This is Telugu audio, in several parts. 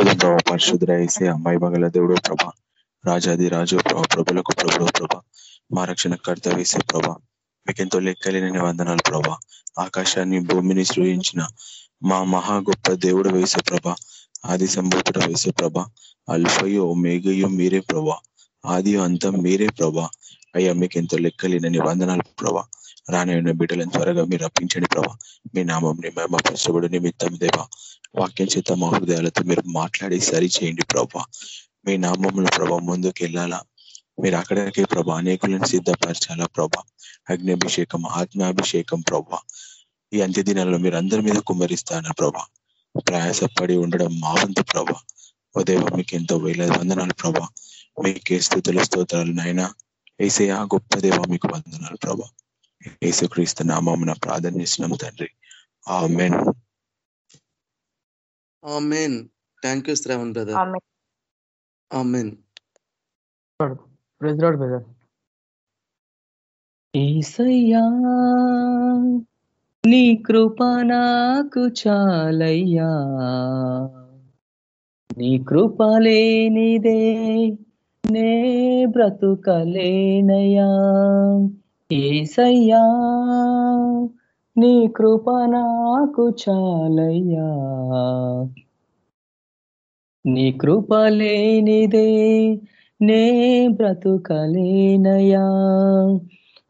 స్తోత్రం ప్రభా పరిశుద్ర వేసే అమ్మాయి మగల దేవుడు ప్రభ. రాజాది రాజు ప్రభ ప్రభులకు ప్రభుడు ప్రభ. మా రక్షణ కర్త వేసే ప్రభ. మీకెంతో లెక్కలేని వందనాలు ప్రభా. ఆకాశాన్ని భూమిని సృజించిన మా మహా గొప్ప దేవుడు వేసే ప్రభ. ఆది సంభూతుడు వేసే ప్రభ. అల్ఫయో మేఘయో మీరే ప్రభా. ఆది అంతం మీరే ప్రభా. అయ్యా మీకెంతో లెక్కలేనని వందనాలు ప్రభా. రానైన బిడ్డలను త్వరగా మీరు రప్పించండి ప్రభా. మీ నామం మేమ పరచబడి నిమిత్తం దేవా. వాక్యం చేత మా హృదయాలతో మీరు మాట్లాడి సరి చేయండి ప్రభా. మీ నామంలో ప్రభా ముందుకు వెళ్ళాలా మీరు అక్కడికి ప్రభా అనేకులను సిద్ధపరచాలా ప్రభా? అగ్నిభిషేకం ఆత్మాభిషేకం ప్రభా. ఈ అంత్య దినాల్లో మీరు అందరి మీద కుమ్మరిస్తానా ప్రభా? ప్రయాసపడి ఉండడం మా వంతు ప్రభా. ఉదయం మీకు ఎంతో వేల వందనాలు ప్రభా. మీకే స్థుతుల స్తోత్రాలు నాయన. వేసేయా గొప్ప దేవ మీకు వందనాలు ప్రభా. యేసుక్రీస్తు నామమున ప్రార్థన చేసినాం తండ్రి. Amen. Amen. Thank you Shravan brother. Amen. Brother. ఏసయ్యా నీ కృప నాకు చాలయ్యా. నీ కృప లేనిదే నే బ్రతుకలేనయ్యా. ఏసయ్యా నీ కృప నాకు చాలయ్యా. నీ కృప లేనిదే నే బ్రతుకలేనయా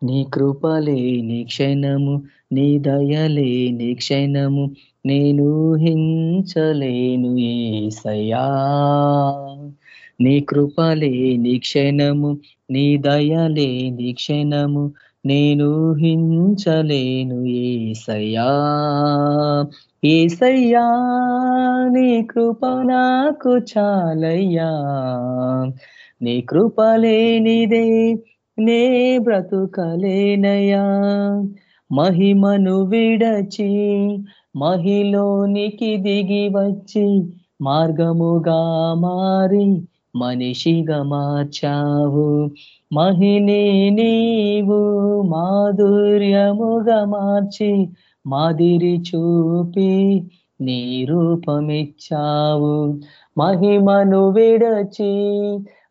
నీ కృప లేని క్షణము నీ దయలేని క్షణము నేను హించలేను ఏసయ్యా. నీ కృప లేని క్షణము నీ దయలేని క్షణము నేను హించలేను ఏసయ్యా. ఏసయ్యా నీ కృప నాకు చాలయ్యా. నీ కృప లేనిదే నే బ్రతుకలేనయ్యా. మహిమను విడచి మహిలోనికి దిగి వచ్చి మార్గముగా మారి మనిషిగా మార్చావు. మహిని నీవు మాధుర్యముగా మార్చి మాదిరి చూపి నీ రూపమిచ్చావు. మహిమను విడచి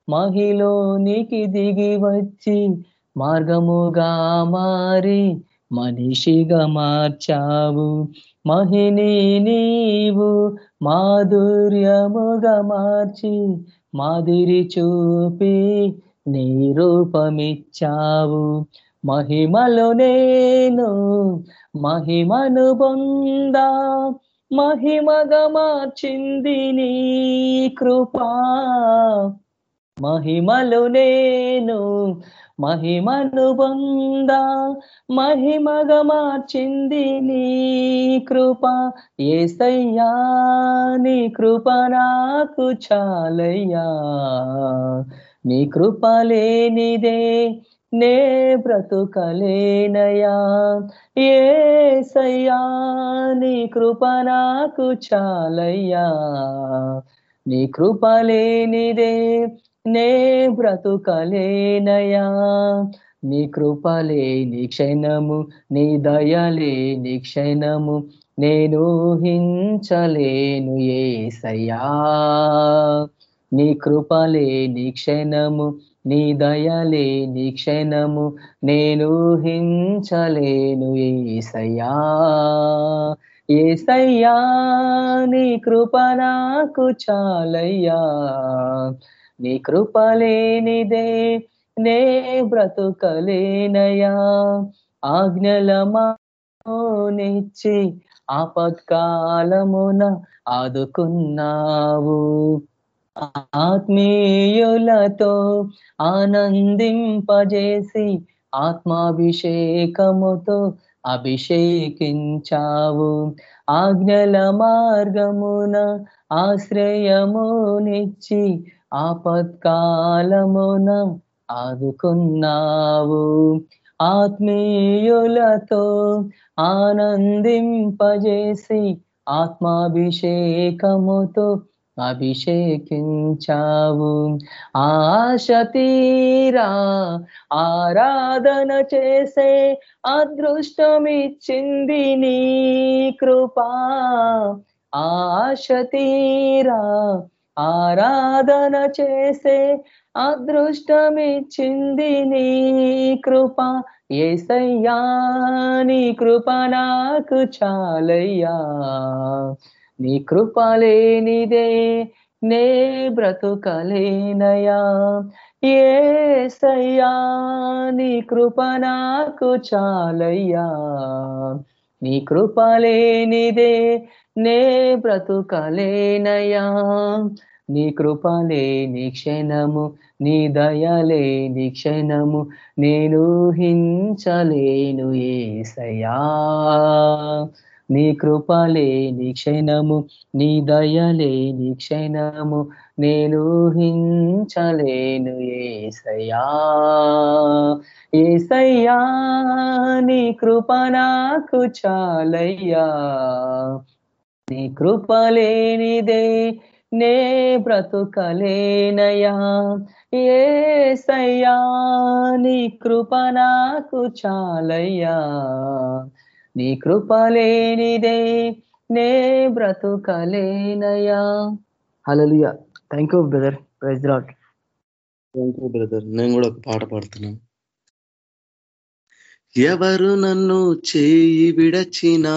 మహిలోనికి దిగి వచ్చి మార్గముగా మారి మనిషిగా మార్చావు. మహిని నీవు మాధుర్యముగా మార్చి మాదిరి చూపి నీ రూపమిచ్చావు మహిమలో నేను మహిమను బొందా మహిమగా మార్చింది నీ కృపా. మహిమలు నేను మహిమను బొందా మహిమగా మార్చింది నీ కృప. ఏసయ్యా నీ కృప నాకు చాలయ్యా. నీ కృపలేనిదే నే బ్రతుకలేనయా ఏ సయ్యా నీ కృప నాకు చాలయ్యా. నీ కృపలేనిదే నే బ్రతుకలేనయా నీ కృపలే నీ క్షణము నీ దయలే నీ క్షణము నేను హించలేను ఏసయ్యా. నీ కృపలే నీ క్షణము నీ దయలే నీ క్షణము నేను హించలేను ఏసయ్యా. ఏసయ్యా నీ కృప నాకు చాలయ్యా. నీ కృప లేనిదే నే బ్రతుకలేనయా ఆజ్ఞలమానిచ్చి ఆపత్కాలమున ఆదుకున్నావు. ఆత్మీయులతో ఆనందింపజేసి ఆత్మాభిషేకముతో అభిషేకించావు. ఆజ్ఞల మార్గమున ఆశ్రయమునిచ్చి ఆపత్కాలమున ఆదుకున్నావు. ఆత్మీయులతో ఆనందింపజేసి ఆత్మాభిషేకముతో అభిషేకించావు. ఆశతీరా ఆరాధన చేసే అదృష్టమిచ్చింది నీ కృపా. ఆశతీరా ఆరాధన చేసే అదృష్టమిచ్చింది నీ కృప. ఏసయ్యా నీ కృప నాకు చాలయ్యా. నీ కృపలేనిదే నే బ్రతుకలేనయా. ఏసయ్యా నీ కృప నాకు చాలయ్యా. నీ కృపలేనిదే నే బ్రతుకలేనయా. నీ కృపలే నీ క్షణము నీ దయలే నీ క్షణము నేను హించలేను ఏసయా నీ కృపలే నీ క్షణము నీ దయలే నీ క్షణము నేను హించలేను ఏసయ్యా. ఏసయ్యా నీ కృప నాకు చాలయ్యా. నీ కృపలేనిదే నే బ్రతుకలేనయా ఏసయ్యా నీ కృప నాకు చాలయ్యా. నీ కృప లేనిదే నే బ్రతుకలేనయా hallelujah thank you brother praise Lord thank you brother నేను కూడా ఒక పాట పాడుతున్నాను ఎవరు నన్ను చేయి విడచినా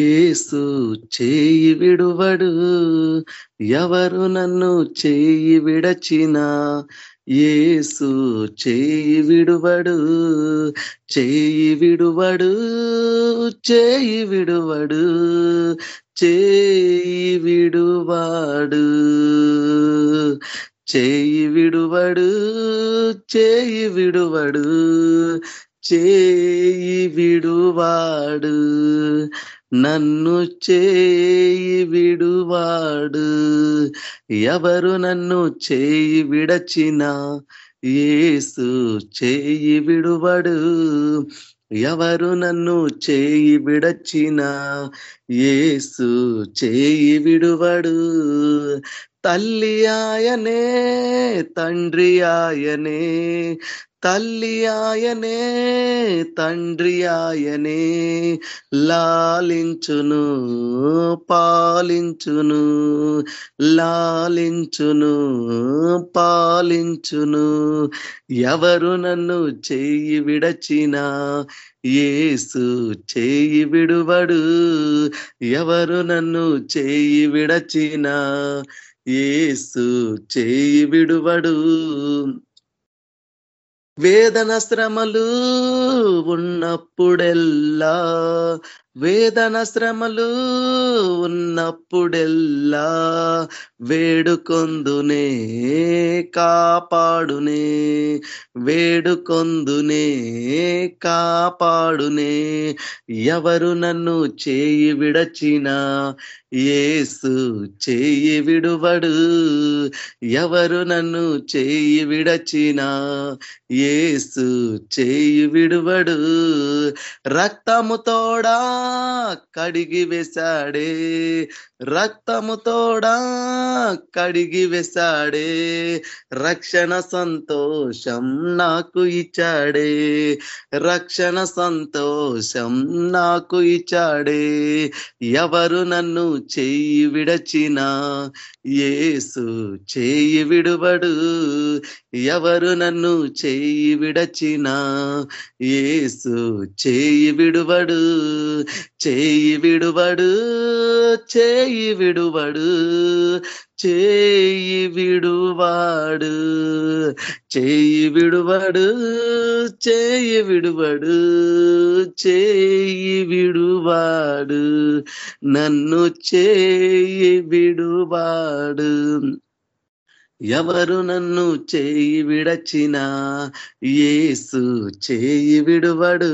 ఏసు చేయి విడువడు. ఎవరు నన్ను చేయి విడచినా ఏసు చేయి విడువడు చేయి విడువడు చేయి విడువడు చేయి విడువాడు చేయి విడువడు చేయి విడువడు చేయి విడువాడు. నన్ను చేయి విడువాడు. ఎవరు నన్ను చేయి విడచిన ఏసు చేయి విడువడు. ఎవరు నన్ను చేయి విడచిన ఏసు చేయి విడువడు. తల్లి ఆయనే తండ్రి ఆయనే తల్లి ఆయనే తండ్రి ఆయనే లాలించును పాలించును లాలించును పాలించును. ఎవరు నన్ను చేయి విడచిన ఏసు చేయి విడువడు. ఎవరు నన్ను చేయి విడచిన ఏసు చేయి విడువడు. వేదన శ్రమలు ఉన్నప్పుడెల్లా వేదన శ్రమలు ఉన్నప్పుడెల్లా వేడుకొందునే కాపాడునే వేడుకొందునే కాపాడునే. ఎవరు నన్ను చేయి విడచినా ఏసు చేయి విడువడు. ఎవరు నన్ను చేయి విడచినా ఏసు చేయి విడువడు. రక్తము తోడా కడిగి వేశాడే. రక్తము తోడా కడిగి వేశాడే రక్షణ సంతోషం నాకు ఇచ్చాడే రక్షణ సంతోషం నాకు ఇచ్చాడే. ఎవరు నన్ను చేయి విడచినా ఏసు చేయి విడువడు. ఎవరు నన్ను చేయి విడచినా ఏసు చేయి విడువడు. చేయి విడువడు చేయి చేయి విడువడు చేయి విడువాడు చేయి విడువడు చేయి విడువడు చేయి విడువాడు నన్ను చేయి విడువాడు. ఎవరు నన్ను చేయి విడచిన? ఏసు చేయి విడువడు.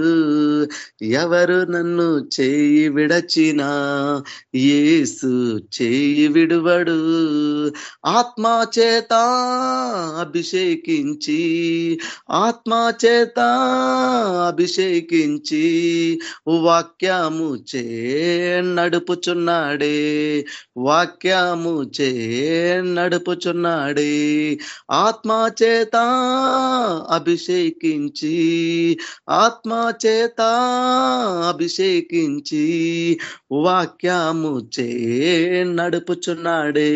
ఎవరు నన్ను చేయి విడచినా? ఏసు చేయి విడువడు. ఆత్మా చేత అభిషేకించి ఆత్మా చేత అభిషేకించి వాక్యము చే నడుపుచున్నాడే. వాక్యము చే నడుపుచున్నాడే. నడుపుచున్నాడే ఆత్మా చేత అభిషేకించి ఆత్మా చేత అభిషేకించి వాక్యము చే నడుపుచున్నాడే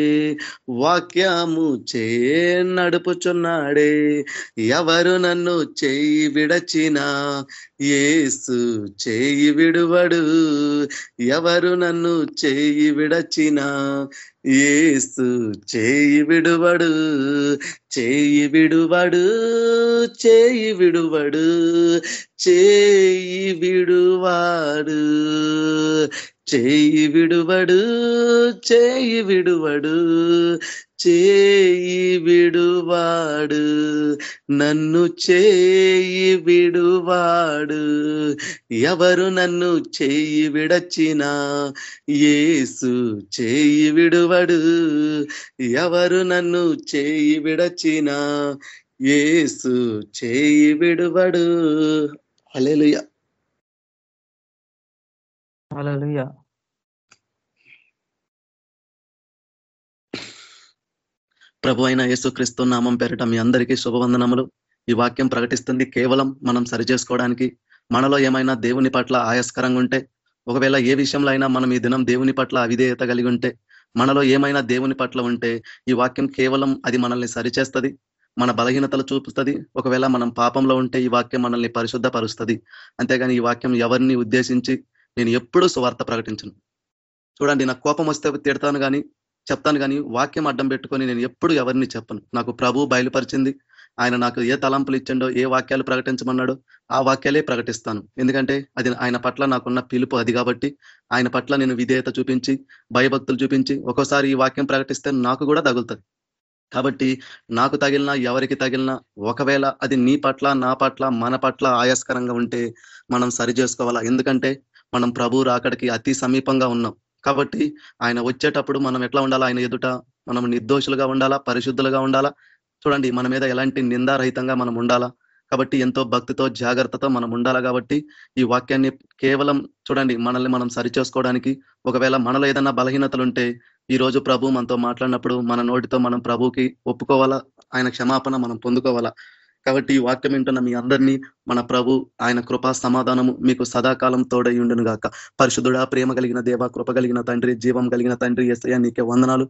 వాక్యము చే నడుపుచున్నాడే. ఎవరు నన్ను చేయి విడచినా ఏసు చేయి విడువడు. ఎవరు నన్ను చేయి విడచిన ఏసు చేయి విడువడు. చేయి విడువడు చేయి విడువడు చేయి విడువాడు. చేయి విడువడు చేయి విడువడు చేయి విడువాడు నన్ను చేయి విడువాడు. ఎవరు నన్ను చేయి విడచిన ఏసు చేయి విడువడు. ఎవరు నన్ను చేయి విడచిన ఏసు చేయి విడువడు. అలెలుయా ప్రభు అయిన యేసుక్రీస్తు నామం పేరిట మీ అందరికీ శుభవందనములు. ఈ వాక్యం ప్రకటిస్తుంది కేవలం మనం సరి చేసుకోవడానికి. మనలో ఏమైనా దేవుని పట్ల ఆయాస్కరంగా ఉంటే ఒకవేళ ఏ విషయంలో అయినా మనం ఈ దినం దేవుని పట్ల అవిధేయత కలిగి ఉంటే మనలో ఏమైనా దేవుని పట్ల ఉంటే ఈ వాక్యం కేవలం అది మనల్ని సరిచేస్తుంది మన బలహీనతలు చూపుతుంది ఒకవేళ మనం పాపంలో ఉంటే ఈ వాక్యం మనల్ని పరిశుద్ధపరుస్తుంది. అంతేగాని ఈ వాక్యం ఎవరిని ఉద్దేశించి నేను ఎప్పుడూ సువార్త ప్రకటించను. చూడండి నాకు కోపం వస్తే తిడతాను కానీ చెప్తాను కానీ వాక్యం అడ్డం పెట్టుకొని నేను ఎప్పుడు ఎవరిని చెప్పను. నాకు ప్రభు బయలుపరిచింది. ఆయన నాకు ఏ తలంపులు ఇచ్చిండో ఏ వాక్యాలు ప్రకటించమన్నాడో ఆ వాక్యాలే ప్రకటిస్తాను. ఎందుకంటే అది ఆయన పట్ల నాకున్న పిలుపు అది కాబట్టి ఆయన పట్ల నేను విధేయత చూపించి భయభక్తులు చూపించి ఒక్కోసారి ఈ వాక్యం ప్రకటిస్తే నాకు కూడా తగులుతుంది. కాబట్టి నాకు తగిలినా ఎవరికి తగిలినా ఒకవేళ అది నీ పట్ల నా పట్ల మన పట్ల ఆయాస్కరంగా ఉంటే మనం సరి చేసుకోవాలా? ఎందుకంటే మనం ప్రభు రాకడికి అతి సమీపంగా ఉన్నాం. కాబట్టి ఆయన వచ్చేటప్పుడు మనం ఎట్లా ఉండాలా? ఆయన ఎదుట మనం నిర్దోషులుగా ఉండాలా? పరిశుద్ధులుగా ఉండాలా? చూడండి మన మీద ఎలాంటి నిందారహితంగా మనం ఉండాలా? కాబట్టి ఎంతో భక్తితో జాగ్రత్తతో మనం ఉండాలా? కాబట్టి ఈ వాక్యాన్ని కేవలం చూడండి మనల్ని మనం సరిచేసుకోవడానికి ఒకవేళ మనలో ఏదైనా బలహీనతలు ఉంటే ఈ రోజు ప్రభు మనతో మాట్లాడినప్పుడు మన నోటితో మనం ప్రభుకి ఒప్పుకోవాలా? ఆయన క్షమాపణ మనం పొందుకోవాలా? కాబట్టి ఈ వాక్యం వింటున్న మీ అందరినీ మన ప్రభు ఆయన కృపా సమాధానము మీకు సదాకాలం తోడై ఉండును గాక. పరిశుద్ధుడా ప్రేమ కలిగిన దేవ కృప కలిగిన తండ్రి జీవం కలిగిన తండ్రి ఎస్ఐ నీకే వందనాలు.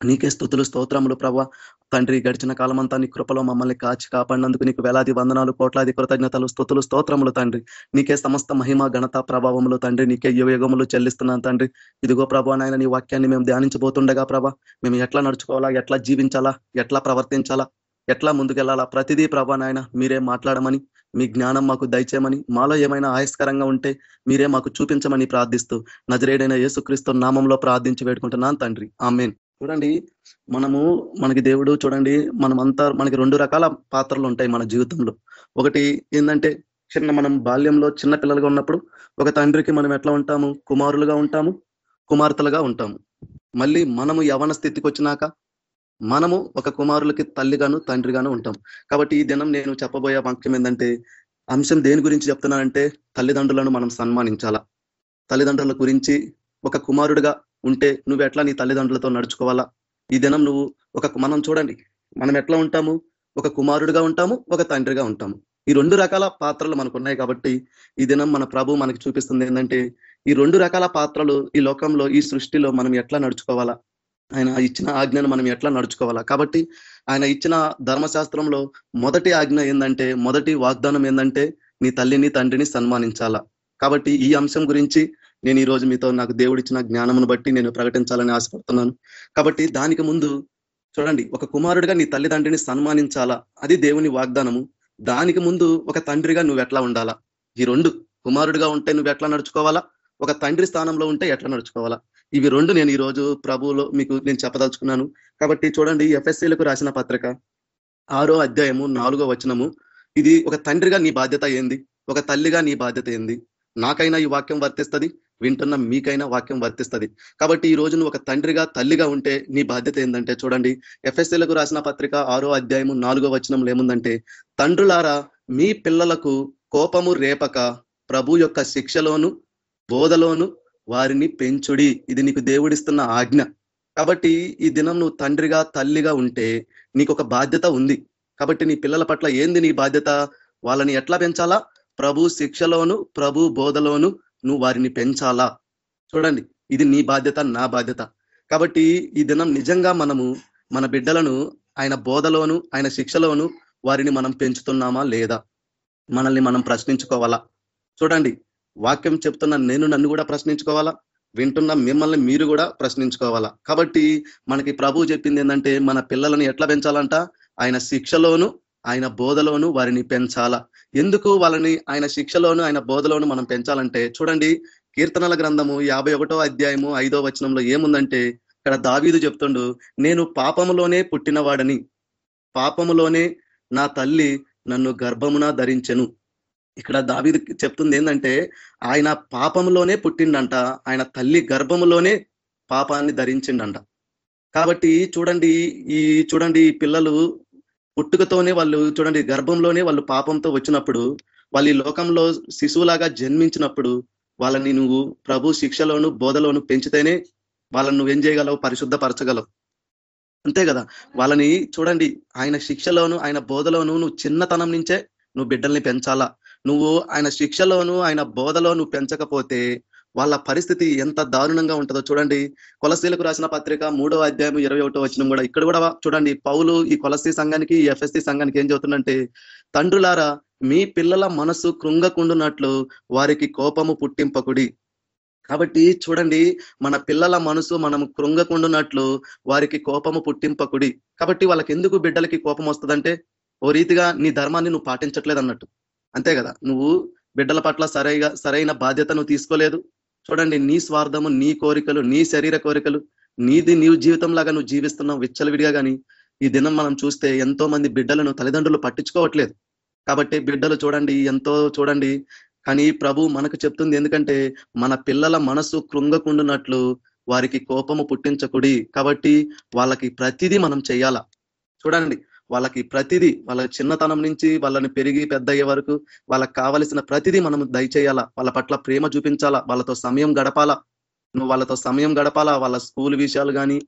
నీకే స్థుతులు స్తోత్రములు ప్రభా. తండ్రి గడిచిన కాలం అంతా నీ కృపలో మమ్మల్ని కాచి కాపాడినందుకు నీకు వేలాది వందనాలు కోట్లాది కృతజ్ఞతలు స్థుతులు స్తోత్రములు తండ్రి. నీకే సమస్త మహిమ ఘనత ప్రభావములు తండ్రి. నీకే యుగములు చెల్లిస్తున్నాను తండ్రి. ఇదిగో ప్రభా నాయన నీ వాక్యాన్ని మేము ధ్యానించబోతుండగా ప్రభా మేము ఎట్లా నడుచుకోవాలా ఎట్లా జీవించాలా ఎట్లా ప్రవర్తించాలా ఎట్లా ముందుకెళ్ళాలా ప్రతిదీ ప్రభా నాయన మీరే మాట్లాడమని మీ జ్ఞానం మాకు దయచేయమని మాలో ఏమైనా ఆయస్కరంగా ఉంటే మీరే మాకు చూపించమని ప్రార్థిస్తూ నజరేడైన యేసుక్రీస్తు నామంలో ప్రార్థించి వేడుకుంటున్నాను తండ్రి. ఆమెన్. చూడండి మనము మనకి దేవుడు చూడండి మనమంతా మనకి రెండు రకాల పాత్రలు ఉంటాయి మన జీవితంలో. ఒకటి ఏంటంటే చిన్న మనం బాల్యంలో చిన్న పిల్లలుగా ఉన్నప్పుడు ఒక తండ్రికి మనం ఎట్లా ఉంటాము? కుమారులుగా ఉంటాము కుమార్తెలుగా ఉంటాము. మళ్ళీ మనము యవన స్థితికి వచ్చినాక మనము ఒక కుమారులకి తల్లిగాను తండ్రిగాను ఉంటాం. కాబట్టి ఈ దినం నేను చెప్పబోయే వాక్యం ఏంటంటే అంశం దేని గురించి చెప్తున్నానంటే తల్లిదండ్రులను మనం సన్మానించాలా. తల్లిదండ్రుల గురించి ఒక కుమారుడిగా ఉంటే నువ్వు ఎట్లా నీ తల్లిదండ్రులతో నడుచుకోవాలా? ఈ దినం నువ్వు ఒక మనం చూడండి మనం ఎట్లా ఉంటాము? ఒక కుమారుడిగా ఉంటాము ఒక తండ్రిగా ఉంటాము. ఈ రెండు రకాల పాత్రలు మనకు ఉన్నాయి కాబట్టి ఈ దినం మన ప్రభు మనకి చూపిస్తుంది ఏంటంటే ఈ రెండు రకాల పాత్రలు ఈ లోకంలో ఈ సృష్టిలో మనం ఎట్లా నడుచుకోవాలా? ఆయన ఇచ్చిన ఆజ్ఞను మనం ఎట్లా నడుచుకోవాలా? కాబట్టి ఆయన ఇచ్చిన ధర్మశాస్త్రంలో మొదటి ఆజ్ఞ ఏంటంటే మొదటి వాగ్దానం ఏంటంటే నీ తల్లిని తండ్రిని సన్మానించాలా? కాబట్టి ఈ అంశం గురించి నేను ఈ రోజు మీతో నాకు దేవుడిచ్చిన జ్ఞానమును బట్టి నేను ప్రకటించాలని ఆశపడుతున్నాను. కాబట్టి దానికి ముందు చూడండి ఒక కుమారుడిగా నీ తల్లిదండ్రిని సన్మానించాలా? అది దేవుని వాగ్దానము. దానికి ముందు ఒక తండ్రిగా నువ్వు ఎట్లా ఉండాలా? ఈ రెండు కుమారుడిగా ఉంటే నువ్వు ఎట్లా నడుచుకోవాలా? ఒక తండ్రి స్థానంలో ఉంటే ఎట్లా నడుచుకోవాలా? ఇవి రెండు నేను ఈరోజు ప్రభువులో మీకు నేను చెప్పదలుచుకున్నాను. కాబట్టి చూడండి ఎఫ్ఎస్సీలకు రాసిన పత్రిక ఆరో అధ్యాయము నాలుగో వచనము. ఇది ఒక తండ్రిగా నీ బాధ్యత ఏంది? ఒక తల్లిగా నీ బాధ్యత ఏంది? నాకైనా ఈ వాక్యం వర్తిస్తుంది వింటున్న మీకైనా వాక్యం వర్తిస్తుంది. కాబట్టి ఈ రోజు నువ్వు ఒక తండ్రిగా తల్లిగా ఉంటే నీ బాధ్యత ఏంటంటే చూడండి ఎఫ్ఎస్సీలకు రాసిన పత్రిక ఆరో అధ్యాయము నాలుగో వచనంలో ఏముందంటే తండ్రులారా మీ పిల్లలకు కోపము రేపక ప్రభు యొక్క శిక్షలోను బోధలోను వారిని పెంచుడి. ఇది నీకు దేవుడిస్తున్న ఆజ్ఞ. కాబట్టి ఈ దినం నువ్వు తండ్రిగా తల్లిగా ఉంటే నీకు ఒక బాధ్యత ఉంది. కాబట్టి నీ పిల్లల పట్ల ఏంది నీ బాధ్యత? వాళ్ళని ఎట్లా పెంచాలా? ప్రభు శిక్షలోను ప్రభు బోధలోను నువ్వు వారిని పెంచాలా? చూడండి ఇది నీ బాధ్యత నా బాధ్యత. కాబట్టి ఈ దినం నిజంగా మనము మన బిడ్డలను ఆయన బోధలోను ఆయన శిక్షలోను వారిని మనం పెంచుతున్నామా లేదా? మనల్ని మనం ప్రశ్నించుకోవాలా? చూడండి వాక్యం చెప్తున్న నేను నన్ను కూడా ప్రశ్నించుకోవాలా? వింటున్న మిమ్మల్ని మీరు కూడా ప్రశ్నించుకోవాలా? కాబట్టి మనకి ప్రభు చెప్పింది ఏంటంటే మన పిల్లలను ఎట్లా పెంచాలంట? ఆయన శిక్షలోను ఆయన బోధలోను వారిని పెంచాలా? ఎందుకు వాళ్ళని ఆయన శిక్షలోను ఆయన బోధలోను మనం పెంచాలంటే చూడండి కీర్తనల గ్రంథము యాభై అధ్యాయము ఐదో వచనంలో ఏముందంటే ఇక్కడ దావీదు చెప్తుండు నేను పాపములోనే పుట్టినవాడని. పాపములోనే నా తల్లి నన్ను గర్భమున ధరించెను. ఇక్కడ దావీదు చెప్తుంది ఏంటంటే ఆయన పాపంలోనే పుట్టిండంట ఆయన తల్లి గర్భంలోనే పాపాన్ని ధరించిండంట. కాబట్టి చూడండి ఈ చూడండి ఈ పిల్లలు పుట్టుకతోనే వాళ్ళు చూడండి గర్భంలోనే వాళ్ళు పాపంతో వచ్చినప్పుడు వాళ్ళు ఈ లోకంలో శిశువులాగా జన్మించినప్పుడు వాళ్ళని నువ్వు ప్రభు శిక్షలోను బోధలోను పెంచితేనే వాళ్ళని నువ్వేం చేయగలవు? పరిశుద్ధపరచగలవు. అంతే కదా? వాళ్ళని చూడండి ఆయన శిక్షలోను ఆయన బోధలోను నువ్వు చిన్నతనం నుంచే నువ్వు బిడ్డల్ని పెంచాలా? నువ్వు ఆయన శిక్షలోను ఆయన బోధలో నువ్వు పెంచకపోతే వాళ్ళ పరిస్థితి ఎంత దారుణంగా ఉంటుందో చూడండి. కొలసీలకు రాసిన పత్రిక మూడో అధ్యాయం ఇరవై ఒకటో వచ్చిన కూడా ఇక్కడ కూడా చూడండి. పౌలు ఈ కొలసీ సంఘానికి ఈ ఎఫ్ఎస్సి సంఘానికి ఏం చెబుతుందంటే తండ్రులారా మీ పిల్లల మనసు కృంగకుండునట్లు వారికి కోపము పుట్టింపకుడి. కాబట్టి చూడండి మన పిల్లల మనసు మనం కృంగకుండునట్లు వారికి కోపము పుట్టింపకుడి. కాబట్టి వాళ్ళకి ఎందుకు బిడ్డలకి కోపం వస్తుందంటే ఓ రీతిగా నీ ధర్మాన్ని నువ్వు పాటించట్లేదు అన్నట్టు. అంతే కదా. నువ్వు బిడ్డల పట్ల సరైగా సరైన బాధ్యత నువ్వు తీసుకోలేదు. చూడండి నీ స్వార్థము నీ కోరికలు నీ శరీర కోరికలు నీది నీ జీవితం లాగా నువ్వు జీవిస్తున్నావు విచ్చలవిడిగా కానీ ఈ దినం మనం చూస్తే ఎంతో మంది బిడ్డలను తల్లిదండ్రులు పట్టించుకోవట్లేదు. కాబట్టి బిడ్డలు చూడండి ఎంతో చూడండి. కానీ ప్రభు మనకు చెప్తుంది ఎందుకంటే మన పిల్లల మనసు కృంగకుండునట్లు వారికి కోపము పుట్టించకుడి. కాబట్టి వాళ్ళకి ప్రతిదీ మనం చేయాలా చూడండి వాళ్ళకి ప్రతిదీ వాళ్ళ చిన్నతనం నుంచి వాళ్ళని పెరిగి పెద్ద అయ్యే వరకు వాళ్ళకి కావలసిన ప్రతిదీ మనం దయచేయాలా? వాళ్ళ పట్ల ప్రేమ చూపించాలా? వాళ్ళతో సమయం గడపాలా? నువ్వు వాళ్ళతో సమయం గడపాలా? వాళ్ళ స్కూల్ విషయాలు కానీ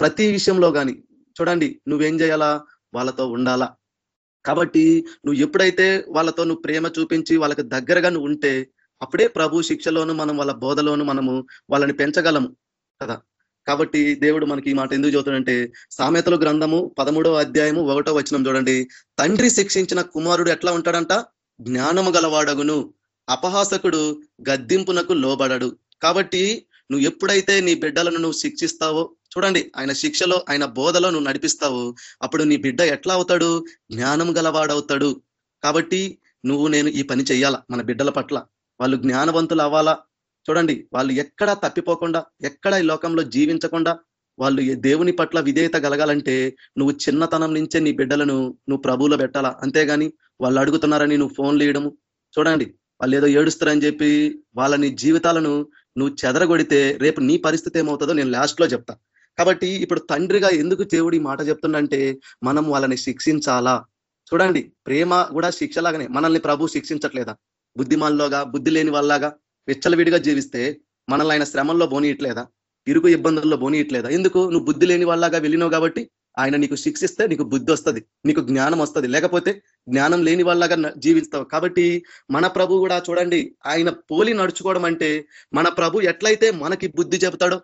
ప్రతి విషయంలో కానీ చూడండి నువ్వేం చేయాలా? వాళ్ళతో ఉండాలా. కాబట్టి నువ్వు ఎప్పుడైతే వాళ్ళతో నువ్వు ప్రేమ చూపించి వాళ్ళకి దగ్గరగా నువ్వు ఉంటే అప్పుడే ప్రభు శిక్షలోను మనం వాళ్ళ బోధలోను మనము వాళ్ళని పెంచగలము. కదా? కాబట్టి దేవుడు మనకి ఈ మాట ఎందుకు చదువుతాడంటే సామెతలు గ్రంథము పదమూడో అధ్యాయము ఒకటో వచనం చూడండి. తండ్రి శిక్షించిన కుమారుడు ఎట్లా ఉంటాడంట? జ్ఞానము గలవాడగును. అపహాసకుడు గద్దింపునకు లోబడడు. కాబట్టి నువ్వు ఎప్పుడైతే నీ బిడ్డలను నువ్వు శిక్షిస్తావో చూడండి ఆయన శిక్షలో ఆయన బోధలో నువ్వు నడిపిస్తావు అప్పుడు నీ బిడ్డ ఎట్లా అవుతాడు? జ్ఞానం గలవాడవుతాడు. కాబట్టి నువ్వు నేను ఈ పని చెయ్యాలా? మన బిడ్డల పట్ల. వాళ్ళు జ్ఞానవంతులు అవ్వాలా? చూడండి వాళ్ళు ఎక్కడా తప్పిపోకుండా ఎక్కడ ఈ లోకంలో జీవించకుండా వాళ్ళు దేవుని పట్ల విధేయత కలగాలంటే నువ్వు చిన్నతనం నుంచే నీ బిడ్డలను నువ్వు ప్రభువులో పెట్టాలా? అంతేగాని వాళ్ళు అడుగుతున్నారని నువ్వు ఫోన్లు వేయడము చూడండి వాళ్ళు ఏదో ఏడుస్తారని చెప్పి వాళ్ళని జీవితాలను నువ్వు చెదరగొడితే రేపు నీ పరిస్థితి ఏమవుతుందో నేను లాస్ట్లో చెప్తా. కాబట్టి ఇప్పుడు తండ్రిగా ఎందుకు దేవుడి మాట చెప్తుండంటే మనం వాళ్ళని శిక్షించాలా? చూడండి ప్రేమ కూడా శిక్షలాగానే మనల్ని ప్రభు శిక్షించట్లేదా? బుద్ధిమాన్లోగా బుద్ధి లేని వాళ్ళలాగా విచ్చలవిడిగా జీవిస్తే మనల్ని ఆయన శ్రమంలో బోనియట్లేదా ఇరుగు ఇబ్బందుల్లో బోనియట్లేదా ఎందుకు? నువ్వు బుద్ధి లేని వాళ్ళగా వెళ్ళినావు కాబట్టి ఆయన నీకు శిక్షిస్తే నీకు బుద్ధి వస్తుంది నీకు జ్ఞానం వస్తుంది. లేకపోతే జ్ఞానం లేని వాళ్ళగా జీవిస్తావు. కాబట్టి మన ప్రభు కూడా చూడండి ఆయన పోలి నడుచుకోవడం అంటే మన ప్రభు ఎట్లయితే మనకి బుద్ధి చెబుతాడో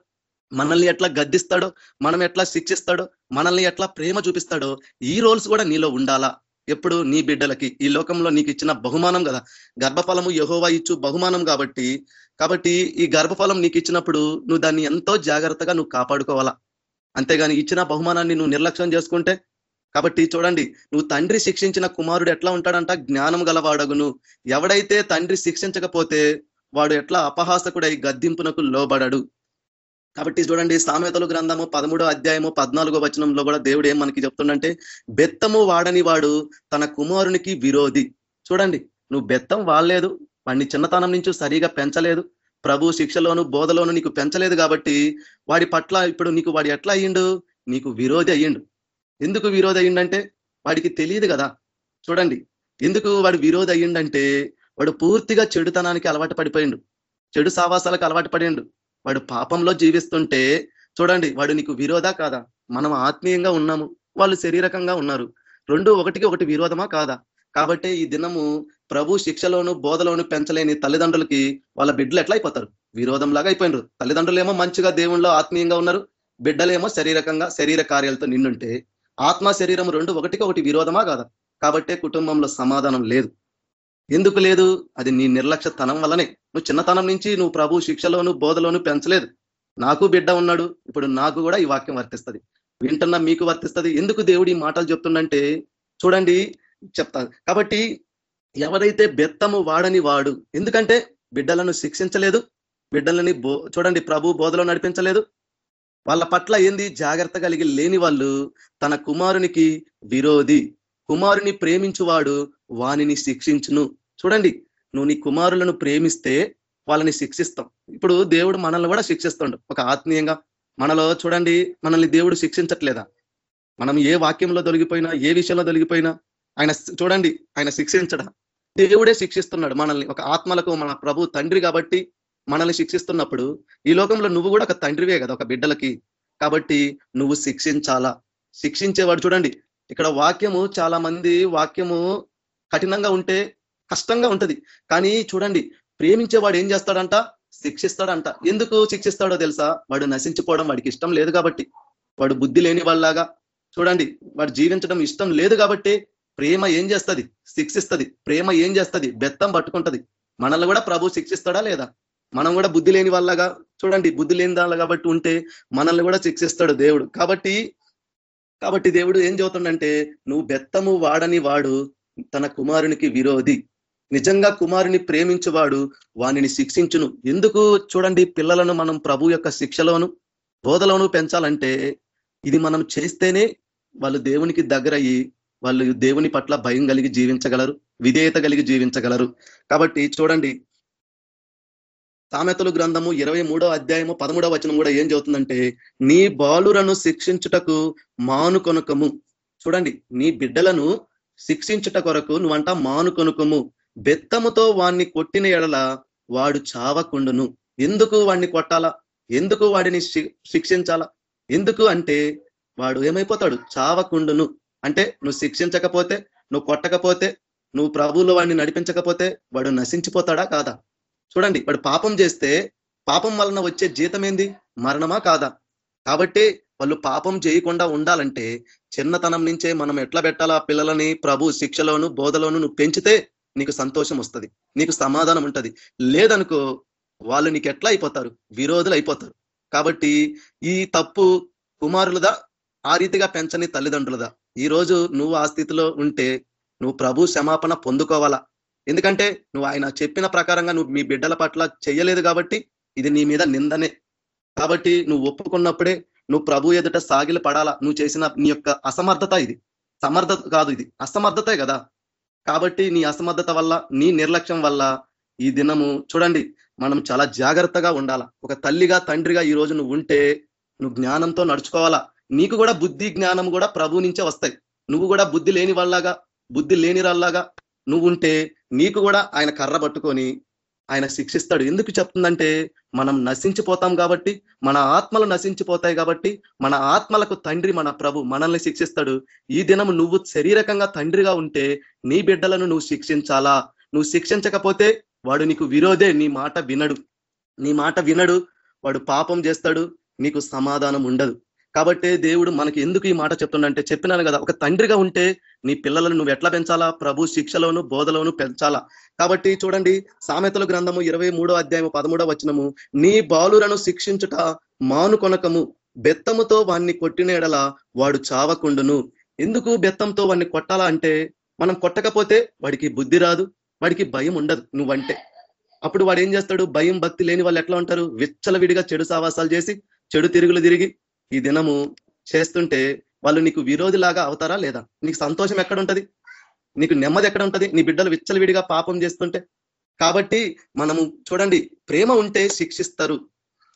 మనల్ని ఎట్లా గద్దిస్తాడో మనం ఎట్లా శిక్షిస్తాడో మనల్ని ఎట్లా ప్రేమ చూపిస్తాడో ఈ రోల్స్ కూడా నీలో ఉండాలా? ఎప్పుడు నీ బిడ్డలకి. ఈ లోకంలో నీకు ఇచ్చిన బహుమానం కదా. గర్భఫలము యహోవా ఇచ్చు బహుమానం కాబట్టి కాబట్టి ఈ గర్భఫలం నీకు ఇచ్చినప్పుడు నువ్వు దాన్ని ఎంతో జాగ్రత్తగా నువ్వు కాపాడుకోవాలా. అంతేగాని ఇచ్చిన బహుమానాన్ని నువ్వు నిర్లక్ష్యం చేసుకుంటే కాబట్టి చూడండి నువ్వు తండ్రి శిక్షించిన కుమారుడు ఎట్లా ఉంటాడంట? జ్ఞానం గలవాడగును. ఎవడైతే తండ్రి శిక్షించకపోతే వాడు ఎట్లా అపహాసకుడై గద్దింపునకు లోబడడు. కాబట్టి చూడండి సామెతలు గ్రంథము పదమూడో అధ్యాయము పద్నాలుగో వచనంలో కూడా దేవుడు ఏం మనకి చెప్తుండంటే బెత్తము వాడని వాడు తన కుమారునికి విరోధి. చూడండి నువ్వు బెత్తం వాడలేదు వాడిని చిన్నతనం నుంచి సరిగా పెంచలేదు ప్రభు శిక్షలోను బోధలోను నీకు పెంచలేదు కాబట్టి వాడి పట్ల ఇప్పుడు నీకు వాడు ఎట్లా అయ్యిండు? నీకు విరోధి అయ్యిండు. ఎందుకు విరోధి అయ్యిండంటే వాడికి తెలియదు కదా. చూడండి ఎందుకు వాడు విరోధి అయ్యిండంటే వాడు పూర్తిగా చెడుతనానికి అలవాటు పడిపోయిండు చెడు సావాసాలకు అలవాటు పడిండు వాడు పాపంలో జీవిస్తుంటే చూడండి వాడు నీకు విరోధా కాదా? మనం ఆత్మీయంగా ఉన్నాము. వాళ్ళు శరీరకంగా ఉన్నారు. రెండు ఒకటికి ఒకటి విరోధమా కాదా? కాబట్టి ఈ దినము ప్రభు శిక్షలోను బోధలోను పెంచలేని తల్లిదండ్రులకి వాళ్ళ బిడ్డలు ఎట్లా అయిపోతారు విరోధం లాగా అయిపోయినారు. తల్లిదండ్రులు ఏమో మంచిగా దేవుణ్ణిలో ఆత్మీయంగా ఉన్నారు. బిడ్డలేమో శరీరకంగా శరీర కార్యాలతో నిన్నుంటే ఆత్మ శరీరం రెండు ఒకటికి ఒకటి విరోధమా కాదా? కాబట్టే కుటుంబంలో సమాధానం లేదు. ఎందుకు లేదు? అది నీ నిర్లక్ష్యతనం వల్లనే. నువ్వు చిన్నతనం నుంచి నువ్వు ప్రభు శిక్షలోను బోధలోను పెంచలేదు. నాకు బిడ్డ ఉన్నాడు. ఇప్పుడు నాకు కూడా ఈ వాక్యం వర్తిస్తుంది. వింటున్నా మీకు వర్తిస్తుంది. ఎందుకు దేవుడు ఈ మాటలు చెప్తుండంటే చూడండి చెప్తాను కాబట్టి ఎవరైతే బెత్తము వాడని వాడు ఎందుకంటే బిడ్డలను శిక్షించలేదు. బిడ్డలని బో చూడండి ప్రభు బోధలో నడిపించలేదు. వాళ్ళ పట్ల ఏంది? జాగ్రత్త కలిగి లేని వాళ్ళు తన కుమారునికి విరోధి. కుమారుని ప్రేమించువాడు వానిని శిక్షించును. చూడండి నువ్వు నీ కుమారులను ప్రేమిస్తే వాళ్ళని శిక్షిస్తాం. ఇప్పుడు దేవుడు మనల్ని కూడా శిక్షిస్తుండు. ఒక ఆత్మీయంగా మనలో చూడండి మనల్ని దేవుడు శిక్షించట్లేదా? మనం ఏ వాక్యంలో తొలగిపోయినా ఏ విషయంలో తొలగిపోయినా ఆయన చూడండి ఆయన శిక్షించడా? దేవుడే శిక్షిస్తున్నాడు మనల్ని. ఒక ఆత్మలకు మన ప్రభు తండ్రి కాబట్టి మనల్ని శిక్షిస్తున్నప్పుడు ఈ లోకంలో నువ్వు కూడా ఒక తండ్రివే కదా ఒక బిడ్డలకి. కాబట్టి నువ్వు శిక్షించాలా? శిక్షించేవాడు చూడండి ఇక్కడ వాక్యము చాలా మంది వాక్యము కఠినంగా ఉంటే కష్టంగా ఉంటది. కానీ చూడండి ప్రేమించేవాడు ఏం చేస్తాడంట? శిక్షిస్తాడంట. ఎందుకు శిక్షిస్తాడో తెలుసా? వాడు నశించిపోవడం వాడికి ఇష్టం లేదు కాబట్టి. వాడు బుద్ధి లేని వాళ్ళలాగా. చూడండి వాడు జీవించడం ఇష్టం లేదు కాబట్టి ప్రేమ ఏం చేస్తుంది? శిక్షిస్తుంది. ప్రేమ ఏం చేస్తుంది? బెత్తం పట్టుకుంటది. మనల్ని కూడా ప్రభు శిక్షిస్తాడా లేదా? మనం కూడా బుద్ధి లేని వాళ్ళగా. చూడండి బుద్ధి లేని దానిలా కాబట్టి ఉంటే మనల్ని కూడా శిక్షిస్తాడు దేవుడు. కాబట్టి కాబట్టి దేవుడు ఏం చెబుతుండంటే నువ్వు బెత్తము వాడని వాడు తన కుమారునికి విరోధి. నిజంగా కుమారుని ప్రేమించువాడు వానిని శిక్షించును. ఎందుకు? చూడండి పిల్లలను మనం ప్రభు యొక్క శిక్షలోను బోధలోను పెంచాలంటే ఇది మనం చేస్తేనే వాళ్ళు దేవునికి దగ్గరయ్యి వాళ్ళు దేవుని పట్ల భయం కలిగి జీవించగలరు విధేయత కలిగి జీవించగలరు. కాబట్టి చూడండి సామెతలు గ్రంథము ఇరవై మూడో అధ్యాయము పదమూడవ వచనం కూడా ఏం చెబుతుందంటే నీ బాలురను శిక్షించుటకు మానుకొనుకము. చూడండి నీ బిడ్డలను శిక్షించుట కొరకు నువ్వంట మానుకొనుకము. బెత్తముతో వాణ్ణి కొట్టిన ఎడల వాడు చావకుండును. ఎందుకు వాడిని కొట్టాలా? ఎందుకు వాడిని శిక్షించాలా? ఎందుకు అంటే వాడు ఏమైపోతాడు? చావకుండును. అంటే నువ్వు శిక్షించకపోతే నువ్వు కొట్టకపోతే నువ్వు ప్రభువులో వాడిని నడిపించకపోతే వాడు నశించిపోతాడా కాదా? చూడండి వాడు పాపం చేస్తే పాపం వలన వచ్చే జీతం ఏంది మరణమా కాదా? కాబట్టి వాళ్ళు పాపం చేయకుండా ఉండాలంటే చిన్నతనం నుంచే మనం ఎట్లా పెట్టాలా? పిల్లలని ప్రభు శిక్షలోను బోధలోను నువ్వు పెంచితే నీకు సంతోషం వస్తుంది నీకు సమాధానం ఉంటది. లేదనుకో వాళ్ళు నీకు ఎట్లా అయిపోతారు? విరోధులు అయిపోతారు. కాబట్టి ఈ తప్పు కుమారులదా? ఆ రీతిగా పెంచని తల్లిదండ్రులదా? ఈ రోజు నువ్వు ఆ స్థితిలో ఉంటే నువ్వు ప్రభు క్షమాపణ పొందుకోవాలా? ఎందుకంటే నువ్వు ఆయన చెప్పిన ప్రకారంగా నువ్వు మీ బిడ్డల పట్ల చెయ్యలేదు కాబట్టి ఇది నీ మీద నిందనే. కాబట్టి నువ్వు ఒప్పుకున్నప్పుడే నువ్వు ప్రభు ఎదుట సాగిలు పడాలా నువ్వు చేసిన నీ యొక్క అసమర్థత ఇది. సమర్థత కాదు ఇది. అసమర్థతే కదా? కాబట్టి నీ అసమర్థత వల్ల నీ నిర్లక్ష్యం వల్ల ఈ దినము చూడండి మనం చాలా జాగ్రత్తగా ఉండాలా. ఒక తల్లిగా తండ్రిగా ఈ రోజు నువ్వు ఉంటే నువ్వు జ్ఞానంతో నడుచుకోవాలా. నీకు కూడా బుద్ధి జ్ఞానం కూడా ప్రభు నుంచే వస్తాయి. నువ్వు కూడా బుద్ధి లేని వల్లగా బుద్ధి లేని రల్లాగా నువ్వు ఉంటే నీకు కూడా ఆయన కర్ర పట్టుకొని ఆయన శిక్షిస్తాడు. ఎందుకు చెప్తుందంటే మనం నశించిపోతాం కాబట్టి మన ఆత్మలు నశించిపోతాయి కాబట్టి మన ఆత్మలకు తండ్రి మన ప్రభు మనల్ని శిక్షిస్తాడు. ఈ దినం నువ్వు శరీరకంగా తండ్రిగా ఉంటే నీ బిడ్డలను నువ్వు శిక్షించాలా? నువ్వు శిక్షించకపోతే వాడు నీకు విరోధే నీ మాట వినడు. నీ మాట వినడు వాడు పాపం చేస్తాడు నీకు సమాధానం ఉండదు. కాబట్టి దేవుడు మనకి ఎందుకు ఈ మాట చెప్తుండంటే చెప్పినాను కదా ఒక తండ్రిగా ఉంటే నీ పిల్లలను నువ్వు ఎట్లా పెంచాలా? ప్రభు శిక్షలోను బోధలోను పెంచాలా? కాబట్టి చూడండి సామెతల గ్రంథము ఇరవై అధ్యాయము పదమూడో వచనము నీ బాలులను శిక్షించుట మానుకొనకము బెత్తముతో వాణ్ణి కొట్టినేడల వాడు చావకుండును. ఎందుకు బెత్తంతో వాడిని కొట్టాలా అంటే మనం కొట్టకపోతే వాడికి బుద్ధి రాదు వాడికి భయం ఉండదు నువ్వంటే. అప్పుడు వాడు ఏం చేస్తాడు? భయం భక్తి లేని వాళ్ళు ఎట్లా ఉంటారు? విచ్చలవిడిగా చెడు సావాసాలు చేసి చెడు తిరుగులు తిరిగి ఈ దినము చేస్తుంటే వాళ్ళు నీకు విరోధిలాగా అవుతారా లేదా? నీకు సంతోషం ఎక్కడ ఉంటది నీకు నెమ్మది ఎక్కడ ఉంటది నీ బిడ్డలు విచ్చలవిడిగా పాపం చేస్తుంటే? కాబట్టి మనము చూడండి ప్రేమ ఉంటే శిక్షిస్తారు.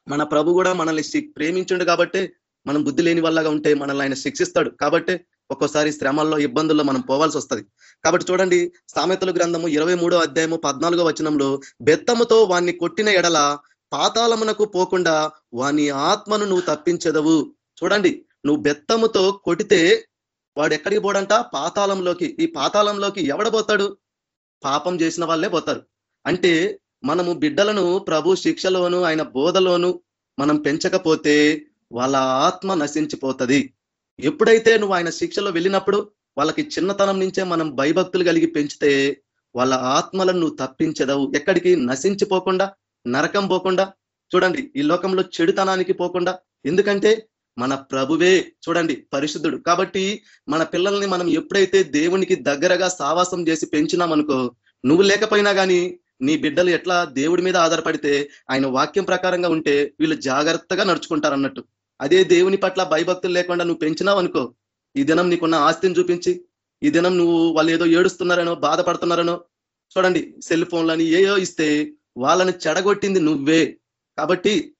మన ప్రభు కూడా మనల్ని ప్రేమించుండు కాబట్టి మనం బుద్ధి లేని వాళ్ళగా ఉంటే మనల్ని ఆయన శిక్షిస్తాడు. కాబట్టి ఒక్కోసారి శ్రమల్లో ఇబ్బందుల్లో మనం పోవాల్సి వస్తుంది. కాబట్టి చూడండి సామెతల గ్రంథము ఇరవై అధ్యాయము పద్నాలుగో వచనంలో బెత్తముతో వాణ్ణి కొట్టిన ఎడల పాతాళమునకు పోకుండా వాని ఆత్మను నువ్వు తప్పించదవు. చూడండి నువ్వు బెత్తముతో కొడితే వాడు ఎక్కడికి పోడంట? పాతాళంలోకి. ఈ పాతాళంలోకి ఎవడ పోతాడు? పాపం చేసిన వాళ్ళే పోతారు. అంటే మనము బిడ్డలను ప్రభు శిక్షలోను ఆయన బోధలోను మనం పెంచకపోతే వాళ్ళ ఆత్మ నశించిపోతుంది. ఎప్పుడైతే నువ్వు ఆయన శిక్షలో వెళ్ళినప్పుడు వాళ్ళకి చిన్నతనం నుంచే మనం భయభక్తులు కలిగి పెంచితే వాళ్ళ ఆత్మలను నువ్వు తప్పించదవు. ఎక్కడికి? నశించిపోకుండా నరకం పోకుండా చూడండి ఈ లోకంలో చెడుతనానికి పోకుండా ఎందుకంటే మన ప్రభువే చూడండి పరిశుద్ధుడు. కాబట్టి మన పిల్లల్ని మనం ఎప్పుడైతే దేవునికి దగ్గరగా సావాసం చేసి పెంచినామనుకో నువ్వు లేకపోయినా కానీ నీ బిడ్డలు ఎట్లా దేవుడి మీద ఆధారపడితే ఆయన వాక్యం ప్రకారంగా ఉంటే వీళ్ళు జాగ్రత్తగా నడుచుకుంటారు అన్నట్టు అదే దేవుని పట్ల భయభక్తులు లేకుండా నువ్వు పెంచినావు అనుకో ఈ దినం నీకున్న ఆస్తిని చూపించి ఈ దినం నువ్వు వాళ్ళు ఏదో ఏడుస్తున్నారనో బాధపడుతున్నారనో చూడండి సెల్ ఫోన్లని ఏయో ఇస్తే వాళ్ళని చెడగొట్టింది నువ్వే. కాబట్టి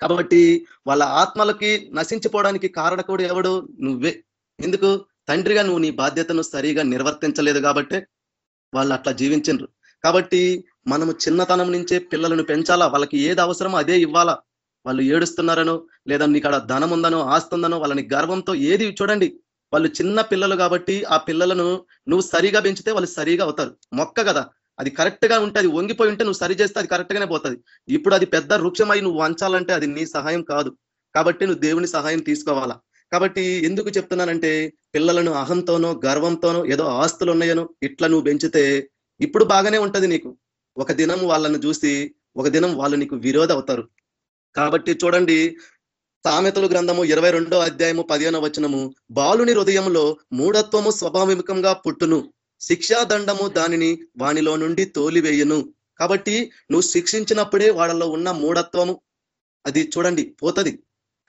కాబట్టి వాళ్ళ ఆత్మలకి నశించిపోవడానికి కారణకుడు ఎవడు? నువ్వే. ఎందుకు? తండ్రిగా నువ్వు నీ బాధ్యతను సరిగా నిర్వర్తించలేదు కాబట్టే వాళ్ళు అట్లా జీవించరు కాబట్టి మనము చిన్నతనం నుంచే పిల్లలను పెంచాలా? వాళ్ళకి ఏది అవసరమో అదే ఇవ్వాలా? వాళ్ళు ఏడుస్తున్నారనో లేదా నీకు ధనం ఉందనో ఆస్తుందనో వాళ్ళని గర్వంతో ఏది చూడండి. వాళ్ళు చిన్న పిల్లలు కాబట్టి ఆ పిల్లలను నువ్వు సరిగా పెంచితే వాళ్ళు సరిగా అవుతారు. మొక్క కదా. అది కరెక్ట్గా ఉంటే అది వంగిపోయి ఉంటే నువ్వు సరి చేస్తే అది కరెక్ట్ గానే పోతుంది. ఇప్పుడు అది పెద్ద వృక్షమై నువ్వు వంచాలంటే అది నీ సహాయం కాదు. కాబట్టి నువ్వు దేవుని సహాయం తీసుకోవాలా. కాబట్టి ఎందుకు చెప్తున్నానంటే పిల్లలను అహంతోనో గర్వంతోనో ఏదో ఆస్తులు ఉన్నాయనో ఇట్లా నువ్వు పెంచితే ఇప్పుడు బాగానే ఉంటది నీకు. ఒక దినం వాళ్ళను చూసి ఒక దినం వాళ్ళు నీకు విరోధ అవుతారు. కాబట్టి చూడండి సామెతలు గ్రంథము ఇరవై రెండో అధ్యాయము పదిహేనో వచనము బాలుని హృదయంలో మూఢత్వము స్వభావికంగా పుట్టును. శిక్షాదండము దానిని వానిలో నుండి తోలివేయను. కాబట్టి నువ్వు శిక్షించినప్పుడే వాళ్ళలో ఉన్న మూఢత్వము అది చూడండి పోతుంది.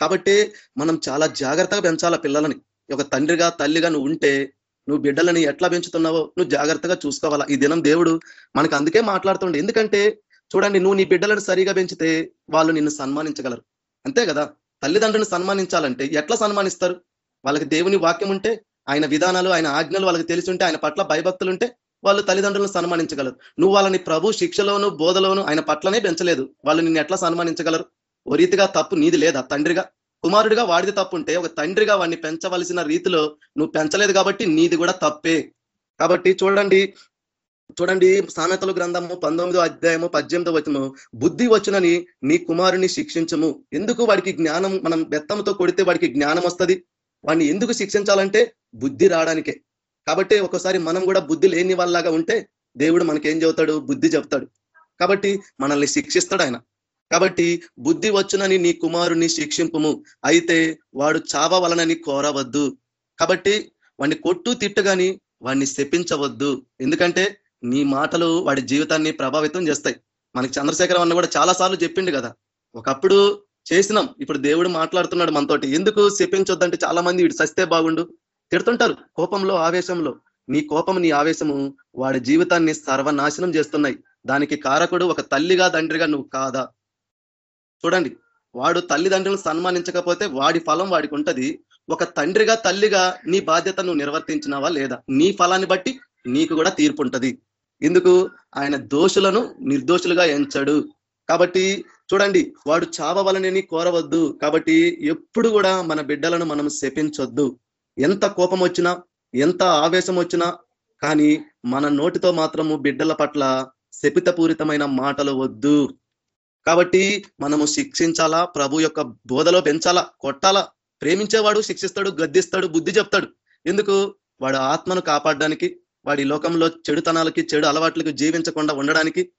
కాబట్టి మనం చాలా జాగ్రత్తగా పెంచాల పిల్లలని. ఒక తండ్రిగా తల్లిగా నువ్వు ఉంటే నువ్వు బిడ్డలని ఎట్లా పెంచుతున్నావో నువ్వు జాగ్రత్తగా చూసుకోవాలా. ఈ దినం దేవుడు మనకు అందుకే మాట్లాడుతుండే. ఎందుకంటే చూడండి నువ్వు నీ బిడ్డలను సరిగా పెంచితే వాళ్ళు నిన్ను సన్మానించగలరు. అంతే కదా? తల్లిదండ్రులను సన్మానించాలంటే ఎట్లా సన్మానిస్తారు? వాళ్ళకి దేవుని వాక్యం ఉంటే ఆయన విధానాలు ఆయన ఆజ్ఞలు వాళ్ళకి తెలిసి ఉంటే ఆయన పట్ల భయభక్తులు ఉంటే వాళ్ళు తల్లిదండ్రులను సన్మానించగలరు. నువ్వు వాళ్ళని ప్రభు శిక్షలోను బోధలోను ఆయన పట్లనే పెంచలేదు. వాళ్ళు నిన్ను ఎట్లా సన్మానించగలరు? ఓ రీతిగా తప్పు నీది లేదా? తండ్రిగా? కుమారుడిగా వాడిది తప్పు ఉంటే ఒక తండ్రిగా వాడిని పెంచవలసిన రీతిలో నువ్వు పెంచలేదు కాబట్టి నీది కూడా తప్పే. కాబట్టి చూడండి చూడండి సామెతలు గ్రంథము పంతొమ్మిదో అధ్యాయము పద్దెనిమిదో వచనము. బుద్ధి వచ్చునని నీ కుమారుని శిక్షించము. ఎందుకు వాడికి జ్ఞానం మనం బెత్తంతో కొడితే వాడికి జ్ఞానం వస్తుంది వాడిని ఎందుకు శిక్షించాలంటే బుద్ధి రావడానికే. కాబట్టి ఒకసారి మనం కూడా బుద్ధి లేని వాళ్ళలాగా ఉంటే దేవుడు మనకేం చెబుతాడు? బుద్ధి చెప్తాడు కాబట్టి మనల్ని శిక్షిస్తాడు ఆయన. కాబట్టి బుద్ధి వచ్చునని నీ కుమారుని శిక్షింపుము. అయితే వాడు చావవలనని కోరవద్దు. కాబట్టి వాడిని కొట్టు తిట్టుగాని వాడిని శపించవద్దు. ఎందుకంటే నీ మాటలు వాడి జీవితాన్ని ప్రభావితం చేస్తాయి. మనకి చంద్రశేఖరం అన్న కూడా చాలా సార్లు చెప్పిండు కదా. ఒకప్పుడు చేసినాం. ఇప్పుడు దేవుడు మాట్లాడుతున్నాడు మనతోటి. ఎందుకు? శపించొద్దంటే చాలా మంది వీడు సస్తే బాగుండు. తిడుతుంటారు కోపంలో ఆవేశంలో. నీ కోపం నీ ఆవేశము వాడి జీవితాన్ని సర్వనాశనం చేస్తున్నాయి. దానికి కారకుడు ఒక తల్లిగా తండ్రిగా నువ్వు కాదా? చూడండి. వాడు తల్లిదండ్రులను సన్మానించకపోతే వాడి ఫలం వాడికి ఉంటది. ఒక తండ్రిగా తల్లిగా నీ బాధ్యత నువ్వు నిర్వర్తించినావా లేదా? నీ ఫలాన్ని బట్టి నీకు కూడా తీర్పు ఉంటది. ఎందుకు? ఆయన దోషులను నిర్దోషులుగా ఎంచాడు. కాబట్టి చూడండి వాడు చావవలనని కోరవద్దు. కాబట్టి ఎప్పుడు కూడా మన బిడ్డలను మనం శపించొద్దు. ఎంత కోపం వచ్చినా ఎంత ఆవేశం వచ్చినా కానీ మన నోటితో మాత్రము బిడ్డల పట్ల శపితపూరితమైన మాటలు వద్దు. కాబట్టి మనము శిక్షించాలా ప్రభు యొక్క బోధలో పెంచాలా కొట్టాలా? ప్రేమించేవాడు శిక్షిస్తాడు గద్దిస్తాడు బుద్ధి చెప్తాడు. ఎందుకు? వాడు ఆత్మను కాపాడడానికి వాడి లోకంలో చెడుతనాలకి చెడు అలవాట్లకు జీవించకుండా ఉండడానికి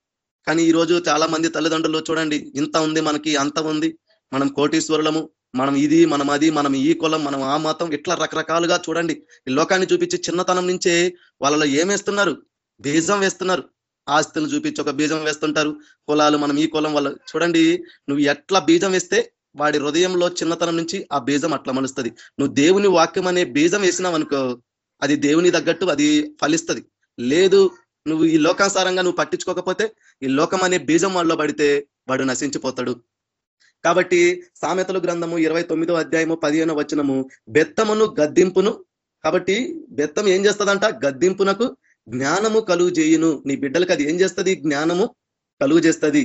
కానీ ఈ రోజు చాలా మంది తల్లిదండ్రులు చూడండి ఇంత ఉంది మనకి అంత ఉంది. మనం కోటీశ్వరులము మనం ఇది మనం అది మనం ఈ కులం మనం ఆ మతం ఇట్లా రకరకాలుగా చూడండి. ఈ లోకాన్ని చూపించి చిన్నతనం నుంచే వాళ్ళలో ఏమేస్తున్నారు? బీజం వేస్తున్నారు. ఆస్తులు చూపించి ఒక బీజం వేస్తుంటారు. కులాలు మనం ఈ కులం వల్ల చూడండి నువ్వు ఎట్లా బీజం వేస్తే వాడి హృదయంలో చిన్నతనం నుంచి ఆ బీజం అట్లా మలుస్తుంది. నువ్వు దేవుని వాక్యం అనే బీజం వేసినావు అనుకో అది దేవుని తగ్గట్టు అది ఫలిస్తుంది. లేదు నువ్వు ఈ లోకానుసారంగా నువ్వు పట్టించుకోకపోతే ఈ లోకం అనే బీజం వాళ్ళలో పడితే వాడు నశించిపోతాడు. కాబట్టి సామెతలు గ్రంథము ఇరవై తొమ్మిదో అధ్యాయము పదిహేను వచనము బెత్తమును గద్దింపును. కాబట్టి బెత్తం ఏం చేస్తుందంట? గద్దింపునకు జ్ఞానము కలుగు చేయును. నీ బిడ్డలకు అది ఏం చేస్తుంది? జ్ఞానము కలుగు చేస్తుంది.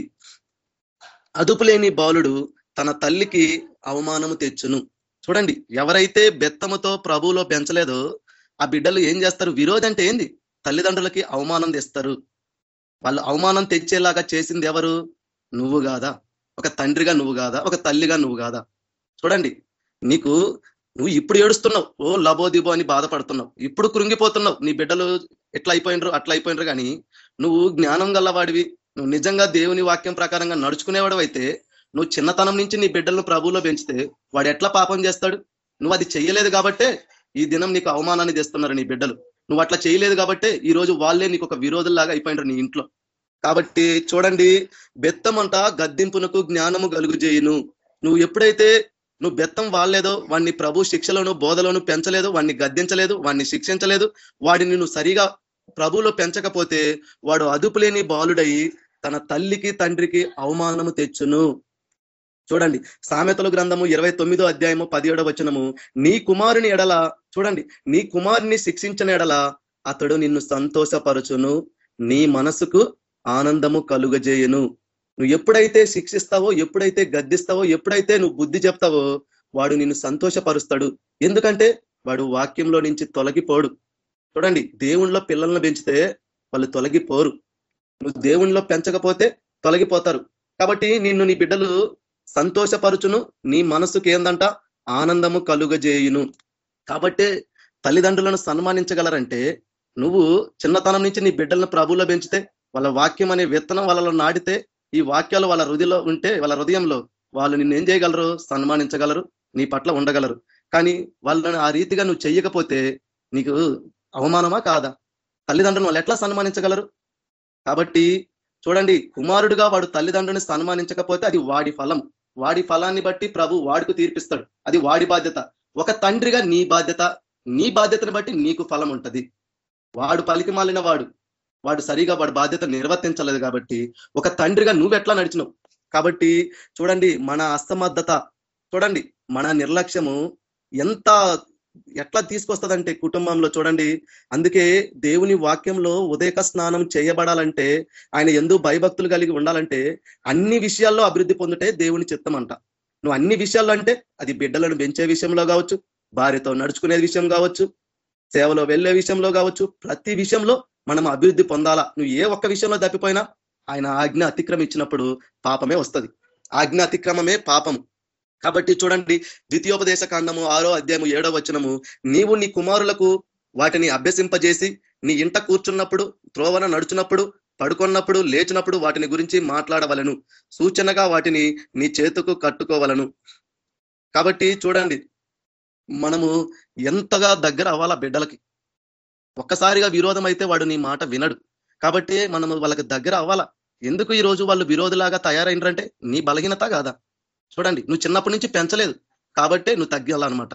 అదుపు లేని బాలుడు తన తల్లికి అవమానము తెచ్చును. చూడండి ఎవరైతే బెత్తముతో ప్రభువులో పెంచలేదో ఆ బిడ్డలు ఏం చేస్తారు? విరోధి అంటే ఏంది? తల్లిదండ్రులకి అవమానం తెస్తారు. వాళ్ళు అవమానం తెచ్చేలాగా చేసింది ఎవరు? నువ్వు కాదా? ఒక తండ్రిగా నువ్వు కాదా? ఒక తల్లిగా నువ్వు కాదా? చూడండి నీకు నువ్వు ఇప్పుడు ఏడుస్తున్నావు. ఓ లబోదిబో అని బాధపడుతున్నావు. ఇప్పుడు కృంగిపోతున్నావు. నీ బిడ్డలు ఎట్లా అయిపోయినరు? అట్లా అయిపోయినరు కానీ నువ్వు జ్ఞానం గల్లవాడివి నువ్వు నిజంగా దేవుని వాక్యం ప్రకారంగా నడుచుకునేవాడు అయితే నువ్వు చిన్నతనం నుంచి నీ బిడ్డలను ప్రభువులో పెంచితే వాడు ఎట్లా పాపం చేస్తాడు? నువ్వు అది చెయ్యలేదు కాబట్టే ఈ దినం నీకు అవమానాన్ని తెస్తున్నారు నీ బిడ్డలు. నువ్వు అట్లా చేయలేదు కాబట్టి ఈ రోజు వాళ్ళే నీకు ఒక విరోధుల్లాగా అయిపోయినారు నీ ఇంట్లో. కాబట్టి చూడండి బెత్తమంట గద్దింపునకు జ్ఞానము కలుగు చేయును నువ్వు ఎప్పుడైతే నువ్వు బెత్తం వాళ్ళేదో వాడిని ప్రభు శిక్షలోను బోధలోను పెంచలేదు వాడిని గద్దించలేదు వాడిని శిక్షించలేదు వాడిని నువ్వు సరిగా ప్రభులో పెంచకపోతే వాడు అదుపులేని బాలుడై తన తల్లికి తండ్రికి అవమానము తెచ్చును. చూడండి సామెతల గ్రంథము ఇరవై తొమ్మిదో అధ్యాయము పదిహేడో వచనము నీ కుమారుని ఎడల చూడండి నీ కుమారుని శిక్షించిన ఎడల అతడు నిన్ను సంతోషపరచును నీ మనసుకు ఆనందము కలుగజేయును. నువ్వు ఎప్పుడైతే శిక్షిస్తావో ఎప్పుడైతే గద్దిస్తావో ఎప్పుడైతే నువ్వు బుద్ధి చెప్తావో వాడు నిన్ను సంతోషపరుస్తాడు. ఎందుకంటే వాడు వాక్యంలో నుంచి తొలగిపోడు. చూడండి దేవుణ్ణిలో పిల్లలను పెంచితే వాళ్ళు తొలగిపోరు. నువ్వు దేవుణ్ణిలో పెంచకపోతే తొలగిపోతారు. కాబట్టి నిన్ను నీ బిడ్డలు సంతోషపరుచును నీ మనసుకి ఏందంట? ఆనందము కలుగజేయును. కాబట్టే తల్లిదండ్రులను సన్మానించగలరంటే నువ్వు చిన్నతనం నుంచి నీ బిడ్డలను ప్రభువులో పెంచితే వాళ్ళ వాక్యం అనే విత్తనం వాళ్ళలో నాటితే ఈ వాక్యాలు వాళ్ళ హృదయలో ఉంటే వాళ్ళ హృదయంలో వాళ్ళు నిన్ను ఏం చేయగలరు? సన్మానించగలరు నీ పట్ల ఉండగలరు. కానీ వాళ్ళని ఆ రీతిగా నువ్వు చెయ్యకపోతే నీకు అవమానమా కాదా? తల్లిదండ్రులను వాళ్ళు ఎట్లా సన్మానించగలరు? కాబట్టి చూడండి కుమారుడుగా వాడు తల్లిదండ్రుని సన్మానించకపోతే అది వాడి ఫలం. వాడి ఫలాన్ని బట్టి ప్రభు వాడికి తీర్పిస్తాడు. అది వాడి బాధ్యత. ఒక తండ్రిగా నీ బాధ్యత నీ బాధ్యతను బట్టి నీకు ఫలం ఉంటది. వాడు పలికి మాలిన వాడు వాడు సరిగా వాడి బాధ్యత నిర్వర్తించలేదు కాబట్టి ఒక తండ్రిగా నువ్వు ఎట్లా నడిచినావు? కాబట్టి చూడండి మన అసమర్థత చూడండి మన నిర్లక్ష్యము ఎంత ఎట్లా తీసుకొస్తుందంటే కుటుంబంలో చూడండి. అందుకే దేవుని వాక్యంలో ఉదయక స్నానం చేయబడాలంటే ఆయన ఎందుకు భయభక్తులు కలిగి ఉండాలంటే అన్ని విషయాల్లో అభివృద్ధి పొందుటే దేవుని చిత్తం అంట నువ్వు అన్ని విషయాల్లో అంటే అది బిడ్డలను పెంచే విషయంలో కావచ్చు భార్యతో నడుచుకునే విషయం కావచ్చు సేవలో వెళ్ళే విషయంలో కావచ్చు ప్రతి విషయంలో మనం అభివృద్ధి పొందాలా? నువ్వు ఏ ఒక్క విషయంలో తప్పిపోయినా ఆయన ఆజ్ఞ అతిక్రమించినప్పుడు పాపమే వస్తుంది. ఆజ్ఞ అతిక్రమమే పాపము. కాబట్టి చూడండి ద్వితీయోపదేశ కాండము ఆరో అధ్యాయము ఏడో వచనము. నీవు నీ కుమారులకు వాటిని అభ్యసింపజేసి నీ ఇంట కూర్చున్నప్పుడు త్రోవన నడుచున్నప్పుడు పడుకున్నప్పుడు లేచినప్పుడు వాటిని గురించి మాట్లాడవలను. సూచనగా వాటిని నీ చేతుకు కట్టుకోవలను. కాబట్టి చూడండి మనము ఎంతగా దగ్గర అవ్వాలా బిడ్డలకి? ఒక్కసారిగా విరోధం అయితే వాడు నీ మాట వినడు. కాబట్టి మనము వాళ్ళకి దగ్గర అవ్వాలా? ఎందుకు ఈ రోజు వాళ్ళు విరోధులాగా తయారైనరంటే నీ బలహీనత కాదా? చూడండి నువ్వు చిన్నప్పటి నుంచి పెంచలేదు. కాబట్టే నువ్వు తగ్గాలన్నమాట.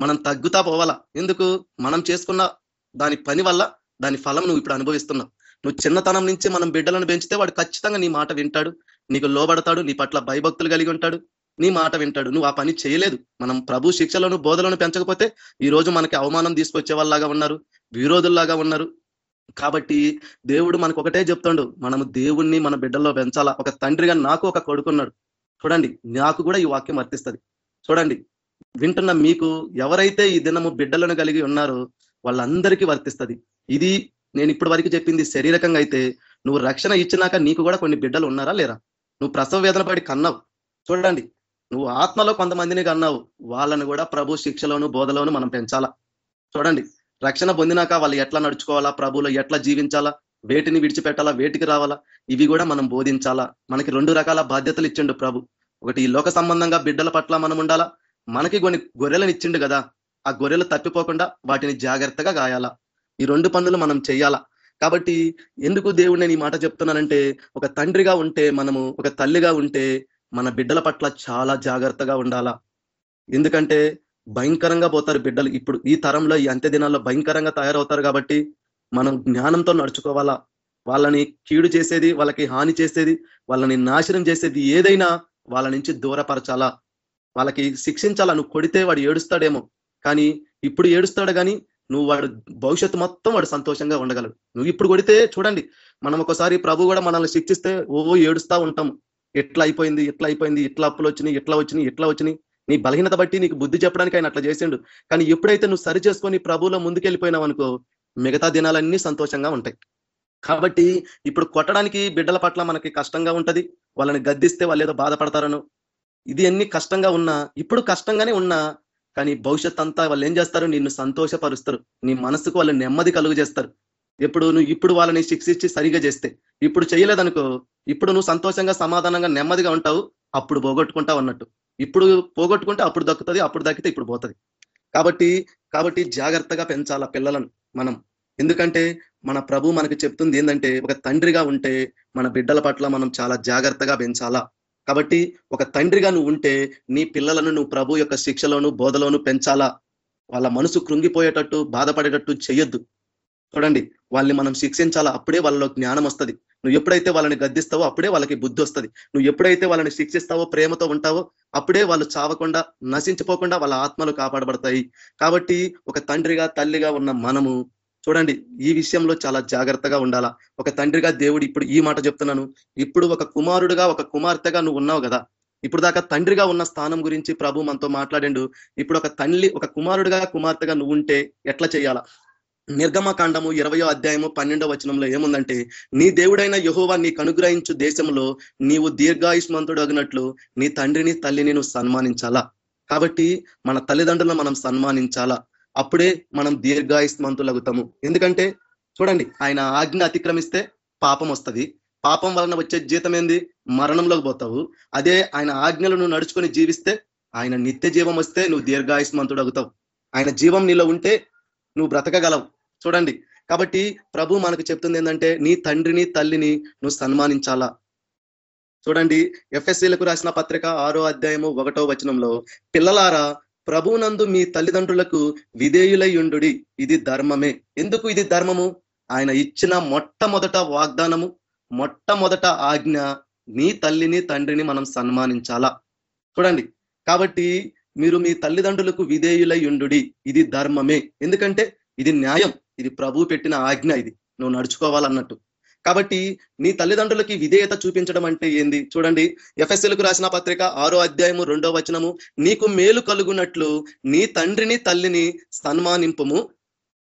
మనం తగ్గుతా పోవాలా? ఎందుకు? మనం చేసుకున్న దాని పని వల్ల దాని ఫలం నువ్వు ఇప్పుడు అనుభవిస్తున్నావు. నువ్వు చిన్నతనం నుంచి మనం బిడ్డలను పెంచితే వాడు ఖచ్చితంగా నీ మాట వింటాడు. నీకు లోబడతాడు నీ పట్ల భయభక్తులు కలిగి ఉంటాడు. నీ మాట వింటాడు. నువ్వు ఆ పని చేయలేదు. మనం ప్రభు శిక్షలను బోధలను పెంచకపోతే ఈ రోజు మనకి అవమానం తీసుకొచ్చే వాళ్ళలాగా ఉన్నారు విరోధుల్లాగా ఉన్నారు. కాబట్టి దేవుడు మనకు ఒకటే చెప్తాడు. మనము దేవుణ్ణి మన బిడ్డల్లో పెంచాలా? ఒక తండ్రిగా నాకు ఒక కొడుకున్నాడు. చూడండి నాకు కూడా ఈ వాక్యం వర్తిస్తుంది. చూడండి వింటున్న మీకు ఎవరైతే ఈ దినము బిడ్డలను కలిగి ఉన్నారో వాళ్ళందరికీ వర్తిస్తుంది. ఇది నేను ఇప్పటి వరకు చెప్పింది శరీరకంగా అయితే నువ్వు రక్షణ ఇచ్చినాక నీకు కూడా కొన్ని బిడ్డలు ఉన్నారా లేరా? నువ్వు ప్రసవ వేదన పడి కన్నావు. చూడండి నువ్వు ఆత్మలో కొంతమందిని కన్నావు. వాళ్ళను కూడా ప్రభు శిక్షలోను బోధలోను మనం పెంచాలా? చూడండి రక్షణ పొందినాక వాళ్ళు ఎట్లా నడుచుకోవాలా? ప్రభులో ఎట్లా జీవించాలా? వేటిని విడిచిపెట్టాలా వేటికి రావాలా? ఇవి కూడా మనం బోధించాలా? మనకి రెండు రకాల బాధ్యతలు ఇచ్చిండు ప్రభు. ఒకటి ఈ లోక సంబంధంగా బిడ్డల పట్ల మనం ఉండాలా? మనకి కొన్ని గొర్రెలను ఇచ్చిండు కదా ఆ గొర్రెలు తప్పిపోకుండా వాటిని జాగ్రత్తగా గాయాలా? ఈ రెండు పనులు మనం చేయాలా కాబట్టి ఎందుకు దేవుడు నేను ఈ మాట చెప్తున్నానంటే ఒక తండ్రిగా ఉంటే మనము ఒక తల్లిగా ఉంటే మన బిడ్డల పట్ల చాలా జాగ్రత్తగా ఉండాలా? ఎందుకంటే భయంకరంగా పోతారు బిడ్డలు. ఇప్పుడు ఈ తరంలో ఈ అంత్య దినాల్లో భయంకరంగా తయారవుతారు కాబట్టి మనం జ్ఞానంతో నడుచుకోవాలా? వాళ్ళని కీడు చేసేది వాళ్ళకి హాని చేసేది వాళ్ళని నాశనం చేసేది ఏదైనా వాళ్ళ నుంచి దూరపరచాలా? వాళ్ళకి శిక్షించాలా? నువ్వు కొడితే వాడు ఏడుస్తాడేమో. కానీ ఇప్పుడు ఏడుస్తాడు కానీ నువ్వు వాడు భవిష్యత్తు మొత్తం వాడు సంతోషంగా ఉండగలడు. నువ్వు ఇప్పుడు కొడితే చూడండి మనం ఒకసారి ప్రభు కూడా మనల్ని శిక్షిస్తే ఓ ఏడుస్తా ఉంటాం. ఎట్లా అయిపోయింది ఎట్లా అయిపోయింది ఇట్లా అప్పులు వచ్చినాయి ఇట్లా వచ్చినాయి ఇట్లా వచ్చినాయి? నీ బలహీనత బట్టి నీకు బుద్ధి చెప్పడానికి ఆయన అట్లా చేసిండు. కానీ ఎప్పుడైతే నువ్వు సరి చేసుకొని ప్రభువులో ముందుకెళ్ళిపోయినావు అనుకో మిగతా దినాలన్నీ సంతోషంగా ఉంటాయి. కాబట్టి ఇప్పుడు కొట్టడానికి బిడ్డల పట్ల మనకి కష్టంగా ఉంటది. వాళ్ళని గద్దిస్తే వాళ్ళు ఏదో బాధపడతారను. ఇది అన్ని కష్టంగా ఉన్నా ఇప్పుడు కష్టంగానే ఉన్నా కానీ భవిష్యత్ అంతా వాళ్ళు ఏం చేస్తారు? నిన్ను సంతోషపరుస్తారు. నీ మనసుకు వాళ్ళు నెమ్మది కలుగు చేస్తారు. ఎప్పుడు నువ్వు ఇప్పుడు వాళ్ళని శిక్షించి సరిగా చేస్తే. ఇప్పుడు చేయలేదనుకో ఇప్పుడు నువ్వు సంతోషంగా సమాధానంగా నెమ్మదిగా ఉంటావు అప్పుడు పోగొట్టుకుంటావు అన్నట్టు. ఇప్పుడు పోగొట్టుకుంటే అప్పుడు దక్కుతుంది అప్పుడు దక్కితే ఇప్పుడు పోతుంది. కాబట్టి కాబట్టి జాగ్రత్తగా పెంచాల పిల్లలను. మనం. ఎందుకంటే మన ప్రభు మనకి చెప్తుంది ఏంటంటే ఒక తండ్రిగా ఉంటే మన బిడ్డల పట్ల మనం చాలా జాగ్రత్తగా పెంచాలా? కాబట్టి ఒక తండ్రిగా నువ్వు ఉంటే నీ పిల్లలను నువ్వు ప్రభు యొక్క శిక్షలోను బోధలోను పెంచాలా? వాళ్ళ మనసు కృంగిపోయేటట్టు బాధపడేటట్టు చెయ్యొద్దు. చూడండి వాళ్ళని మనం శిక్షించాలా? అప్పుడే వాళ్ళలో జ్ఞానం వస్తుంది. నువ్వు ఎప్పుడైతే వాళ్ళని గద్దిస్తావో అప్పుడే వాళ్ళకి బుద్ధి వస్తుంది. నువ్వు ఎప్పుడైతే వాళ్ళని శిక్షిస్తావో ప్రేమతో ఉంటావో అప్పుడే వాళ్ళు చావకుండా నశించిపోకుండా వాళ్ళ ఆత్మలు కాపాడబడతాయి. కాబట్టి ఒక తండ్రిగా తల్లిగా ఉన్న మనము చూడండి ఈ విషయంలో చాలా జాగ్రత్తగా ఉండాలా. ఒక తండ్రిగా దేవుడు ఇప్పుడు ఈ మాట చెప్తున్నాను. ఇప్పుడు ఒక కుమారుడుగా ఒక కుమార్తెగా నువ్వు ఉన్నావు కదా. ఇప్పుడు దాకా తండ్రిగా ఉన్న స్థానం గురించి ప్రభు మనతో మాట్లాడిండు. ఇప్పుడు ఒక తల్లి ఒక కుమారుడుగా కుమార్తెగా నువ్వు ఉంటే ఎట్లా చేయాలా? నిర్గమకాండము ఇరవయో అధ్యాయము పన్నెండో వచనంలో ఏముందంటే నీ దేవుడైన యహోవా నీకు అనుగ్రహించు దేశంలో నీవు దీర్ఘాయుష్మంతుడు అగినట్లు నీ తండ్రిని తల్లిని నువ్వు సన్మానించాలా? కాబట్టి మన తల్లిదండ్రులను మనం సన్మానించాలా? అప్పుడే మనం దీర్ఘాయుష్మంతులగుతాము. ఎందుకంటే చూడండి ఆయన ఆజ్ఞ అతిక్రమిస్తే పాపం వస్తుంది. పాపం వలన వచ్చే జీతం ఏంది? మరణంలోకి పోతావు. అదే ఆయన ఆజ్ఞలను నడుచుకొని జీవిస్తే ఆయన నిత్య జీవం వస్తే నువ్వు దీర్ఘాయుష్మంతుడు అగుతావు ఆయన జీవం నీలో ఉంటే నువ్వు బ్రతకగలవు. చూడండి. కాబట్టి ప్రభు మనకు చెప్తుంది ఏంటంటే నీ తండ్రిని తల్లిని నువ్వు సన్మానించాలా? చూడండి ఎఫ్ఎస్సీలకు రాసిన పత్రిక ఆరో అధ్యాయము ఒకటో వచనంలో పిల్లలారా ప్రభునందు మీ తల్లిదండ్రులకు విధేయులై ఉండు ఇది ధర్మమే. ఎందుకు ఇది ధర్మము? ఆయన ఇచ్చిన మొట్టమొదట వాగ్దానము మొట్టమొదట ఆజ్ఞ నీ తల్లిని తండ్రిని మనం సన్మానించాలా? చూడండి. కాబట్టి మీరు మీ తల్లిదండ్రులకు విధేయులై ఉండు ఇది ధర్మమే. ఎందుకంటే ఇది న్యాయం. ఇది ప్రభు పెట్టిన ఆజ్ఞ ఇది. నువ్వు నడుచుకోవాలన్నట్టు. కాబట్టి నీ తల్లిదండ్రులకి విధేయత చూపించడం అంటే ఏంది? చూడండి ఎఫ్ఎస్ఎల్కు రాసిన పత్రిక ఆరో అధ్యాయము రెండో వచనము నీకు మేలు కలుగునట్లు నీ తండ్రిని తల్లిని సన్మానింపము.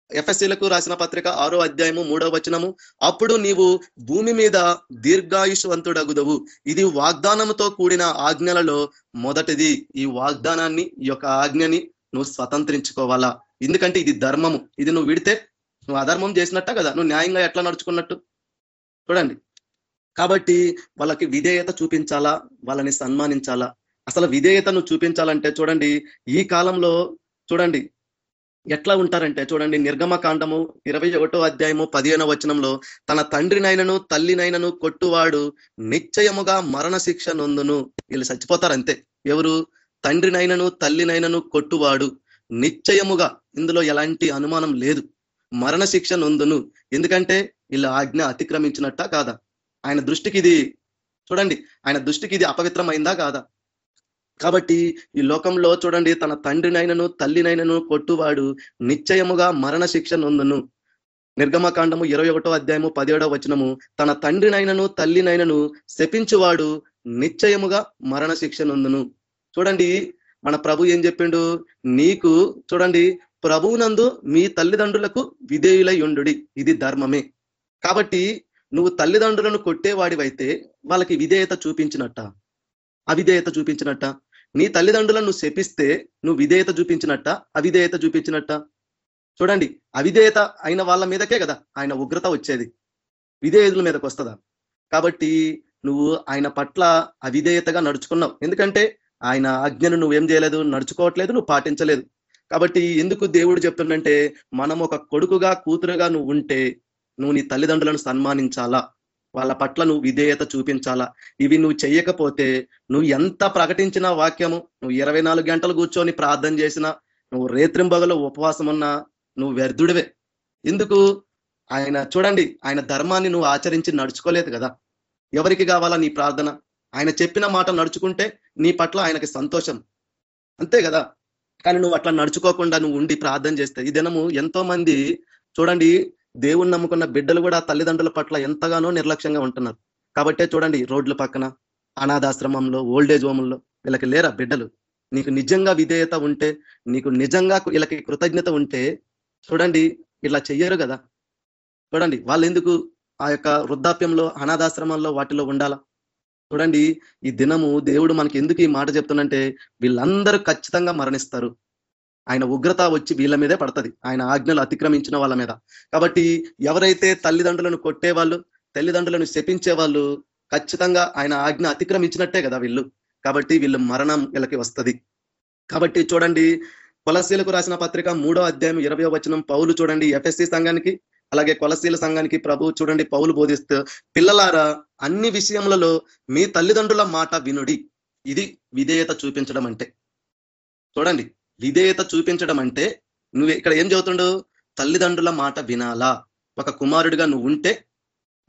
ఎఫ్ఎస్సీలకు రాసిన పత్రిక ఆరో అధ్యాయము మూడో వచనము అప్పుడు నీవు భూమి మీద దీర్ఘాయుషవంతుడగుదవు. ఇది వాగ్దానంతో కూడిన ఆజ్ఞలలో మొదటిది. ఈ వాగ్దానాన్ని ఈ యొక్క ఆజ్ఞని నువ్వు స్వతంత్రించుకోవాలా? ఎందుకంటే ఇది ధర్మము. ఇది నువ్వు విడితే నువ్వు అధర్మం చేసినట్ట కదా? నువ్వు న్యాయంగా ఎట్లా నడుచుకున్నట్టు? చూడండి. కాబట్టి వాళ్ళకి విధేయత చూపించాలా? వాళ్ళని సన్మానించాలా? అసలు విధేయత నువ్వు చూపించాలంటే చూడండి ఈ కాలంలో చూడండి ఎట్లా ఉంటారంటే చూడండి నిర్గమకాండము ఇరవై ఒకటో అధ్యాయము పదిహేనో వచనంలో తన తండ్రినైనను తల్లినైనను కొట్టువాడు నిశ్చయముగా మరణ శిక్ష నొందును. వీళ్ళు చచ్చిపోతారు అంతే ఎవరు? తండ్రినైనను తల్లినైనను కొట్టువాడు నిశ్చయముగా. ఇందులో ఎలాంటి అనుమానం లేదు. మరణ శిక్ష నొందును. ఎందుకంటే వీళ్ళ ఆజ్ఞ అతిక్రమించినట్ట కాదా? ఆయన దృష్టికి ఇది చూడండి ఆయన దృష్టికి ఇది అపవిత్రమైందా కాదా? కాబట్టి ఈ లోకంలో చూడండి తన తండ్రినైనను తల్లినైనను కొట్టువాడు నిశ్చయముగా మరణ శిక్ష నొందును. నిర్గమకాండము ఇరవై ఒకటో అధ్యాయము పదిహేడవ వచనము తన తండ్రినైనను తల్లినైనను శపించువాడు నిశ్చయముగా మరణ శిక్ష నొందును. చూడండి మన ప్రభు ఏం చెప్పిండు? నీకు చూడండి ప్రభువునందు మీ తల్లిదండ్రులకు విధేయులై ఉండు ఇది ధర్మమే. కాబట్టి నువ్వు తల్లిదండ్రులను కొట్టేవాడివైతే వాళ్ళకి విధేయత చూపించినట్ట. అవిధేయత చూపించినట్ట. నీ తల్లిదండ్రులను నువ్వు శపిస్తే నువ్వు విధేయత చూపించినట్ట అవిధేయత చూపించినట్ట. చూడండి అవిధేయత అయిన వాళ్ళ మీదకే కదా ఆయన ఉగ్రత వచ్చేది. విధేయుల మీదకి వస్తుందా? కాబట్టి నువ్వు ఆయన పట్ల అవిధేయతగా నడుచుకున్నావు. ఎందుకంటే ఆయన ఆజ్ఞను నువ్వేం చేయలేదు నడుచుకోవట్లేదు నువ్వు పాటించలేదు. కాబట్టి ఎందుకు దేవుడు చెప్తుండంటే మనం ఒక కొడుకుగా కూతురుగా నువ్వు ఉంటే నువ్వు నీ తల్లిదండ్రులను సన్మానించాలా? వాళ్ళ పట్ల నువ్వు విధేయత చూపించాలా? ఇవి నువ్వు చెయ్యకపోతే నువ్వు ఎంత ప్రకటించిన వాక్యము నువ్వు ఇరవై గంటలు కూర్చొని ప్రార్థన చేసినా నువ్వు రేత్రింబగలో ఉపవాసం ఉన్నా నువ్వు వ్యర్థుడివే. ఎందుకు? ఆయన చూడండి ఆయన ధర్మాన్ని నువ్వు ఆచరించి నడుచుకోలేదు కదా? ఎవరికి కావాలా నీ ప్రార్థన? ఆయన చెప్పిన మాట నడుచుకుంటే నీ పట్ల ఆయనకి సంతోషం. అంతే కదా? కానీ నువ్వు అట్లా నడుచుకోకుండా నువ్వు ఉండి ప్రార్థన చేస్తే ఈ దినము ఎంతో మంది చూడండి దేవుణ్ణి నమ్ముకున్న బిడ్డలు కూడా తల్లిదండ్రుల పట్ల ఎంతగానో నిర్లక్ష్యంగా ఉంటున్నారు. కాబట్టే చూడండి రోడ్ల పక్కన అనాథాశ్రమంలో ఓల్డేజ్ హోముల్లో వీళ్ళకి లేరా బిడ్డలు? నీకు నిజంగా విధేయత ఉంటే నీకు నిజంగా వీళ్ళకి కృతజ్ఞత ఉంటే చూడండి ఇలా చెయ్యరు కదా? చూడండి వాళ్ళు ఎందుకు ఆ యొక్క వృద్ధాప్యంలో అనాథాశ్రమంలో వాటిలో ఉండాలా? చూడండి ఈ దినము దేవుడు మనకి ఎందుకు ఈ మాట చెప్తుందంటే వీళ్ళందరూ ఖచ్చితంగా మరణిస్తారు. ఆయన ఉగ్రత వచ్చి వీళ్ళ మీదే పడుతుంది. ఆయన ఆజ్ఞలు అతిక్రమించిన వాళ్ళ మీద. కాబట్టి ఎవరైతే తల్లిదండ్రులను కొట్టేవాళ్ళు తల్లిదండ్రులను శపించే వాళ్ళు ఖచ్చితంగా ఆయన ఆజ్ఞ అతిక్రమించినట్టే కదా వీళ్ళు. కాబట్టి వీళ్ళు మరణం వీళ్ళకి వస్తుంది. కాబట్టి చూడండి కొలసీలకు రాసిన పత్రిక మూడో అధ్యాయం ఇరవై వచనం పౌలు చూడండి ఎఫ్ఎస్సి సంఘానికి అలాగే కొలసీల సంఘానికి ప్రభు చూడండి పౌలు బోధిస్తూ పిల్లలారా అన్ని విషయములలో మీ తల్లిదండ్రుల మాట వినుడి. ఇది విధేయత చూపించడం అంటే. చూడండి విధేయత చూపించడం అంటే నువ్వు ఇక్కడ ఏం చదువుతుండు? తల్లిదండ్రుల మాట వినాలా? ఒక కుమారుడిగా నువ్వు ఉంటే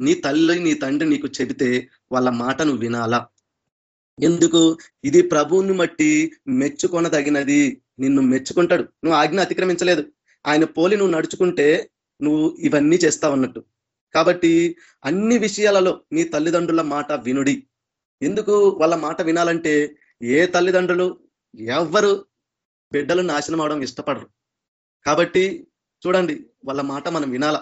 నీ తల్లి నీ తండ్రి నీకు చెబితే వాళ్ళ మాట నువ్వు వినాలా? ఎందుకు? ఇది ప్రభువుని మట్టి మెచ్చుకొనదగినది. నిన్ను మెచ్చుకుంటాడు. నువ్వు ఆజ్ఞ అతిక్రమించలేదు. ఆయన పోలి నువ్వు నడుచుకుంటే నువ్వు ఇవన్నీ చేస్తావు అన్నట్టు కాబట్టి అన్ని విషయాలలో నీ తల్లిదండ్రుల మాట వినుడి. ఎందుకు వాళ్ళ మాట వినాలంటే ఏ తల్లిదండ్రులు ఎవ్వరు బిడ్డలు నాశనం అవడం ఇష్టపడరు. కాబట్టి చూడండి వాళ్ళ మాట మనం వినాల.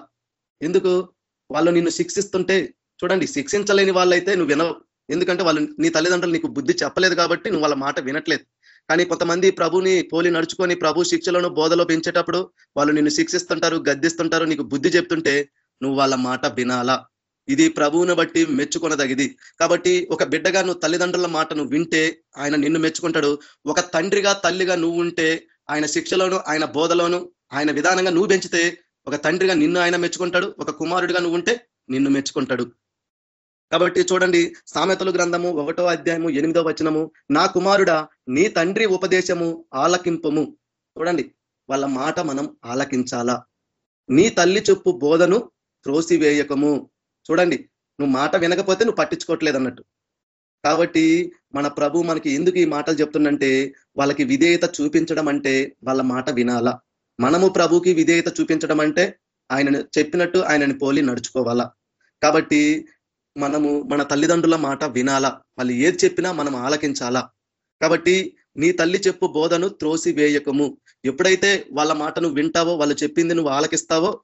ఎందుకు? వాళ్ళు నిన్ను శిక్షిస్తుంటే చూడండి శిక్షించలేని వాళ్ళైతే నువ్వు వినవు. ఎందుకంటే వాళ్ళు నీ తల్లిదండ్రులు నీకు బుద్ధి చెప్పలేదు కాబట్టి నువ్వు వాళ్ళ మాట వినట్లేదు. కానీ కొంతమంది ప్రభుని పోలి నడుచుకొని ప్రభు శిక్షలను బోధలో పెంచేటప్పుడు వాళ్ళు నిన్ను శిక్షిస్తుంటారు గద్దిస్తుంటారు నీకు బుద్ధి చెప్తుంటే నువ్వు వాళ్ళ మాట వినాలా? ఇది ప్రభువుని బట్టి మెచ్చుకొనదగిది. కాబట్టి ఒక బిడ్డగా నువ్వు తల్లిదండ్రుల మాట నువ్వు వింటే ఆయన నిన్ను మెచ్చుకుంటాడు. ఒక తండ్రిగా తల్లిగా నువ్వు ఉంటే ఆయన శిక్షలోను ఆయన బోధలోను ఆయన విధానంగా నువ్వు పెంచితే ఒక తండ్రిగా నిన్ను ఆయన మెచ్చుకుంటాడు. ఒక కుమారుడిగా నువ్వు ఉంటే నిన్ను మెచ్చుకుంటాడు. కాబట్టి చూడండి సామెతలు గ్రంథము ఒకటో అధ్యాయము ఎనిమిదో వచనము నా కుమారుడా నీ తండ్రి ఉపదేశము ఆలకింపము. చూడండి వాళ్ళ మాట మనం ఆలకించాలా? నీ తల్లి చెప్పు బోధను త్రోసివేయకము. చూడండి నువ్వు మాట వినకపోతే నువ్వు పట్టించుకోవట్లేదు అన్నట్టు కాబట్టి మన ప్రభు మనకి ఎందుకు ఈ మాటలు చెప్తుందంటే వాళ్ళకి విధేయత చూపించడం అంటే వాళ్ళ మాట వినాలా? మనము ప్రభుకి విధేయత చూపించడం అంటే ఆయనను చెప్పినట్టు ఆయనని పోలి నడుచుకోవాలా? కాబట్టి మనము మన తల్లిదండ్రుల మాట వినాలా? వాళ్ళు ఏది చెప్పినా మనం ఆలకించాలా? కాబట్టి నీ తల్లి చెప్పు బోధను త్రోసి వేయకము ఎప్పుడైతే వాళ్ళ మాటను వింటావో వాళ్ళు చెప్పింది నువ్వు ఆలకిస్తావో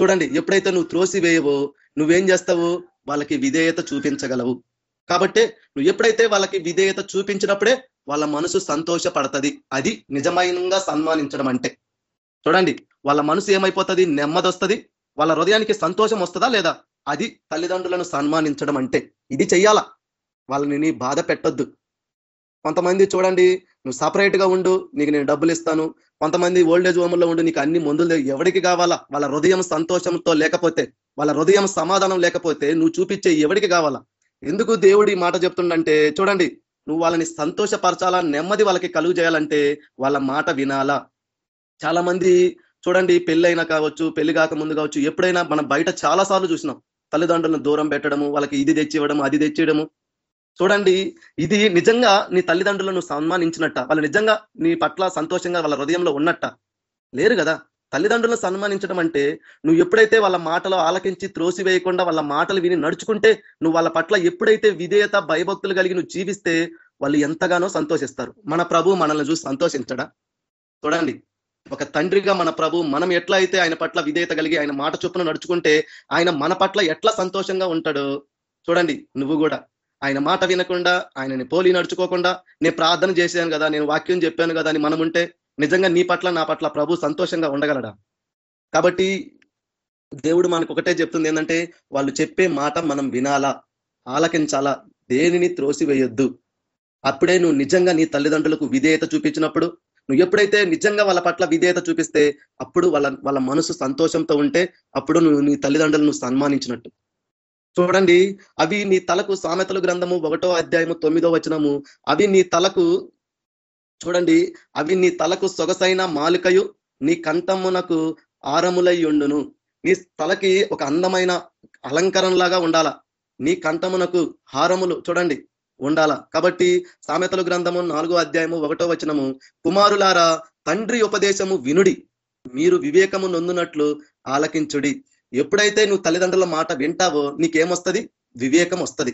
చూడండి ఎప్పుడైతే నువ్వు త్రోసి వేయవో నువ్వేం చేస్తావు? వాళ్ళకి విధేయత చూపించగలవు. కాబట్టి నువ్వు ఎప్పుడైతే వాళ్ళకి విధేయత చూపించినప్పుడే వాళ్ళ మనసు సంతోషపడుతుంది. అది నిజమైనంగా సన్మానించడం అంటే. చూడండి వాళ్ళ మనసు ఏమైపోతుంది? నెమ్మది వస్తుంది వాళ్ళ హృదయానికి సంతోషం వస్తుందా లేదా? అది తల్లిదండ్రులను సన్మానించడం అంటే. ఇది చెయ్యాలా? వాళ్ళని నీ బాధ పెట్టొద్దు. కొంతమంది చూడండి నువ్వు సపరేట్గా ఉండు నీకు నేను డబ్బులు ఇస్తాను కొంతమంది ఓల్డేజ్ హోమ్లో ఉండి నీకు అన్ని మందులు ఎవరికి కావాలా? వాళ్ళ హృదయం సంతోషంతో లేకపోతే వాళ్ళ హృదయం సమాధానం లేకపోతే నువ్వు చూపించే ఎవరికి కావాలా? ఎందుకు దేవుడి మాట చెప్తుండంటే చూడండి నువ్వు వాళ్ళని సంతోషపరచాలా నెమ్మది వాళ్ళకి కలుగు చేయాలంటే వాళ్ళ మాట వినాలా. చాలా మంది చూడండి పెళ్ళైనా కావచ్చు పెళ్ళి కాక ముందు కావచ్చు ఎప్పుడైనా మనం బయట చాలా సార్లు చూసినాం. తల్లిదండ్రులను దూరం పెట్టడము వాళ్ళకి ఇది తెచ్చివ్వడము అది తెచ్చివ్వడము. చూడండి ఇది నిజంగా నీ తల్లిదండ్రులను సన్మానించినట్ట వాళ్ళు నిజంగా నీ పట్ల సంతోషంగా వాళ్ళ హృదయంలో ఉన్నట్ట? లేరు కదా. తల్లిదండ్రులను సన్మానించడం అంటే నువ్వు ఎప్పుడైతే వాళ్ళ మాటలు ఆలకించి త్రోసి వేయకుండా వాళ్ళ మాటలు విని నడుచుకుంటే నువ్వు వాళ్ళ పట్ల ఎప్పుడైతే విధేయత భయభక్తులు కలిగి నువ్వు జీవిస్తే వాళ్ళు ఎంతగానో సంతోషిస్తారు. మన ప్రభు మనల్ని చూసి సంతోషించడా? చూడండి ఒక తండ్రిగా మన ప్రభు మనం ఎట్లా అయితే ఆయన పట్ల విధేయత కలిగి ఆయన మాట చొప్పున నడుచుకుంటే ఆయన మన పట్ల ఎట్లా సంతోషంగా ఉంటాడో చూడండి నువ్వు కూడా. ఆయన మాట వినకుండా ఆయనని పోలి నడుచుకోకుండా నేను ప్రార్థన చేశాను కదా నేను వాక్యం చెప్పాను కదా అని మనం ఉంటే నిజంగా నీ పట్ల నా పట్ల ప్రభు సంతోషంగా ఉండగలడా? కాబట్టి దేవుడు మనకు ఒకటే చెప్తుంది ఏంటంటే వాళ్ళు చెప్పే మాట మనం వినాలా ఆలకించాలా దేనిని త్రోసివేయొద్దు. అప్పుడే నువ్వు నిజంగా నీ తల్లిదండ్రులకు విధేయత చూపించినప్పుడు నువ్వు ఎప్పుడైతే నిజంగా వాళ్ళ పట్ల విధేయత చూపిస్తే అప్పుడు వాళ్ళ వాళ్ళ మనసు సంతోషంతో ఉంటే అప్పుడు నువ్వు నీ తల్లిదండ్రులను సన్మానించినట్టు. చూడండి అవి నీ తలకు సామెతలు గ్రంథము ఒకటో అధ్యాయము తొమ్మిదో వచనము అవి నీ తలకు చూడండి అవి నీ తలకు సొగసైన మాలికయు నీ కంఠమునకు ఆరములై ఉండును. నీ తలకి ఒక అందమైన అలంకరణ లాగా ఉండాల. నీ కంఠమునకు హారములు చూడండి. ఉండాల? కాబట్టి సామెతలు గ్రంథము నాలుగో అధ్యాయము ఒకటో వచనము కుమారులారా తండ్రి ఉపదేశము వినుడి మీరు వివేకము నొందునట్లు ఆలకించుడి. ఎప్పుడైతే నువ్వు తల్లిదండ్రుల మాట వింటావో నీకేమొస్తుంది? వివేకం వస్తుంది.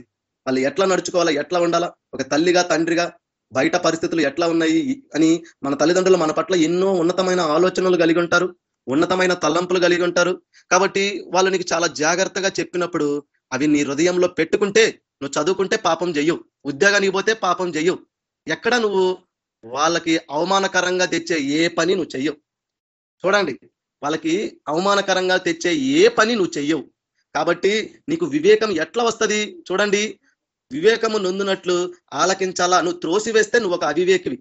వాళ్ళు ఎట్లా నడుచుకోవాలా? ఎట్లా ఉండాలా? ఒక తల్లిగా తండ్రిగా బయట పరిస్థితులు ఎట్లా ఉన్నాయి? అని మన తల్లిదండ్రులు మన పట్ల ఎన్నో ఉన్నతమైన ఆలోచనలు కలిగి ఉంటారు ఉన్నతమైన తలంపులు కలిగి ఉంటారు. కాబట్టి వాళ్ళు నీకు చాలా జాగ్రత్తగా చెప్పినప్పుడు అవి నీ హృదయంలో పెట్టుకుంటే నువ్వు చదువుకుంటే పాపం చెయ్యవు ఉద్యోగానికి పోతే పాపం చెయ్యవు ఎక్కడ నువ్వు వాళ్ళకి అవమానకరంగా తెచ్చే ఏ పని నువ్వు చెయ్యవు. చూడండి వాళ్ళకి అవమానకరంగా తెచ్చే ఏ పని నువ్వు చెయ్యవు. కాబట్టి నీకు వివేకం ఎట్లా వస్తుంది చూడండి. వివేకము నొందునట్లు ఆలకించాలా? నువ్వు త్రోసి వేస్తే నువ్వు ఒక అవివేకివి.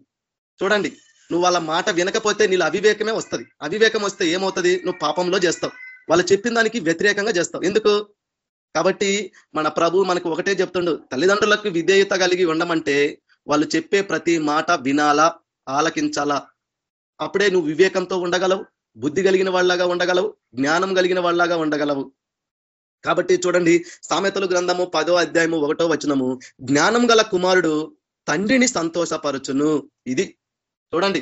చూడండి నువ్వు వాళ్ళ మాట వినకపోతే నీళ్ళ అవివేకమే వస్తుంది. అవివేకం వస్తే ఏమవుతుంది? నువ్వు పాపంలో చేస్తావు. వాళ్ళు చెప్పిన దానికి వ్యతిరేకంగా చేస్తావు. ఎందుకు? కాబట్టి మన ప్రభు మనకు ఒకటే చెప్తుండు తల్లిదండ్రులకు విధేయత కలిగి ఉండమంటే వాళ్ళు చెప్పే ప్రతి మాట వినాలా ఆలకించాలా? అప్పుడే నువ్వు వివేకంతో ఉండగలవు బుద్ధి కలిగిన వాళ్ళగా ఉండగలవు జ్ఞానం కలిగిన వాళ్ళగా ఉండగలవు. కాబట్టి చూడండి సామెతలు గ్రంథము పదో అధ్యాయము ఒకటో వచనము జ్ఞానం గల కుమారుడు తండ్రిని సంతోషపరచును. ఇది చూడండి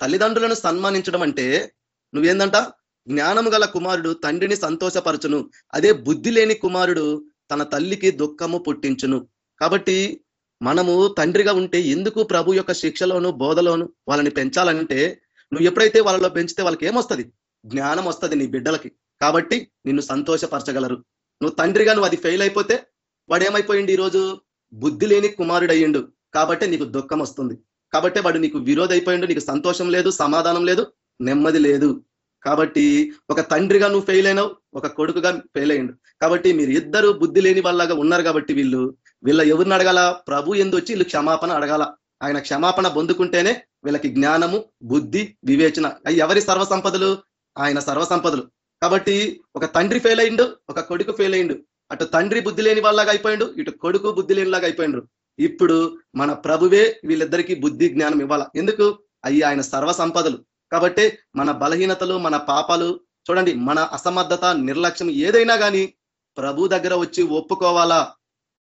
తల్లిదండ్రులను సన్మానించడం అంటే నువ్వేందంట? జ్ఞానం గల కుమారుడు తండ్రిని సంతోషపరచును. అదే బుద్ధి లేని కుమారుడు తన తల్లికి దుఃఖము పుట్టించును. కాబట్టి మనము తండ్రిగా ఉంటే ఎందుకు ప్రభు యొక్క శిక్షలోను బోధలోను వాళ్ళని పెంచాలంటే నువ్వు ఎప్పుడైతే వాళ్ళలో పెంచితే వాళ్ళకి ఏమొస్తుంది? జ్ఞానం వస్తుంది నీ బిడ్డలకి. కాబట్టి నిన్ను సంతోషపరచగలరు. నువ్వు తండ్రిగా నువ్వు అది ఫెయిల్ అయిపోతే వాడు ఏమైపోయిండు ఈరోజు? బుద్ధి లేని కుమారుడు కాబట్టి నీకు దుఃఖం వస్తుంది. కాబట్టి వాడు నీకు విరోధ అయిపోయిండు నీకు సంతోషం లేదు సమాధానం లేదు నెమ్మది లేదు. కాబట్టి ఒక తండ్రిగా నువ్వు ఫెయిల్ అయినావు ఒక కొడుకుగా ఫెయిల్ అయ్యిండు. కాబట్టి మీరు ఇద్దరు బుద్ధి లేని వాళ్ళగా ఉన్నారు కాబట్టి వీళ్ళు వీళ్ళ ఎవరిని అడగాల? ప్రభు ఎందు వచ్చి వీళ్ళు క్షమాపణ అడగాల. ఆయన క్షమాపణ పొందుకుంటేనే వీళ్ళకి జ్ఞానము బుద్ధి వివేచన. అవి ఎవరి సర్వసంపదలు ఆయన సర్వసంపదలు కాబట్టి ఒక తండ్రి ఫెయిల్ అయిండు ఒక కొడుకు ఫెయిల్ అయిండు అటు తండ్రి బుద్ధి లేని వాళ్ళగా అయిపోయిండు ఇటు కొడుకు బుద్ధి లేనిలాగా అయిపోయిండ్రు. ఇప్పుడు మన ప్రభువే వీళ్ళిద్దరికీ బుద్ధి జ్ఞానం ఇవ్వాల. ఎందుకు? అవి ఆయన సర్వ సంపదలు. కాబట్టి మన బలహీనతలు మన పాపాలు చూడండి మన అసమర్థత నిర్లక్ష్యం ఏదైనా కానీ ప్రభు దగ్గర వచ్చి ఒప్పుకోవాలా?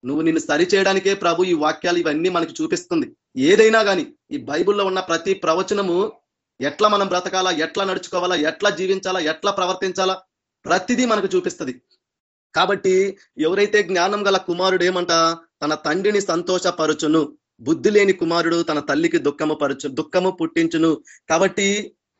నువ్వు నిన్ను సరి చేయడానికే ప్రభు ఈ వాక్యాలు ఇవన్నీ మనకి చూపిస్తుంది. ఏదైనా కానీ ఈ బైబిల్లో ఉన్న ప్రతి ప్రవచనము ఎట్లా మనం బ్రతకాలా ఎట్లా నడుచుకోవాలా ఎట్లా జీవించాలా ఎట్లా ప్రవర్తించాలా ప్రతిదీ మనకు చూపిస్తుంది. కాబట్టి ఎవరైతే జ్ఞానం గల కుమారుడు ఏమంట తన తండ్రిని సంతోషపరచును బుద్ధి లేని కుమారుడు తన తల్లికి దుఃఖము పరచు దుఃఖము పుట్టించును. కాబట్టి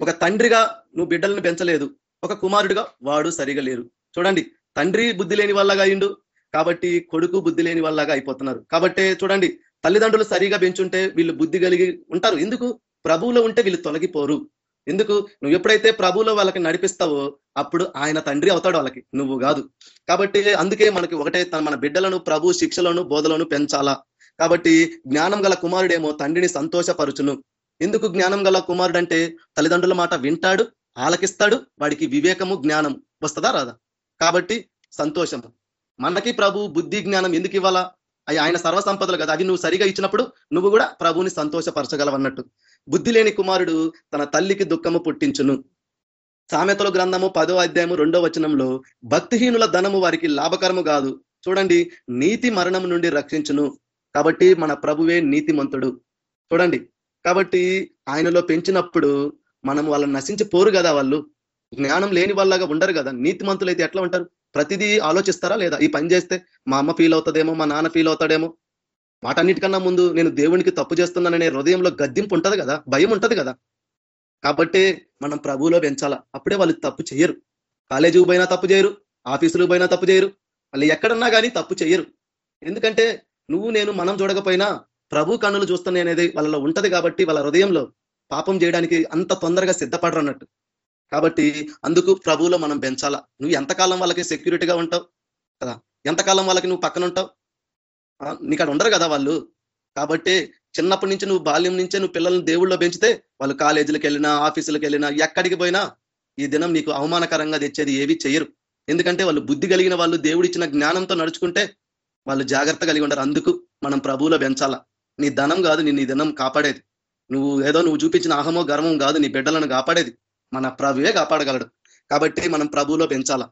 ఒక తండ్రిగా నువ్వు బిడ్డలను పెంచలేదు ఒక కుమారుడిగా వాడు సరిగా లేరు. చూడండి తండ్రి బుద్ధి లేని వాళ్ళగా అయిండు కాబట్టి కొడుకు బుద్ధి లేని వాళ్ళగా అయిపోతున్నారు. కాబట్టి చూడండి తల్లిదండ్రులు సరిగా పెంచుంటే వీళ్ళు బుద్ధి కలిగి ఉంటారు. ఎందుకు? ప్రభువులో ఉంటే వీళ్ళు తొలగిపోరు. ఎందుకు? నువ్వు ఎప్పుడైతే ప్రభువులో వాళ్ళకి నడిపిస్తావో అప్పుడు ఆయన తండ్రి అవుతాడు వాళ్ళకి నువ్వు కాదు. కాబట్టి అందుకే మనకి ఒకటే మన బిడ్డలను ప్రభు శిక్షలను బోధలను పెంచాలా. కాబట్టి జ్ఞానం గల కుమారుడేమో తండ్రిని సంతోషపరుచును. ఎందుకు జ్ఞానం గల కుమారుడు అంటే తల్లిదండ్రుల మాట వింటాడు ఆలకిస్తాడు వాడికి వివేకము జ్ఞానం వస్తుందా రాదా? కాబట్టి సంతోషము మనకి ప్రభు బుద్ధి జ్ఞానం ఎందుకు ఇవ్వాలా? అవి ఆయన సర్వసంపదలు కదా అవి నువ్వు సరిగా ఇచ్చినప్పుడు నువ్వు కూడా ప్రభుని సంతోషపరచగలవన్నట్టు. బుద్ధి లేని కుమారుడు తన తల్లికి దుఃఖము పుట్టించును. సామెతల గ్రంథము పదో అధ్యాయము రెండో వచనంలో భక్తిహీనుల ధనము వారికి లాభకరము కాదు. చూడండి నీతి మరణం నుండి రక్షించును. కాబట్టి మన ప్రభువే నీతిమంతుడు. చూడండి కాబట్టి ఆయనలో పెంచినప్పుడు మనం వాళ్ళని నశించిపోరు కదా వాళ్ళు? జ్ఞానం లేని వాళ్ళగా ఉండరు కదా? నీతిమంతులు అయితే ఎట్లా ఉంటారు? ప్రతిదీ ఆలోచిస్తారా లేదా? ఈ పని చేస్తే మా అమ్మ ఫీల్ అవుతుందేమో మా నాన్న ఫీల్ అవుతాడేమో. వాటన్నిటికన్నా ముందు నేను దేవునికి తప్పు చేస్తున్నాననే హృదయంలో గద్దింపు ఉంటది కదా? భయం ఉంటది కదా? కాబట్టి మనం ప్రభువులో పెంచాలా? అప్పుడే వాళ్ళు తప్పు చేయరు. కాలేజీకి పోయినా తప్పు చేయరు ఆఫీసులకు పోయినా తప్పు చేయరు వాళ్ళు ఎక్కడన్నా కానీ తప్పు చేయరు. ఎందుకంటే నువ్వు నేను మనం చూడకపోయినా ప్రభు కన్నులు చూస్తున్నాయి అనేది వాళ్ళలో ఉంటది కాబట్టి వాళ్ళ హృదయంలో పాపం చేయడానికి అంత తొందరగా సిద్ధపడరు అన్నట్టు. కాబట్టి అందుకు ప్రభువులో మనం పెంచాలా? నువ్వు ఎంతకాలం వాళ్ళకి సెక్యూరిటీగా ఉంటావు? కదా? ఎంతకాలం వాళ్ళకి నువ్వు పక్కన ఉంటావు? నీకు అక్కడ ఉండరు కదా వాళ్ళు? కాబట్టి చిన్నప్పటి నుంచి నువ్వు బాల్యం నుంచే నువ్వు పిల్లల్ని దేవుళ్ళలో పెంచితే వాళ్ళు కాలేజీలకు వెళ్ళినా ఆఫీసులకు వెళ్ళినా ఎక్కడికి పోయినా ఈ దినం నీకు అవమానకరంగా తెచ్చేది ఏవి చేయరు ఎందుకంటే వాళ్ళు బుద్ధి కలిగిన వాళ్ళు దేవుడిచ్చిన జ్ఞానంతో నడుచుకుంటే వాళ్ళు జాగ్రత్త కలిగి ఉండరు. అందుకు మనం ప్రభువులో పెంచాలా? నీ ధనం కాదు నీ నీ దినం కాపాడేది. నువ్వు ఏదో నువ్వు చూపించిన అహమో గర్వం కాదు నీ బిడ్డలను కాపాడేది. మన ప్రభువే కాపాడగలడు. కాబట్టి మనం ప్రభువులో పెంచాలా?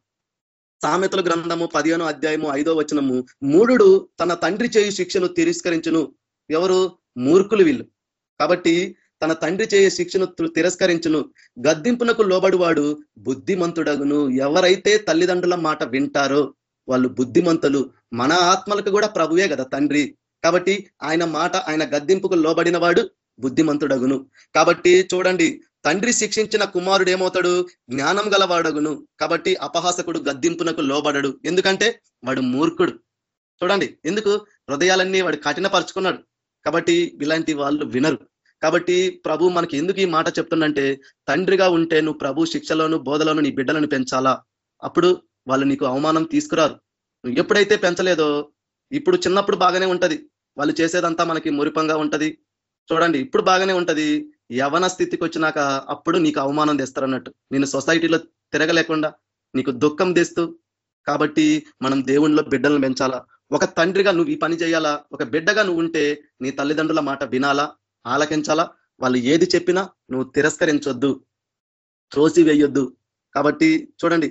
సామెతల గ్రంథము పదిహేను అధ్యాయము ఐదో వచనము మూఢుడు తన తండ్రి చేయి శిక్షను తిరస్కరించును. ఎవరు? మూర్ఖులు వీళ్ళు. కాబట్టి తన తండ్రి చేయ శిక్షను తిరస్కరించును. గద్దింపునకు లోబడివాడు బుద్ధిమంతుడగును. ఎవరైతే తల్లిదండ్రుల మాట వింటారో వాళ్ళు బుద్ధిమంతులు. మన ఆత్మలకు కూడా ప్రభువే కదా తండ్రి. కాబట్టి ఆయన మాట ఆయన గద్దింపుకు లోబడిన వాడు బుద్ధిమంతుడగును. కాబట్టి చూడండి తండ్రి శిక్షించిన కుమారుడు ఏమవుతాడు? జ్ఞానం గలవాడగును. కాబట్టి అపహాసకుడు గద్దింపునకు లోబడడు. ఎందుకంటే వాడు మూర్ఖుడు. చూడండి ఎందుకు? హృదయాలన్నీ వాడు కఠినపరుచుకున్నాడు. కాబట్టి ఇలాంటి వాళ్ళు వినరు. కాబట్టి ప్రభు మనకి ఎందుకు ఈ మాట చెప్తుందంటే తండ్రిగా ఉంటే నువ్వు ప్రభు శిక్షలోను బోధలోను నీ బిడ్డలను పెంచాలా? అప్పుడు వాళ్ళు నీకు అవమానం తీసుకురారు. నువ్వు ఎప్పుడైతే పెంచలేదో ఇప్పుడు చిన్నప్పుడు బాగానే ఉంటది. వాళ్ళు చేసేదంతా మనకి మురిపంగా ఉంటది. చూడండి ఇప్పుడు బాగానే ఉంటది. యవన స్థితికి వచ్చినాక అప్పుడు నీకు అవమానం తెస్తారన్నట్టు. నేను సొసైటీలో తిరగలేకుండా నీకు దుఃఖం తెస్తూ కాబట్టి మనం దేవుణ్ణిలో బిడ్డలను పెంచాలా? ఒక తండ్రిగా నువ్వు ఈ పని చేయాలా? ఒక బిడ్డగా నువ్వు ఉంటే నీ తల్లిదండ్రుల మాట వినాలా? ఆలకించాలా? వాళ్ళు ఏది చెప్పినా నువ్వు తిరస్కరించొద్దు. త్రోసి వేయొద్దు కాబట్టి చూడండి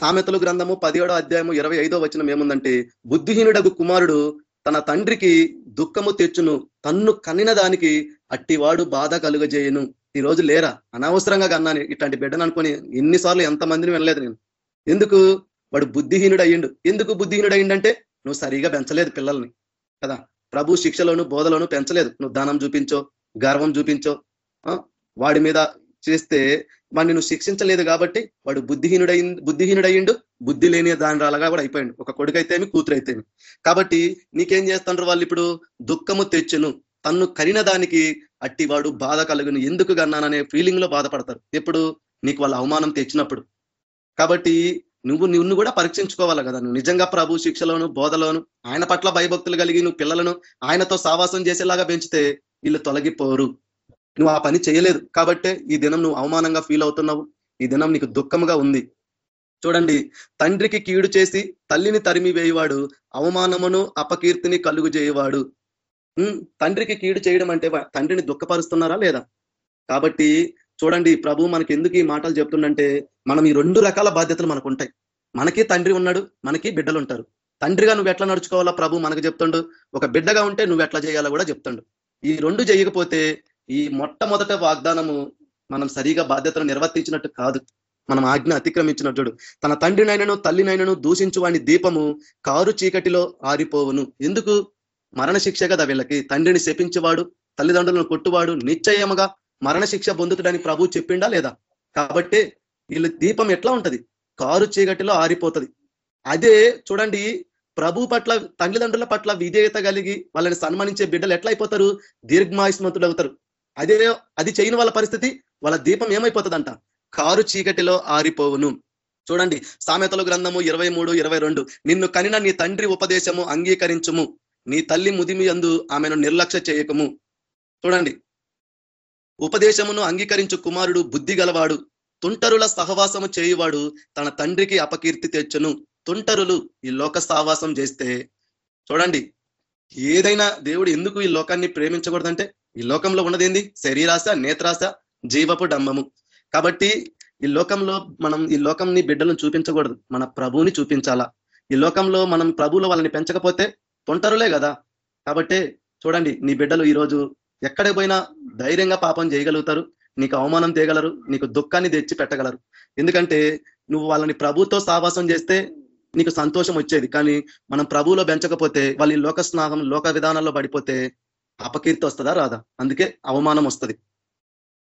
సామెతలు గ్రంథము పదిహేడో అధ్యాయము ఇరవై ఐదో వచనం ఏముందంటే బుద్ధిహీనుడగు కుమారుడు తన తండ్రికి దుఃఖము తెచ్చును తన్ను కనిన దానికి అట్టివాడు బాధ కలుగజేయను. ఈ రోజు లేరా? అనవసరంగా కన్నాను ఇట్లాంటి బిడ్డను అనుకుని ఎన్నిసార్లు ఎంతమందిని వినలేదు నేను. ఎందుకు? వాడు బుద్ధిహీనుడు అయ్యిండు ఎందుకు బుద్ధిహీనుడు అయ్యిండంటే నువ్వు సరిగా పెంచలేదు పిల్లల్ని. కదా? ప్రభు శిక్షలోను బోధలోను పెంచలేదు. నువ్వు దానం చూపించో గర్వం చూపించో వాడి మీద చేస్తే వాడిని నువ్వు శిక్షించలేదు కాబట్టి వాడు బుద్ధిహీనుడై బుద్ధిహీనుడయ్యిండు బుద్ధి లేని దాని రాలగా కూడా అయిపోయాడు. ఒక కొడుకు అయితేమి కూతురు అయితేమి కాబట్టి నీకేం చేస్తుండ్రు వాళ్ళు ఇప్పుడు? దుఃఖము తెచ్చును. తన్ను కరిన దానికి అట్టివాడు బాధ కలుగును. ఎందుకు గన్నాననే ఫీలింగ్లో బాధపడతారు. ఎప్పుడు? నీకు వాళ్ళ అవమానం తెచ్చినప్పుడు. కాబట్టి నువ్వు నిన్ను కూడా పరీక్షించుకోవాలి కదా. నువ్వు నిజంగా ప్రభు శిక్షలోను బోధలోను ఆయన పట్ల భయభక్తులు కలిగి నువ్వు పిల్లలను ఆయనతో సావాసం చేసేలాగా పెంచితే వీళ్ళు తొలగిపోరు. నువ్వు ఆ పని చేయలేదు. కాబట్టే ఈ దినం నువ్వు అవమానంగా ఫీల్ అవుతున్నావు. ఈ దినం నీకు దుఃఖముగా ఉంది. చూడండి తండ్రికి కీడు చేసి తల్లిని తరిమి వేయవాడు అవమానమును అపకీర్తిని కలుగు చేయవాడు. తండ్రికి కీడు చేయడం అంటే తండ్రిని దుఃఖపరుస్తున్నారా లేదా? కాబట్టి చూడండి ప్రభు మనకి ఎందుకు ఈ మాటలు చెప్తుండంటే మనం ఈ రెండు రకాల బాధ్యతలు మనకు ఉంటాయి మనకి తండ్రి ఉన్నాడు మనకి బిడ్డలు ఉంటారు తండ్రిగా నువ్వు ఎట్లా నడుచుకోవాలా ప్రభు? మనకు చెప్తుండు ఒక బిడ్డగా ఉంటే నువ్వు ఎట్లా చేయాలో కూడా చెప్తుండు. ఈ రెండు చేయకపోతే ఈ మొట్టమొదట వాగ్దానము మనం సరిగా బాధ్యతను నిర్వర్తించినట్టు కాదు. మనం ఆజ్ఞ అతిక్రమించినట్టు తన తండ్రినైనను తల్లినైనను దూషించు వాని దీపము కారు చీకటిలో ఆరిపోవును. ఎందుకు? మరణ శిక్ష కదా వీళ్ళకి. తండ్రిని శపించేవాడు తల్లిదండ్రులను కొట్టువాడు నిశ్చయముగా మరణ శిక్ష పొందుతుడని ప్రభు చెప్పిండా లేదా? కాబట్టి వీళ్ళు దీపం ఎట్లా ఉంటది? కారు చీకటిలో ఆరిపోతుంది. అదే చూడండి ప్రభు పట్ల తల్లిదండ్రుల పట్ల విధేయత కలిగి వాళ్ళని సన్మానించే బిడ్డలు ఎట్లా అయిపోతారు దీర్ఘమాయుస్మంతులు అవుతారు అదే అది చేయని వాళ్ళ పరిస్థితి వాళ్ళ దీపం ఏమైపోతుందంట? కారు చీకటిలో ఆరిపోవును. చూడండి సామెతల గ్రంథము ఇరవై మూడు ఇరవై రెండు. నిన్ను కనిన నీ తండ్రి ఉపదేశము అంగీకరించుము. నీ తల్లి ముదిమి అందు ఆమెను నిర్లక్ష్య చేయకము. చూడండి ఉపదేశమును అంగీకరించు కుమారుడు బుద్ధి గలవాడు తుంటరుల సహవాసము చేయువాడు తన తండ్రికి అపకీర్తి తెచ్చును. తుంటరులు ఈ లోక సహవాసం చేస్తే చూడండి ఏదైనా దేవుడు ఎందుకు ఈ లోకాన్ని ప్రేమించకూడదంటే ఈ లోకంలో ఉన్నదేంది? శరీరాశ నేత్రాశ జీవపు డమ్మము కాబట్టి ఈ లోకంలో మనం ఈ లోకంని బిడ్డలను చూపించకూడదు. మన ప్రభువుని చూపించాలా? ఈ లోకంలో మనం ప్రభువులో వాళ్ళని పెంచకపోతే తొంటరులే కదా? కాబట్టి చూడండి నీ బిడ్డలు ఈరోజు ఎక్కడికి పోయినా ధైర్యంగా పాపం చేయగలుగుతారు. నీకు అవమానం తేగలరు నీకు దుఃఖాన్ని తెచ్చి పెట్టగలరు ఎందుకంటే నువ్వు వాళ్ళని ప్రభుతో సావాసం చేస్తే నీకు సంతోషం వచ్చేది. కానీ మనం ప్రభువులో పెంచకపోతే వాళ్ళు లోక స్నాహం లోక విధానాల్లో పడిపోతే అపకీర్తి వస్తుందా? రాదా. అందుకే అవమానం వస్తుంది.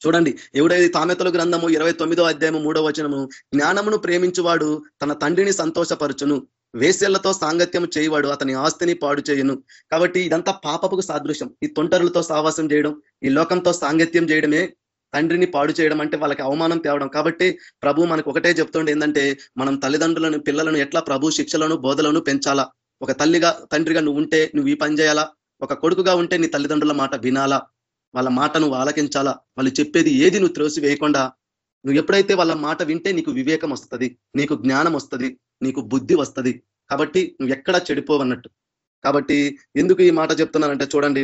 చూడండి ఎవడైతే తామెతల గ్రంథము ఇరవై తొమ్మిదో అధ్యాయము మూడో వచనము జ్ఞానమును ప్రేమించువాడు తన తండ్రిని సంతోషపరచును వేసేళ్ళతో సాంగత్యం చేయవాడు అతని ఆస్తిని పాడు చేయను. కాబట్టి ఇదంతా పాపపుకు సాదృశ్యం. ఈ తొంటరులతో సావాసం చేయడం ఈ లోకంతో సాంగత్యం చేయడమే తండ్రిని పాడు చేయడం అంటే వాళ్ళకి అవమానం తేవడం. కాబట్టి ప్రభు మనకు ఒకటే చెప్తుండే ఏంటంటే మనం తల్లిదండ్రులను పిల్లలను ఎట్లా ప్రభు శిక్షలను బోధలను పెంచాలా? ఒక తల్లిగా తండ్రిగా నువ్వు ఉంటే నువ్వు ఈ పని చేయాలా? ఒక కొడుకుగా ఉంటే నీ తల్లిదండ్రుల మాట వినాలా? వాళ్ళ మాట నువ్వు ఆలకించాలా? వాళ్ళు చెప్పేది ఏది నువ్వు త్రోసి వేయకుండా నువ్వు ఎప్పుడైతే వాళ్ళ మాట వింటే నీకు వివేకం వస్తుంది నీకు జ్ఞానం వస్తుంది నీకు బుద్ధి వస్తుంది. కాబట్టి నువ్వు ఎక్కడా చెడిపోవన్నట్టు. కాబట్టి ఎందుకు ఈ మాట చెప్తున్నానంటే చూడండి.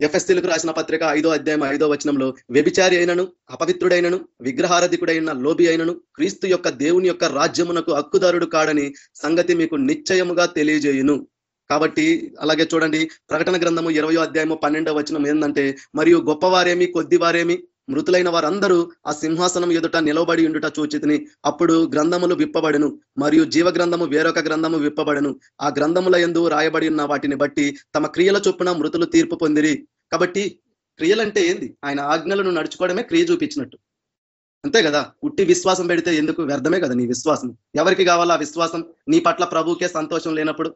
ఎఫ్ఎస్సీలకు రాసిన పత్రిక ఐదో అధ్యాయం ఐదో వచనంలో వ్యభిచారి అయినను అపవిత్రుడైనను విగ్రహారధికుడైన లోబి అయినను క్రీస్తు యొక్క దేవుని యొక్క రాజ్యమునకు హక్కుదారుడు కాడని సంగతి మీకు నిశ్చయముగా తెలియజేయును. కాబట్టి అలాగే చూడండి ప్రకటన గ్రంథము ఇరవయో అధ్యాయము పన్నెండవ వచనం ఏంటంటే మరియు గొప్పవారేమి కొద్దివారేమి మృతులైన వారందరూ ఆ సింహాసనం ఎదుట నిలబడి ఉండుట చూచితిని. అప్పుడు గ్రంథములు విప్పబడను మరియు జీవ గ్రంథము వేరొక గ్రంథము విప్పబడను. ఆ గ్రంథముల ఎందు రాయబడి ఉన్న వాటిని బట్టి తమ క్రియల చొప్పున మృతులు తీర్పు పొందిరి. కాబట్టి క్రియలంటే ఏంది? ఆయన ఆజ్ఞలను నడుచుకోవడమే క్రియ చూపించినట్టు. అంతే కదా? ఉట్టి విశ్వాసం పెడితే ఎందుకు? వ్యర్థమే కదా నీ విశ్వాసం. ఎవరికి కావాలా ఆ విశ్వాసం? నీ పట్ల ప్రభుకే సంతోషం లేనప్పుడు.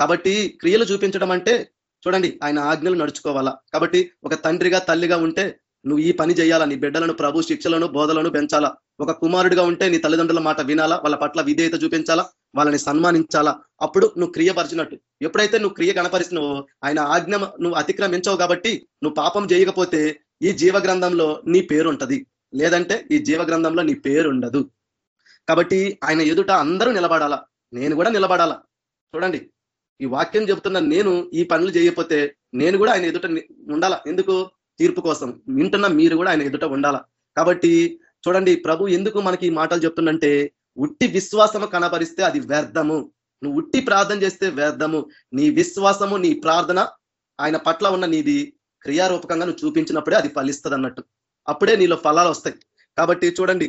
కాబట్టి క్రియలు చూపించడం అంటే చూడండి ఆయన ఆజ్ఞలు నడుచుకోవాలా. కాబట్టి ఒక తండ్రిగా తల్లిగా ఉంటే నువ్వు ఈ పని చేయాలా? నీ బిడ్డలను ప్రభు శిక్షలను బోధలను పెంచాలా? ఒక కుమారుడిగా ఉంటే నీ తల్లిదండ్రుల మాట వినాలా? వాళ్ళ పట్ల విధేయత చూపించాలా? వాళ్ళని సన్మానించాలా? అప్పుడు నువ్వు క్రియపరిచినట్టు. ఎప్పుడైతే నువ్వు క్రియ కనపరిచినవో ఆయన ఆజ్ఞ నువ్వు అతిక్రమించవు కాబట్టి నువ్వు పాపం చేయకపోతే ఈ జీవ గ్రంథంలో నీ పేరు ఉంటది లేదంటే ఈ జీవ గ్రంథంలో నీ పేరు ఉండదు కాబట్టి ఆయన ఎదుట అందరూ నిలబడాలా? నేను కూడా నిలబడాలా? చూడండి ఈ వాక్యం చెబుతున్న నేను ఈ పనులు చేయకపోతే నేను కూడా ఆయన ఎదుట ఉండాలా? ఎందుకు? తీర్పు కోసం. వింటున్న మీరు కూడా ఆయన ఎదుట ఉండాలా? కాబట్టి చూడండి ప్రభు ఎందుకు మనకి ఈ మాటలు చెప్తుందంటే ఉట్టి విశ్వాసము కనపరిస్తే అది వ్యర్థము. నువ్వు ఉట్టి ప్రార్థన చేస్తే వ్యర్థము. నీ విశ్వాసము నీ ప్రార్థన ఆయన పట్ల ఉన్న నీది క్రియారూపకంగా నువ్వు చూపించినప్పుడే అది ఫలిస్తుంది అన్నట్టు అప్పుడే నీలో ఫలాలు వస్తాయి. కాబట్టి చూడండి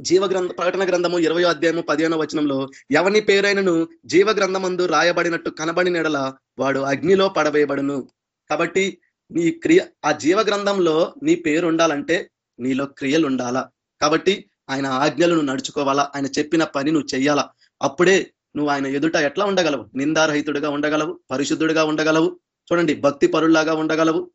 జీవ గ్రంథ ప్రకటన గ్రంథము ఇరవై అధ్యాయము పదిహేనో వచనంలో ఎవని పేరైనను జీవ గ్రంథమందు రాయబడినట్టు కనబడినడల వాడు అగ్నిలో పడవేయబడును. కాబట్టి నీ క్రియ ఆ జీవ గ్రంథంలో నీ పేరు ఉండాలంటే నీలో క్రియలు ఉండాలా కాబట్టి ఆయన ఆజ్ఞలను నడుచుకోవాలా ఆయన చెప్పిన పని నువ్వు చెయ్యాలా. అప్పుడే నువ్వు ఆయన ఎదుట ఎట్లా ఉండగలవు? నిందారహితుడిగా ఉండగలవు? పరిశుద్ధుడిగా ఉండగలవు? చూడండి భక్తి పరుల్లాగా ఉండగలవు?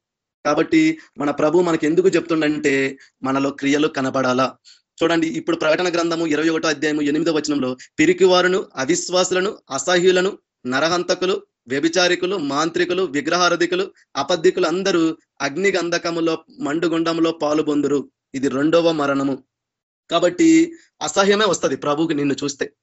కాబట్టి మన ప్రభు మనకి ఎందుకు చెప్తుండంటే మనలో క్రియలు కనబడాలా. చూడండి ఇప్పుడు ప్రకటన గ్రంథము ఇరవై ఒకటో అధ్యాయము ఎనిమిదో వచనంలో పిరికివారును అవిశ్వాసులను అసహ్యులను నరహంతకులు వ్యభిచారికులు మాంత్రికులు విగ్రహారధికులు అపద్ధికులు అందరూ అగ్ని గంధకములో మండుగుండంలో పాలు పొందురు. ఇది రెండవ మరణము. కాబట్టి అసహ్యమే వస్తుంది ప్రభుకి నిన్ను చూస్తే.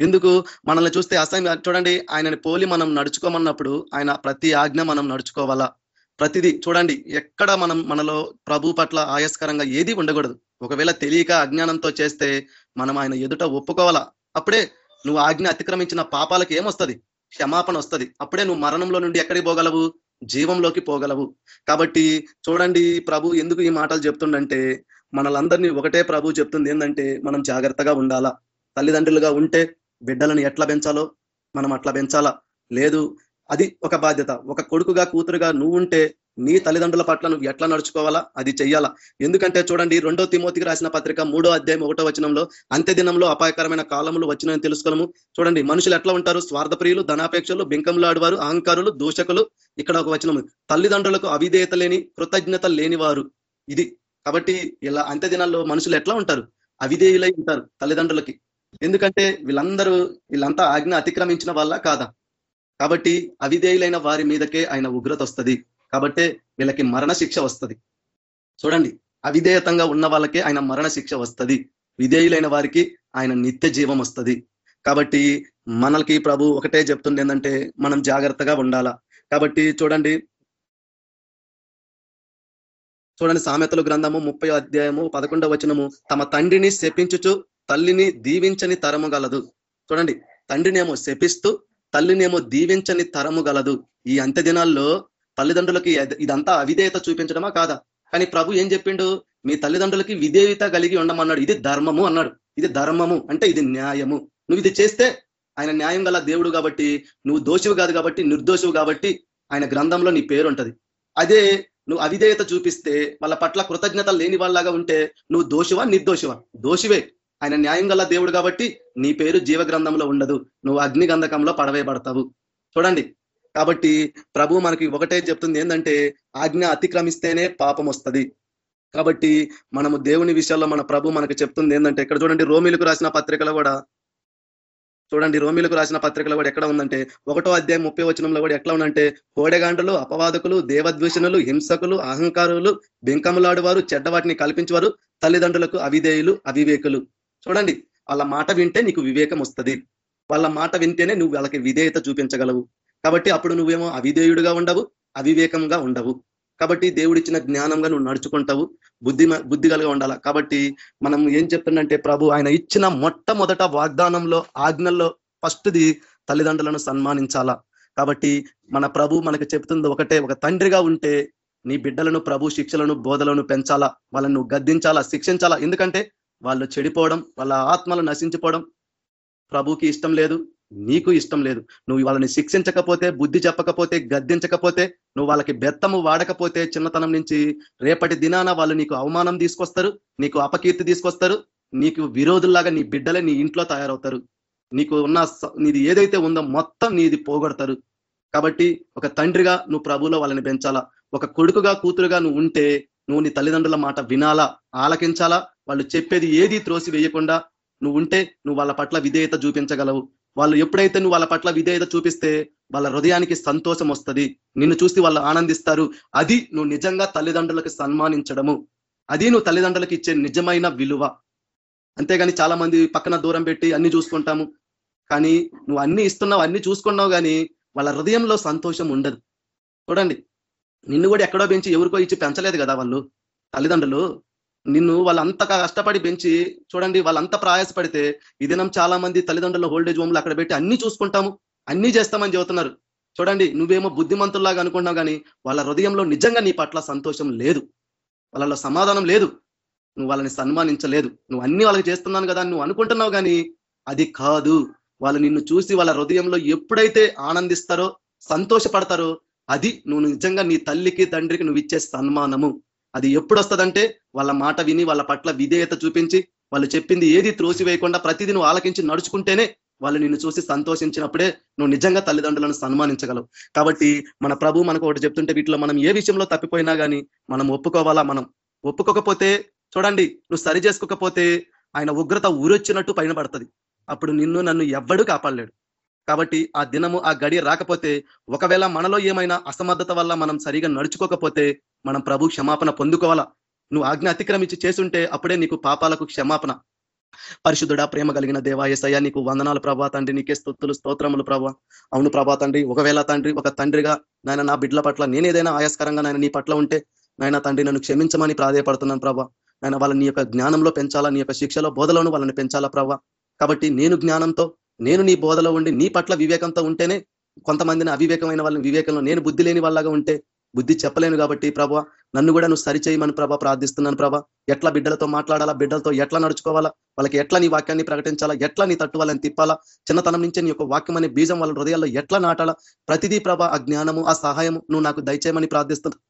ఎందుకు? మనల్ని చూస్తే అసహ్యం చూడండి ఆయనని పోలి మనం నడుచుకోమన్నప్పుడు ఆయన ప్రతి ఆజ్ఞ మనం నడుచుకోవాలా? ప్రతిదీ చూడండి ఎక్కడ మనం మనలో ప్రభు పట్ల ఆయాస్కరంగా ఏది ఉండకూడదు. ఒకవేళ తెలియక అజ్ఞానంతో చేస్తే మనం ఆయన ఎదుట ఒప్పుకోవాలా? అప్పుడే నువ్వు ఆజ్ఞ అతిక్రమించిన పాపాలకు ఏమొస్తుంది? క్షమాపణ వస్తుంది. అప్పుడే నువ్వు మరణంలో నుండి ఎక్కడికి పోగలవు? జీవంలోకి పోగలవు. కాబట్టి చూడండి ప్రభు ఎందుకు ఈ మాటలు చెప్తుండంటే మనలందరినీ ఒకటే ప్రభు చెప్తుంది ఏంటంటే మనం జాగ్రత్తగా ఉండాలా? తల్లిదండ్రులుగా ఉంటే బిడ్డలను ఎట్లా పెంచాలో? మనం అట్లా పెంచాలా? లేదు అది ఒక బాధ్యత. ఒక కొడుకుగా కూతురుగా నువ్వు ఉంటే నీ తల్లిదండ్రుల పట్ల నువ్వు ఎట్లా నడుచుకోవాలా? అది చెయ్యాలా. ఎందుకంటే చూడండి రెండో తిమోతికి రాసిన పత్రిక మూడో అధ్యాయం ఒకటో వచనంలో అంత్య దినంలో అపాయకరమైన కాలములు వచ్చినాయని తెలుసుకోము చూడండి మనుషులు ఎట్లా ఉంటారు? స్వార్థప్రియులు ధనాపేక్షలు బింకంలాడువారు అహంకారులు దూషకులు. ఇక్కడ ఒక వచనము తల్లిదండ్రులకు అవిధేయత లేని కృతజ్ఞత లేని వారు ఇది. కాబట్టి ఇలా అంత్య దినాల్లో మనుషులు ఎట్లా ఉంటారు? అవిధేయులై ఉంటారు తల్లిదండ్రులకి. ఎందుకంటే వీళ్ళందరూ వీళ్ళంతా ఆజ్ఞ అతిక్రమించిన వాళ్ళ కాదా? కాబట్టి అవిధేయులైన వారి మీదకే ఆయన ఉగ్రత వస్తుంది. కాబట్టే వీళ్ళకి మరణ శిక్ష వస్తుంది. చూడండి అవిధేయతంగా ఉన్న వాళ్ళకే ఆయన మరణ శిక్ష వస్తుంది. విధేయులైన వారికి ఆయన నిత్య జీవం వస్తుంది. కాబట్టి మనకి ప్రభు ఒకటే చెప్తుంది ఏంటంటే మనం జాగ్రత్తగా ఉండాలా. కాబట్టి చూడండి చూడండి సామెతలు గ్రంథము ముప్పై అధ్యాయము పదకొండవ వచనము తమ తండ్రిని శపించుచు తల్లిని దీవించని తరము గలదు. చూడండి తండ్రినేమో శపిస్తూ తల్లినేమో దీవించని తరము గలదు. ఈ అంత్య దినాల్లో తల్లిదండ్రులకి ఇదంతా అవిధేయత చూపించడమా కాదా? కానీ ప్రభు ఏం చెప్పిండు? మీ తల్లిదండ్రులకి విధేయత కలిగి ఉండమన్నాడు. ఇది ధర్మము అన్నాడు. ఇది ధర్మము అంటే ఇది న్యాయము. నువ్వు ఇది చేస్తే ఆయన న్యాయం గల దేవుడు కాబట్టి నువ్వు దోషువు కాదు కాబట్టి నిర్దోషువు కాబట్టి ఆయన గ్రంథంలో నీ పేరు ఉంటది. అదే నువ్వు అవిధేయత చూపిస్తే వాళ్ళ పట్ల కృతజ్ఞత లేని వాళ్ళలాగా ఉంటే నువ్వు దోషువా నిర్దోషువా? దోషివే. ఆయన న్యాయం గల దేవుడు కాబట్టి నీ పేరు జీవ గ్రంథంలో ఉండదు. నువ్వు అగ్ని గంధకంలో పడవేయబడతావు. చూడండి. కాబట్టి ప్రభు మనకి ఒకటే చెప్తుంది ఏంటంటే ఆజ్ఞ అతిక్రమిస్తేనే పాపం వస్తుంది. కాబట్టి మనము దేవుని విషయాల్లో మన ప్రభు మనకు చెప్తుంది ఏంటంటే ఇక్కడ చూడండి రోమిలకు రాసిన పత్రికలో కూడా చూడండి రోమిలకు రాసిన పత్రికలో కూడా ఎక్కడ ఉందంటే ఒకటో అధ్యాయం ముప్పై వచనంలో కూడా ఎట్లా ఉందంటే కోడెగాండలు అపవాదకులు దేవద్వేషణులు హింసకులు అహంకారులు బెంకములాడువారు చెడ్డవాటిని కల్పించేవారు తల్లిదండ్రులకు అవిధేయులు అవివేకులు. చూడండి వాళ్ళ మాట వింటే నీకు వివేకం వస్తుంది. వాళ్ళ మాట వింటేనే నువ్వు వాళ్ళకి విధేయత చూపించగలవు. కాబట్టి అప్పుడు నువ్వేమో అవిధేయుడుగా ఉండవు అవివేకంగా ఉండవు. కాబట్టి దేవుడిచ్చిన జ్ఞానంగా నువ్వు నడుచుకుంటావు బుద్ధి బుద్ధి కలిగా ఉండాల? కాబట్టి మనం ఏం చెప్తుందంటే ప్రభు ఆయన ఇచ్చిన మొట్టమొదట వాగ్దానంలో ఆజ్ఞల్లో ఫస్ట్ది తల్లిదండ్రులను సన్మానించాలా? కాబట్టి మన ప్రభు మనకు చెప్తుంది ఒకటే ఒక తండ్రిగా ఉంటే నీ బిడ్డలను ప్రభు శిక్షలను బోధలను పెంచాలా? వాళ్ళను గద్దించాలా? శిక్షించాలా? ఎందుకంటే వాళ్ళు చెడిపోవడం వాళ్ళ ఆత్మలు నశించిపోవడం ప్రభుకి ఇష్టం లేదు నీకు ఇష్టం లేదు. నువ్వు వాళ్ళని శిక్షించకపోతే బుద్ధి చెప్పకపోతే గద్దించకపోతే నువ్వు వాళ్ళకి బెత్తము వాడకపోతే చిన్నతనం నుంచి రేపటి దినాన వాళ్ళు నీకు అవమానం తీసుకొస్తారు నీకు అపకీర్తి తీసుకొస్తారు నీకు విరోధుల్లాగా నీ బిడ్డలే నీ ఇంట్లో తయారవుతారు. నీకు ఉన్న నీది ఏదైతే ఉందో మొత్తం నీది పోగొడతారు. కాబట్టి ఒక తండ్రిగా నువ్వు ప్రభులో వాళ్ళని పెంచాలా? ఒక కొడుకుగా కూతురుగా నువ్వు ఉంటే నువ్వు నీ తల్లిదండ్రుల మాట వినాలా? ఆలకించాలా? వాళ్ళు చెప్పేది ఏది త్రోసి వేయకుండా నువ్వు ఉంటే నువ్వు వాళ్ళ పట్ల విధేయత చూపించగలవు. వాళ్ళు ఎప్పుడైతే నువ్వు వాళ్ళ పట్ల విధేయత చూపిస్తే వాళ్ళ హృదయానికి సంతోషం వస్తుంది. నిన్ను చూసి వాళ్ళు ఆనందిస్తారు. అది నువ్వు నిజంగా తల్లిదండ్రులకు సన్మానించడము. అది నువ్వు తల్లిదండ్రులకు ఇచ్చే నిజమైన విలువ. అంతేగాని చాలా మంది పక్కన దూరం పెట్టి అన్ని చూసుకుంటాము. కానీ నువ్వు అన్ని ఇస్తున్నావు అన్ని చూసుకున్నావు కానీ వాళ్ళ హృదయంలో సంతోషం ఉండదు. చూడండి. నిన్ను కూడా ఎక్కడో పెంచి ఎవరికో ఇచ్చి పెంచలేదు కదా వాళ్ళు తల్లిదండ్రులు. నిన్ను వాళ్ళంతగా కష్టపడి పెంచి చూడండి వాళ్ళంతా ప్రయాసపడితే ఈ దినం చాలా మంది తల్లిదండ్రుల హోల్డేజ్ హోమ్లు అక్కడ పెట్టి అన్ని చూసుకుంటాము అన్ని చేస్తామని చెబుతున్నారు. చూడండి నువ్వేమో బుద్ధిమంతుల్లాగా అనుకున్నావు కానీ వాళ్ళ హృదయంలో నిజంగా నీ పట్ల సంతోషం లేదు. వాళ్ళలో సమాధానం లేదు. నువ్వు వాళ్ళని సన్మానించలేదు. నువ్వు అన్ని వాళ్ళకి చేస్తున్నాను కదా నువ్వు అనుకుంటున్నావు కానీ అది కాదు. వాళ్ళు నిన్ను చూసి వాళ్ళ హృదయంలో ఎప్పుడైతే ఆనందిస్తారో సంతోషపడతారో అది నువ్వు నిజంగా నీ తల్లికి తండ్రికి నువ్వు ఇచ్చే సన్మానము. అది ఎప్పుడు వస్తుందంటే వాళ్ళ మాట విని వాళ్ళ పట్ల విధేయత చూపించి వాళ్ళు చెప్పింది ఏది త్రోసివేయకుండా ప్రతిదీ నువ్వు ఆలకించి నడుచుకుంటేనే వాళ్ళు నిన్ను చూసి సంతోషించినప్పుడే నువ్వు నిజంగా తల్లిదండ్రులను సన్మానించగలవు. కాబట్టి మన ప్రభు మనకు ఒకటి చెప్తుంటే వీటిలో మనం ఏ విషయంలో తప్పిపోయినా కానీ మనం ఒప్పుకోవాలా? మనం ఒప్పుకోకపోతే చూడండి నువ్వు సరి చేసుకోకపోతే ఆయన ఉగ్రత ఊరొచ్చినట్టు పైన పడుతుంది. అప్పుడు నిన్ను నన్ను ఎవ్వడూ కాపాడలేడు. కాబట్టి ఆ దినము ఆ గడియ రాకపోతే ఒకవేళ మనలో ఏమైనా అసమర్థత వల్ల మనం సరిగా నడుచుకోకపోతే మనం ప్రభు క్షమాపణ పొందుకోవాలా? నువ్వు ఆజ్ఞ అతిక్రమించి చేస్తుంటే అప్పుడే నీకు పాపాలకు క్షమాపణ. పరిశుద్ధుడా ప్రేమ కలిగిన దేవాయసయ్య నీకు వందనాలు ప్రభా తండ్రి నీకే స్థుతులు స్తోత్రములు ప్రభా. అవును ప్రభా తండ్రి ఒకవేళ తండ్రి ఒక తండ్రిగా నాయన నా బిడ్డల పట్ల నేనేదైనా ఆయాస్కరంగా నాయన నీ పట్ల ఉంటే నాయన తండ్రి నన్ను క్షమించమని ప్రాధాయపడుతున్నాను ప్రభా. నాయన వాళ్ళని నీ యొక్క జ్ఞానంలో పెంచాలా నీ యొక్క శిక్షలో బోధలోను వాళ్ళని పెంచాలా ప్రభా. కాబట్టి నేను జ్ఞానంతో నేను నీ బోధలో ఉండి నీ పట్ల వివేకంతో ఉంటేనే కొంతమందిని అవివేకమైన వాళ్ళని వివేకంలో నేను బుద్ధి లేని వాళ్ళగా ఉంటే బుద్ధి చెప్పలేను కాబట్టి ప్రభా నన్ను కూడా నువ్వు సరిచేయమని ప్రభా ప్రార్థిస్తున్నాను ప్రభా. ఎట్లా బిడ్డలతో మాట్లాడాలా బిడ్డలతో ఎట్లా నడుచుకోవాలా వాళ్ళకి ఎట్లా నీ వాక్యాన్ని ప్రకటించాలా ఎట్లా నీ తట్టు వాళ్ళని తిప్పాలా చిన్నతనం నుంచి నీ యొక్క వాక్యం అనే బీజం వాళ్ళ హృదయాల్లో ఎట్లా నాటాలా ప్రతిదీ ప్రభా ఆ జ్ఞానము ఆ సహాయము నువ్వు నాకు దయచేయమని ప్రార్థిస్తున్నాను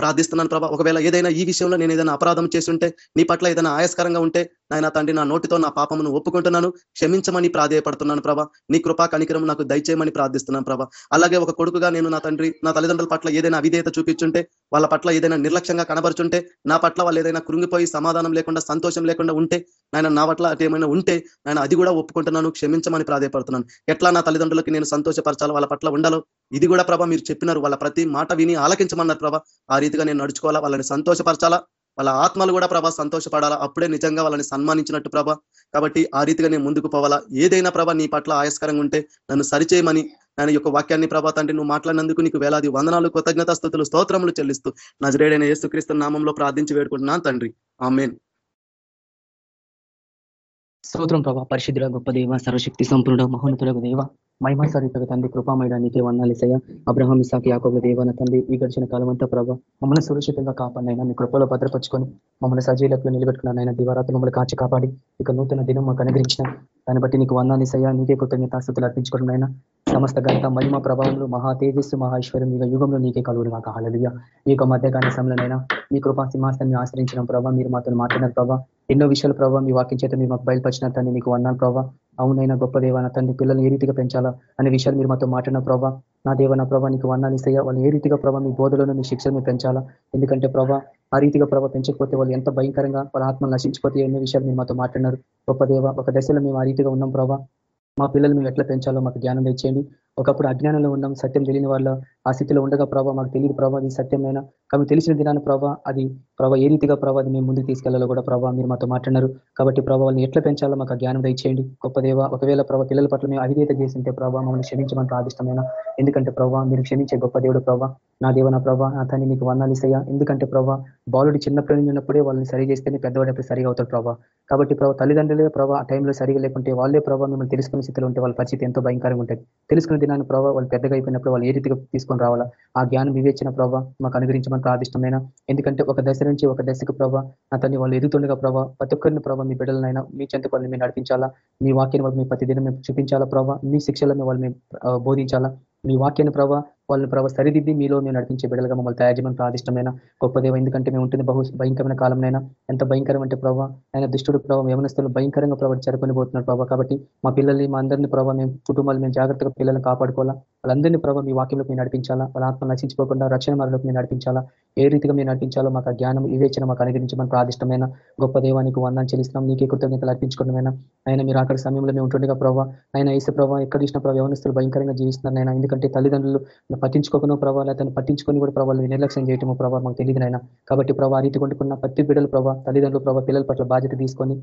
ప్రార్థిస్తున్నాను ప్రభా. ఒకవేళ ఏదైనా ఈ విషయంలో నేను ఏదైనా అపరాధం చేసి ఉంటే నీ పట్ల ఏదైనా ఆయాస్కరంగా ఉంటే నాయన తండ్రి నా నోటితో నా పాపమును ఒప్పుకుంటున్నాను. క్షమించమని ప్రాధేయపడుతున్నాను ప్రభా. నీ కృపా కనికరం నాకు దయచేయమని ప్రార్థిస్తున్నాను ప్రభా. అలాగే ఒక కొడుకుగా నేను నా తండ్రి నా తల్లిదండ్రుల పట్ల ఏదైనా అవిధేయత చూపించుంటే వాళ్ళ పట్ల ఏదైనా నిర్లక్ష్యంగా కనబరుచుంటే నా పట్ల వాళ్ళు ఏదైనా కృంగిపోయి సమాధానం లేకుండా సంతోషం లేకుండా ఉంటే నాయన నా పట్ల ఏమైనా ఉంటే నేను అది కూడా ఒప్పుకుంటున్నాను. క్షమించమని ప్రాధేయపడుతున్నాను. ఎట్లా నా తల్లిదండ్రులకి నేను సంతోషపరచాలో వాళ్ళ పట్ల ఉండాలో ఇది కూడా ప్రభా మీరు చెప్పినారు. వాళ్ళ ప్రతి మాట విని ఆలకించమన్నారు ప్రభా. ఆ రీతిగా నేను నడుచుకోవాలా? వాళ్ళని సంతోషపరచాలా? వాళ్ళ ఆత్మలు కూడా ప్రభా సంతోషపడాలా? అప్పుడే నిజంగా వాళ్ళని సన్మానించినట్టు ప్రభా. కాబట్టి ఆ రీతిగా నేను ముందుకు పోవాలా? ఏదైనా ప్రభా నీ పట్ల ఆయస్కరంగా ఉంటే నన్ను సరిచేయమని నేను యొక్క వాక్యాన్ని ప్రభా తండ్రి నువ్వు మాట్లాడినందుకు నీకు వేలాది వందనాలు కృతజ్ఞత స్థుతులు స్తోత్రములు చెల్లిస్తూ నజరేడైన యేసుక్రీస్తు నామంలో ప్రార్థించి వేడుకుంటున్నాను తండ్రి. ఆమెన్. స్తోత్రం ప్రభా పరిశుద్ధుల గొప్ప దేవ సర్వశక్తి సంపూర్ణ మహోన్నతులకు దేవ. మహిమ తండ్రి కృపామైన నీకే వందాలిసయ్య అబ్రహం ఇసాకి యాకోబ దేవన తండ్రి ఈ గడిచిన కాలం అంతా ప్రభావ మమ్మల్ని సురక్షితంగా కాపాడినైనా మీ కృపలో భద్రపరుచుకొని మమ్మల్ని సజీలకు నిలబెట్టుకున్నానైనా దివారాత్రి మమ్మల్ని కాచి కాపాడి ఇక నూతన దినం మాకు అనుగ్రహించిన. దాన్ని బట్టి నీకు వందాలిసయ్య నీకే కృతజ్ఞతాస్థుతులు అర్పించుకోవడం సమస్త ఘనత మహిమ ప్రభావంలో మహా తేజస్సు మహేశ్వరం ఇక యుగంలో నీకే కలుగుడు మాకు హలలుగా ఈ యొక్క మధ్యకాల సమయంలోనైనా మీ కృపా సింహాసాన్ని ఆశ్రయించిన ప్రభావ మీరు మాతో మాట్లాడిన ప్రభావ ఎన్నో విషయాల ప్రభావ మీ వాక్యం చేత మీరు మాకు బయలుపరిచిన తండ్రి నీకు వన్నాను ప్రభావ అవునైనా గొప్ప నా తండ్రి పిల్లల్ని ఏ రీతిగా పెంచాలా అనే విషయాలు మీరు మాతో మాట్లాడిన ప్రభావ నా దేవ నా ప్రభా నీకు వర్ణాలు ఇస్తాయా. వాళ్ళు ఏ రీతిగా ప్రభావ మీ బోధలను మీ శిక్షను పెంచాలా? ఎందుకంటే ప్రభా ఆ రీతిగా ప్రభావ పెంచకపోతే వాళ్ళు ఎంత భయంకరంగా వాళ్ళ ఆత్మ నశించిపోతే ఎన్నో విషయాలు మీరు మాతో మాట్లాడినారు. గొప్ప దేవ ఒక దశలో మేము ఆ రీతిగా ఉన్నాం ప్రభా. మా పిల్లలు మేము ఎట్లా పెంచాలో మాకు జ్ఞానం తెచ్చేయండి. ఒకప్పుడు అజ్ఞానంలో ఉన్నాం సత్యం తెలియని వాళ్ళ ఆ స్థితిలో ఉండగా ప్రభావ మాకు తెలియదు ప్రభావ అది సత్యమైన? కాబట్టి తెలిసిన దినాన్ని ప్రభావ అది ప్రభావ ఏ రీతిగా ప్రభావ అది మేము ముందుకు తీసుకెళ్ళాలో కూడా ప్రభావ మీరు మాతో మాట్లాడారు కాబట్టి ప్రభావాన్ని ఎట్లా పెంచాలో మాకు జ్ఞానం దయచేయండి. గొప్ప దేవ ఒకవేళ ప్రభావ పిల్లల పట్ల మేము అవిధేత చేసింటే ప్రభావ మమ్మల్ని క్షమించమని ప్రాదిష్టమైన ఎందుకంటే ప్రభావ మీరు క్షమించే గొప్ప దేవుడు ప్రభావ నా దేవ నా ప్రభావ నా తన్ని మీకు వందాలిసయ్యా ఎందుకంటే ప్రభావ బాలుడు చిన్నప్పటి నుంచి ఉన్నప్పుడే వాళ్ళని సరి చేస్తేనే పెద్దవాడప్పుడు సరిగా అవుతాడు ప్రభావ కాబట్టి ప్రభావ తల్లిదండ్రులే ప్రభావ ఆ టైంలో సరిగా లేకుంటే వాళ్ళే ప్రభావ మిమ్మల్ని తెలుసుకునే స్థితిలో ఉంటే వాళ్ళ పరిస్థితి ఎంతో భయంకరంగా ఉంటుంది. తెలుసుకునే దినాన్ని ప్రభావ వాళ్ళు పెద్దగా అయిపోయినప్పుడు వాళ్ళు ఏ రీతిగా తీసుకొని తీసుకొని రావాలా? ఆ జ్ఞానం వివేచన ప్రభావ మాకు అనుగ్రహించమని ప్రాదిష్టమైన ఎందుకంటే ఒక దశ నుంచి ఒక దశకు ప్రభావ నా తల్లి వాళ్ళు ఎదుగుతుండగా ప్రభావ ప్రతి ఒక్కరిని ప్రభావ మీ బిడ్డలనైనా మీ చెంత వాళ్ళని మేము నడిపించాలా? మీ వాక్యాన్ని వాళ్ళు మీ ప్రతిదినం మేము చూపించాలా ప్రభావ మీ శిక్షలను వాళ్ళు మేము బోధించాలా? మీ వాక్యాన్ని ప్రభావ వాళ్ళని ప్రభావ సరిదిద్ది మీలో మేము నడిపించే బిడ్డలుగా మమ్మల్ని తయారు చేయమని ప్రాదిష్టమైన గొప్ప దేవ. ఎందుకంటే మేము ఉంటుంది బహు భయంకరమైన కాలంనైనా ఎంత భయంకరం అంటే ప్రభావ ఆయన దుష్టుడు ప్రభావ యవనస్తులు భయంకరంగా ప్రభావ చేరుకొని పోతున్నారు ప్రభావ కాబట్టి మా పిల్లల్ని మా అందరినీ ప్రభావ మేము కుటుంబాలు మేము జాగ్రత్తగా పిల్లల్ని కాపాడుకోవాలా. వాళ్ళందరినీ ప్రభావ మీ వాక్యంలోకి మేము నడిపించాలా. వాళ్ళ ఆత్మ నశించుకోకుండా రక్షణ మార్గంలోకి మేము నడిపించాలా. ఏ రీతిగా మేము నడిపించాలో మాకు జ్ఞానం వివేచన మాకు అనుగ్రహించమని ప్రాదిష్టమైన గొప్ప దేవానికి వందాన్ని చెల్లిస్తున్నాం. నీకే కృతజ్ఞతలు అర్పించుకోవడమైనా ఆయన మీరు అక్కడ సమయంలో మేము ఉంటుండగా ప్రభావ ఆయన ఈసే ప్రభావ ఎక్కడ చూసిన ప్రభావ యవనస్తులు భయంకరంగా జీవిస్తున్నారు ఆయన ఎందుకంటే తల్లిదండ్రులు పట్టించుకోకుండా ప్రభావాలు అతను పట్టించుకొని కూడా ప్రభావాలు నిర్లక్ష్యం చేయటము ప్రభావ మాకు నాయన. కాబట్టి ప్రభావ రీతి కొట్టుకున్న ప్రతి బిడ్డలు ప్రభావ తల్లిదండ్రులు ప్రభావ పిల్లల పట్ల బాధ్యత తీసుకొని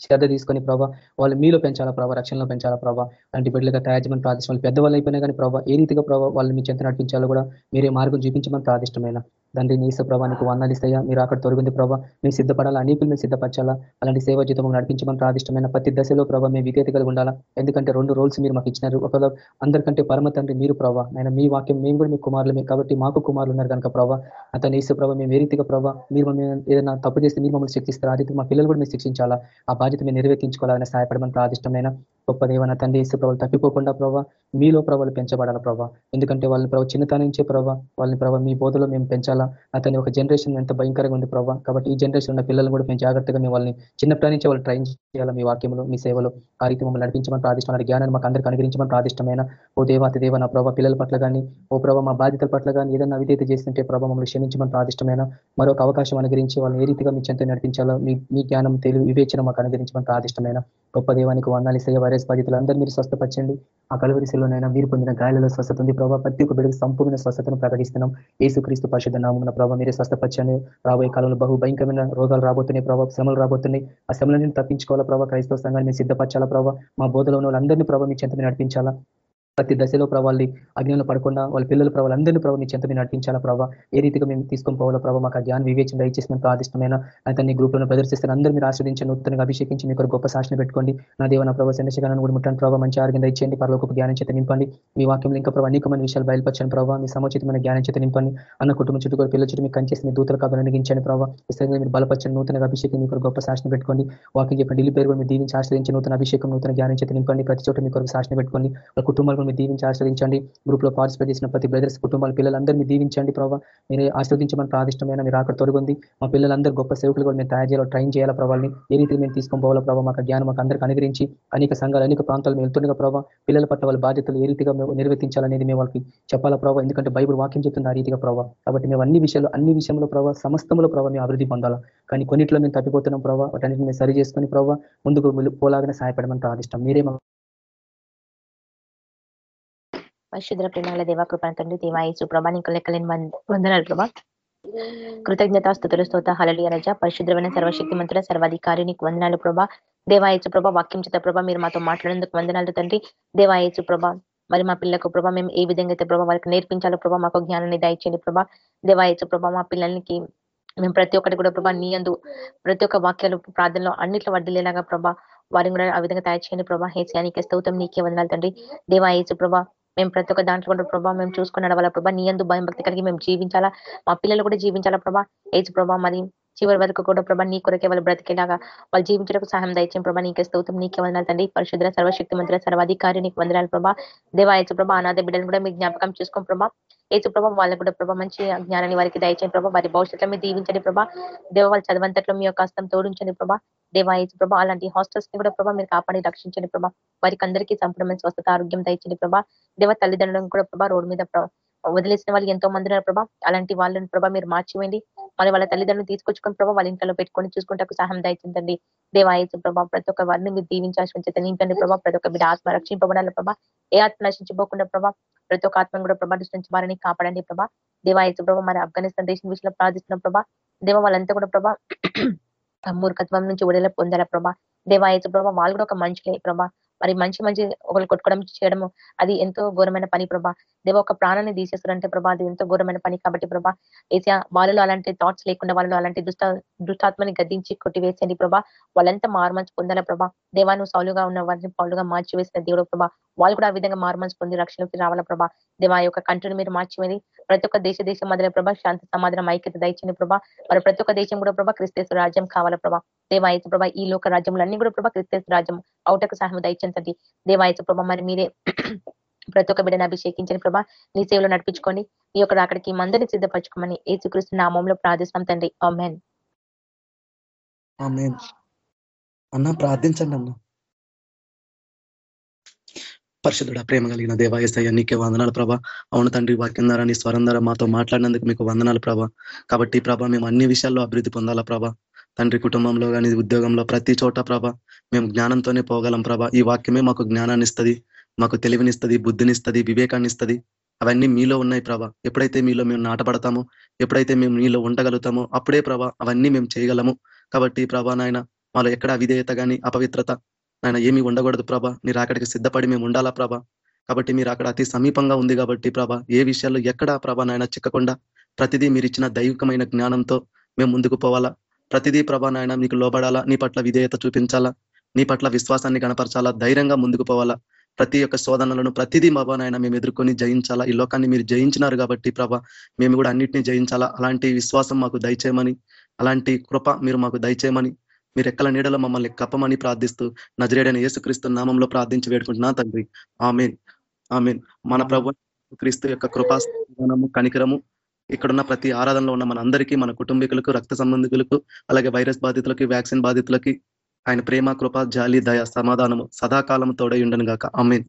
శ్రద్ధ తీసుకొని ప్రభావ వాళ్ళు మీలో పెంచాలా ప్రభావ రక్షణలో పెంచాలా ప్రభావ అలాంటి బిడ్డలుగా తయారు చేయమని ప్రార్థిష్టం పెద్దవాళ్ళు అయిపోయినా కానీ ప్రభావ ఏ రీతిగా ప్రభావ వాళ్ళు మీ చెంత నడిపించాలో కూడా మీరే మార్గం చూపించమని ప్రార్థిష్టమైన. తండ్రి నీస ప్రభానికి వందాలిస్తాయా మీరు అక్కడ తొలగింది ప్రభావ మేము సిద్ధపడాలా? అనేకులు మేము సిద్ధపరచాలా? అలాంటి సేవా జీతం నడిపించమని ప్రాదిష్టమైన ప్రతి దశలో ప్రభావ మేము విధేత కలిగి ఉండాలా? ఎందుకంటే రెండు రోల్స్ మీరు మాకు ఇచ్చినారు. ఒకవేళ అందరికంటే పరమ తండ్రి మీరు ప్రభావ ఆయన మీ వాక్యం మేము కూడా మీ కుమారులమే కాబట్టి మాకు కుమారులు ఉన్నారు కనుక ప్రభావ అతను ఈస ప్రభావ మేము ఏ రీతిగా ప్రభావ మీరు మమ్మల్ని ఏదైనా తప్పు చేస్తే మీరు మమ్మల్ని శిక్షిస్తారు. ఆ రీతి మా పిల్లలు కూడా మేము శిక్షించాలా? ఆ బాధ్యత మీరు నిర్వర్తించుకోవాలని సహాయపడమని ప్రాదిష్టమైన గొప్ప దేవన తండ్రి ఇసు ప్రభావం తప్పిపోకుండా ప్రభావ మీలో ప్రభావాలు పెంచబడాల ప్రభావ ఎందుకంటే వాళ్ళని ప్రభావ చిన్నతనం ప్రభావ వాళ్ళని ప్రభావ మీ బోధలో మేము పెంచాలా? అతని ఒక జనరేషన్ ఎంత భయంకరంగా ఉంది ప్రభావ కాబట్టి ఈ జనరేషన్ ఉన్న పిల్లలు కూడా మేము జాగ్రత్తగా మేము వాళ్ళని చిన్నప్పటి నుంచి వాళ్ళు ట్రైన్ చేయాలి మీ వాక్యంలో మీ సేవలో? ఆ రీతి మమ్మల్ని నడిపించమని ప్రాదిష్టమైన జ్ఞానాన్ని మాకు అందరికీ అనుగ్రహించమని ప్రాదిష్టమైన ఓ దేవాతి దేవ నా ప్రభావ పిల్లల పట్ల కానీ ఓ ప్రభావ మా బాధ్యతల పట్ల కానీ ఏదైనా విధేత చేస్తుంటే ప్రభావ మమ్మల్ని క్షమించమని ప్రాదిష్టమైన మరొక అవకాశం అనుగ్రహించి వాళ్ళని ఏ రీతిగా మీ చెంత నడిపించాలో మీ మీ జ్ఞానం తెలివి వివేచన మాకు అనుగ్రహించమని ప్రాదిష్టమైన గొప్ప దేవానికి వందాలి సేవ వైరస్ బాధితులు అందరూ మీరు స్వస్థపరచండి. ఆ కలువరిశిలోనైనా మీరు పొందిన గాయాలలో స్వస్థత ఉంది. ప్రభావ ప్రతి ఒక్క బిడ్డకు సంపూర్ణ స్వస్థతను ప్రకటిస్తున్నాం. ఏసుక్రీస్తు పరిషత్ నామమున ప్రభావ మీరే స్వస్థపరచండి. రాబోయే కాలంలో బహు భయంకరమైన రోగాలు రాబోతున్నాయి ప్రభావ శ్రమలు రాబోతున్నాయి. ఆ శ్రమల నుంచి తప్పించుకోవాలా ప్రభావ క్రైస్తవ సంఘాన్ని మీరు సిద్ధపరచాలా ప్రభావ మా బోధలో ఉన్న వాళ్ళందరినీ ప్రభావ మీ చెంత నడిపించాలా? ప్రతి దశలో ప్రభావాలని అగ్నిలో పడకుండా వాళ్ళ పిల్లల ప్రభావాలు అందరినీ ప్రభావ నీ చెంత నటించాలా ప్రభావ ఏ రీతిగా మేము తీసుకొని పోవాలా ప్రభావ మాకు జ్ఞాన వివేచన దయచేసిన ప్రాదిష్టమైన అతన్ని గ్రూప్లను ప్రదర్శిస్తారు అందరూ మీరు ఆశ్రదించి నూతనంగా అభిషేకించి మీకు గొప్ప శాసన పెట్టుకోండి. నా దేవ నా ప్రభావ చంద్రశేఖరాన్ని కూడా ముట్టండి ప్రభావ మంచి ఆరోగ్యం దయచేయండి పరలోక జ్ఞానం చేత నింపండి. మీ వాక్యంలో ఇంకా ప్రభావ అనేకమైన విషయాలు బయలుపరచండి ప్రభావ మీ సముచితమైన జ్ఞానం చేత నింపండి. అన్న కుటుంబం చుట్టూ కూడా పిల్లల చుట్టూ మీకు కంచేసి మీ దూతలు కాదు అనిగించండి ప్రభావ ఇష్టంగా మీరు బలపరచండి నూతన అభిషేకం మీకు గొప్ప శాసన పెట్టుకోండి. వాక్యం చెప్పండి ఇల్లు పేరు కూడా మీరు దీవించి ఆశ్రదించి నూతన అభిషేకం నూతన జ్ఞానం చేత నింపండి. ప్రతి చోట మీకు శాసన పెట్టుకోండి. వాళ్ళ కుటుంబాలు మీరు దీవించి ఆశ్రదించండి. గ్రూప్లో పార్టిసిపేట్ చేసిన ప్రతి బ్రదర్స్ కుటుంబాల పిల్లలందరినీ దీవించండి ప్రభావ మీరు ఆశ్రదించమని ప్రాదిష్టమైన మీరు అక్కడ తొలగింది మా పిల్లలందరూ గొప్ప సేవకులు కూడా మేము తయారు చేయాలి ట్రైన్ చేయాలి ప్రభావాలని ఏ రీతి మేము తీసుకొని పోవాలో ప్రభావ మాకు జ్ఞానం మాకు అందరికీ అనుగ్రహించి అనేక సంఘాలు అనేక ప్రాంతాలు మేము వెళ్తుండగా ప్రభావ పిల్లల పట్ల వాళ్ళ బాధ్యతలు ఏ రీతిగా మేము నిర్వర్తించాలనేది మేము వాళ్ళకి చెప్పాలా ప్రభావ ఎందుకంటే బైబుల్ వాక్యం చెప్తుంది ఆ రీతిగా ప్రభావ కాబట్టి మేము అన్ని విషయాలు అన్ని విషయంలో ప్రభావ సమస్తంలో ప్రభావ మేము అభివృద్ధి పొందాలా. కానీ కొన్నిట్లో మేము తప్పిపోతున్నాం ప్రభావ వాటన్నిటిని మేము సరి చేసుకుని ప్రభావ ముందుకు పోలాగానే సహాయపడమని ప్రాదిష్టం. మీరే పరిశుద్ర ప్రేమల దేవ కృపణ తండ్రి దేవాయసు ప్రభా నీకు లెక్కలేని వందనాలు ప్రభా. కృతజ్ఞత స్థుతులు స్తోత హలలియ రజ. పరిశుద్రమైన సర్వశక్తి మంత్రుల సర్వాధికారి నీకు వందనాలు ప్రభా. దేవాయచు ప్రభా వాక్యం చేత ప్రభా మీరు మాతో మాట్లాడేందుకు వందనాలు తండ్రి. దేవాయచు ప్రభా మరి మా పిల్లలకు ప్రభా మేము ఏ విధంగా అయితే ప్రభా వాళ్ళకి నేర్పించాలో ప్రభా మాకు జ్ఞానాన్ని దయచేయండి ప్రభా. దేవాయచు ప్రభా మా పిల్లలకి మేము ప్రతి ఒక్కటి కూడా ప్రభా నీ అందు ప్రతి ఒక్క వాక్యాలు ప్రార్థనలో అన్నిట్లో వడ్డీలేలాగా ప్రభా వారిని కూడా ఆ విధంగా తయారు చేయండి ప్రభా. హేసియా నీకే స్తౌతం నీకే వందనాలు తండ్రి. దేవాయచు ప్రభా మేము ప్రతి ఒక్క దాంట్లో కూడా ప్రభావ మేము చూసుకుని నడవాలా ప్రభా? నీ ఎందు భయం భక్తి కలిగి మేము జీవించాలా? మా పిల్లలు కూడా జీవించాలా ప్రభా? ఏజ్ ప్రభా మరి చివరి వరకు కూడా ప్రభా నీ కొరకే వాళ్ళు బ్రతికేలాగా వాళ్ళు జీవించడానికి సహాయం దయచేయం ప్రభా. నీకే స్తోత్రం నీకే వందనాలు తండ్రి. పరిశుద్ధ సర్వశక్తి మంత్రి సర్వాధికారి నీకు వందనాలు ప్రభా. దేవాయచు ప్రభా అనాథ బిడ్డలు కూడా మీరు జ్ఞాపకం చేసుకోం ప్రభా. ఏసు ప్రభా వాళ్ళకు కూడా ప్రభా మంచి జ్ఞానాన్ని వారికి దయచేయండి ప్రభా. వారి భవిష్యత్తులో మీరు దీవించండి ప్రభా. దేవ వాళ్ళు చదవంతట్లో మీ యొక్క హస్తం తోడించండి ప్రభా. దేవాయచు ప్రభా అలాంటి హాస్టల్స్ని కూడా ప్రభా మీరు కాపాడి రక్షించండి ప్రభా. వారికి అందరికీ సంపూర్ణమైన స్వస్థత ఆరోగ్యం దయచండి ప్రభా. దేవ తల్లిదండ్రులను కూడా ప్రభా రోడ్డు మీద వదిలేసిన వాళ్ళు ఎంతో మంది ఉన్నారు ప్రభా. అలాంటి వాళ్ళని ప్రభా మీరు మార్చివేయండి. మరి వాళ్ళ తల్లిదండ్రులు తీసుకొచ్చుకొని ప్రభా వాళ్ళ ఇంట్లో పెట్టుకొని చూసుకుంటే సహాయం దయచిందండి దేవాయచు ప్రభా ప్రతి ఒక్క వారిని మీరు దీవించాల్సి చేత నింపండి ప్రభా. ప్రతి ఒక్క బిడ్డ ఆత్మ రక్షింపబడాలి ప్రభా. ఏ ఆత్మ నశించబోకుండా ప్రభా ప్రతి ఒక్క ఆత్మను కూడా ప్రభా దృష్టించి వారిని కాపాడండి ప్రభా. దేవాయచు ప్రభా మరి ఆఫ్ఘనిస్తాన్ దేశం విషయంలో ప్రార్థిస్తున్న ప్రభా. దేవ వాళ్ళంతా కూడా ప్రభా మూర్ఖత్వం నుంచి విడుదల పొందాల ప్రభా. దేవాయచు ప్రభా వాళ్ళు కూడా ఒక మనుషులే ప్రభా. మరి మంచి మంచి ఒకరు కొట్టుకోవడం చేయడము అది ఎంతో ఘోరమైన పని ప్రభా. దేవ ఒక ప్రాణాన్ని తీసేస్తారంటే ప్రభా అది ఎంతో ఘోరమైన పని కాబట్టి ప్రభా. ఏసా వాళ్ళలో అలాంటి థాట్స్ లేకుండా వాళ్ళలో అలాంటి దుష్ట దుష్టాత్మని గద్దించి కొట్టివేసండి ప్రభా. వాళ్ళంతా మారుమంచి పొందాల ప్రభా. దేవాను సౌలుగా ఉన్న వారిని పౌలుగా మార్చి వేసిన దేవుడు ప్రభా. వాళ్ళు కూడా ఆ విధంగా మారుమంచి పొంది రక్షణకి రావాల ప్రభా. దేవా యొక్క కంట్రీని మీరు మార్చివేది ప్రతి ఒక్క దేశ దేశం మధ్య ప్రభా శాంతి సమాధానం ఐక్యత దయచింది ప్రభా. మరి ప్రతి ఒక్క దేశం కూడా ప్రభా క్రిస్తేశ్వర రాజ్యం కావాల ప్రభా. దేవాయసు ప్రభా ఈ లోక రాజ్యములన్నీ కూడా ప్రభా క్రిస్తస్ రాజ్యం అవుటకు సహాయం దయచేంతండి దేవాయసు ప్రభా మరి మీరే ప్రతి ఒక్క బిడ్డను అభిషేకించని ప్రభా. నీ సేవలో నడిపించుకొని ఈ యొక్క అక్కడికి మందరిని సిద్ధపరచుకోమని ఏసుకృష్ణ నామంలో ప్రార్థిస్తాం తండ్రి. ఆమెన్. అన్న ప్రార్థించండి అన్న. పరిశుద్ధుడ ప్రేమ కలిగిన దేవాయసయ్య నీకే వందనాలు ప్రభా. అవును తండ్రి వాక్యం ద్వారా నీ స్వరం ద్వారా మాతో మాట్లాడినందుకు మీకు వందనాలు ప్రభా. కాబట్టి ప్రభా మేము అన్ని విషయాల్లో అభివృద్ధి పొందాలా ప్రభా. తండ్రి కుటుంబంలో కానీ ఉద్యోగంలో ప్రతి చోట ప్రభ మేము జ్ఞానంతోనే పోగలం ప్రభ. ఈ వాక్యమే మాకు జ్ఞానాన్ని ఇస్తుంది మాకు తెలివినిస్తుంది బుద్ధినిస్తుంది వివేకాన్ని ఇస్తుంది అవన్నీ మీలో ఉన్నాయి ప్రభ. ఎప్పుడైతే మీలో మేము నాటపడతామో ఎప్పుడైతే మేము మీలో ఉండగలుగుతామో అప్పుడే ప్రభ అవన్నీ మేము చేయగలము. కాబట్టి ప్రభా నాయన మాలో ఎక్కడ అవిధేయత కానీ అపవిత్రత నాయన ఏమీ ఉండకూడదు ప్రభ. మీరు అక్కడికి సిద్ధపడి మేము ఉండాలా ప్రభ? కాబట్టి మీరు అక్కడ అతి సమీపంగా ఉంది కాబట్టి ప్రభ ఏ విషయాల్లో ఎక్కడ ప్రభ నాయన చిక్కకుండా ప్రతిదీ మీరు ఇచ్చిన దైవికమైన జ్ఞానంతో మేము ముందుకు పోవాలా? ప్రతిదీ ప్రభా నాయన మీకు లోబడాలా? నీ పట్ల విధేయత చూపించాలా? నీ పట్ల విశ్వాసాన్ని కనపరచాలా ధైర్యంగా ముందుకు పోవాలా? ప్రతి ఒక్క శోధనలను ప్రతిదీ బాబా నాయన మేము ఎదుర్కొని జయించాలా? ఈ లోకాన్ని మీరు జయించినారు కాబట్టి ప్రభా మేము కూడా అన్నిటినీ జయించాలా? అలాంటి విశ్వాసం మాకు దయచేయమని అలాంటి కృప మీరు మాకు దయచేయమని మీరు ఎక్కల నీడలో మమ్మల్ని కప్పమని ప్రార్థిస్తూ నజరేడైన యేసుక్రీస్తు నామంలో ప్రార్థించి వేడుకుంటున్నా తండ్రి. ఆమెన్. ఆమెన్. మన ప్రభు క్రీస్తు యొక్క కృపాను కనికరము ఇక్కడున్న ప్రతి ఆరాధనలో ఉన్న మన అందరికీ మన కుటుంబీకులకు రక్త సంబంధికులకు అలాగే వైరస్ బాధితులకి వ్యాక్సిన్ బాధితులకి ఆయన ప్రేమ కృప జాలి దయ సమాధానము సదాకాలం తోడై ఉండను గాక ఆమెన్.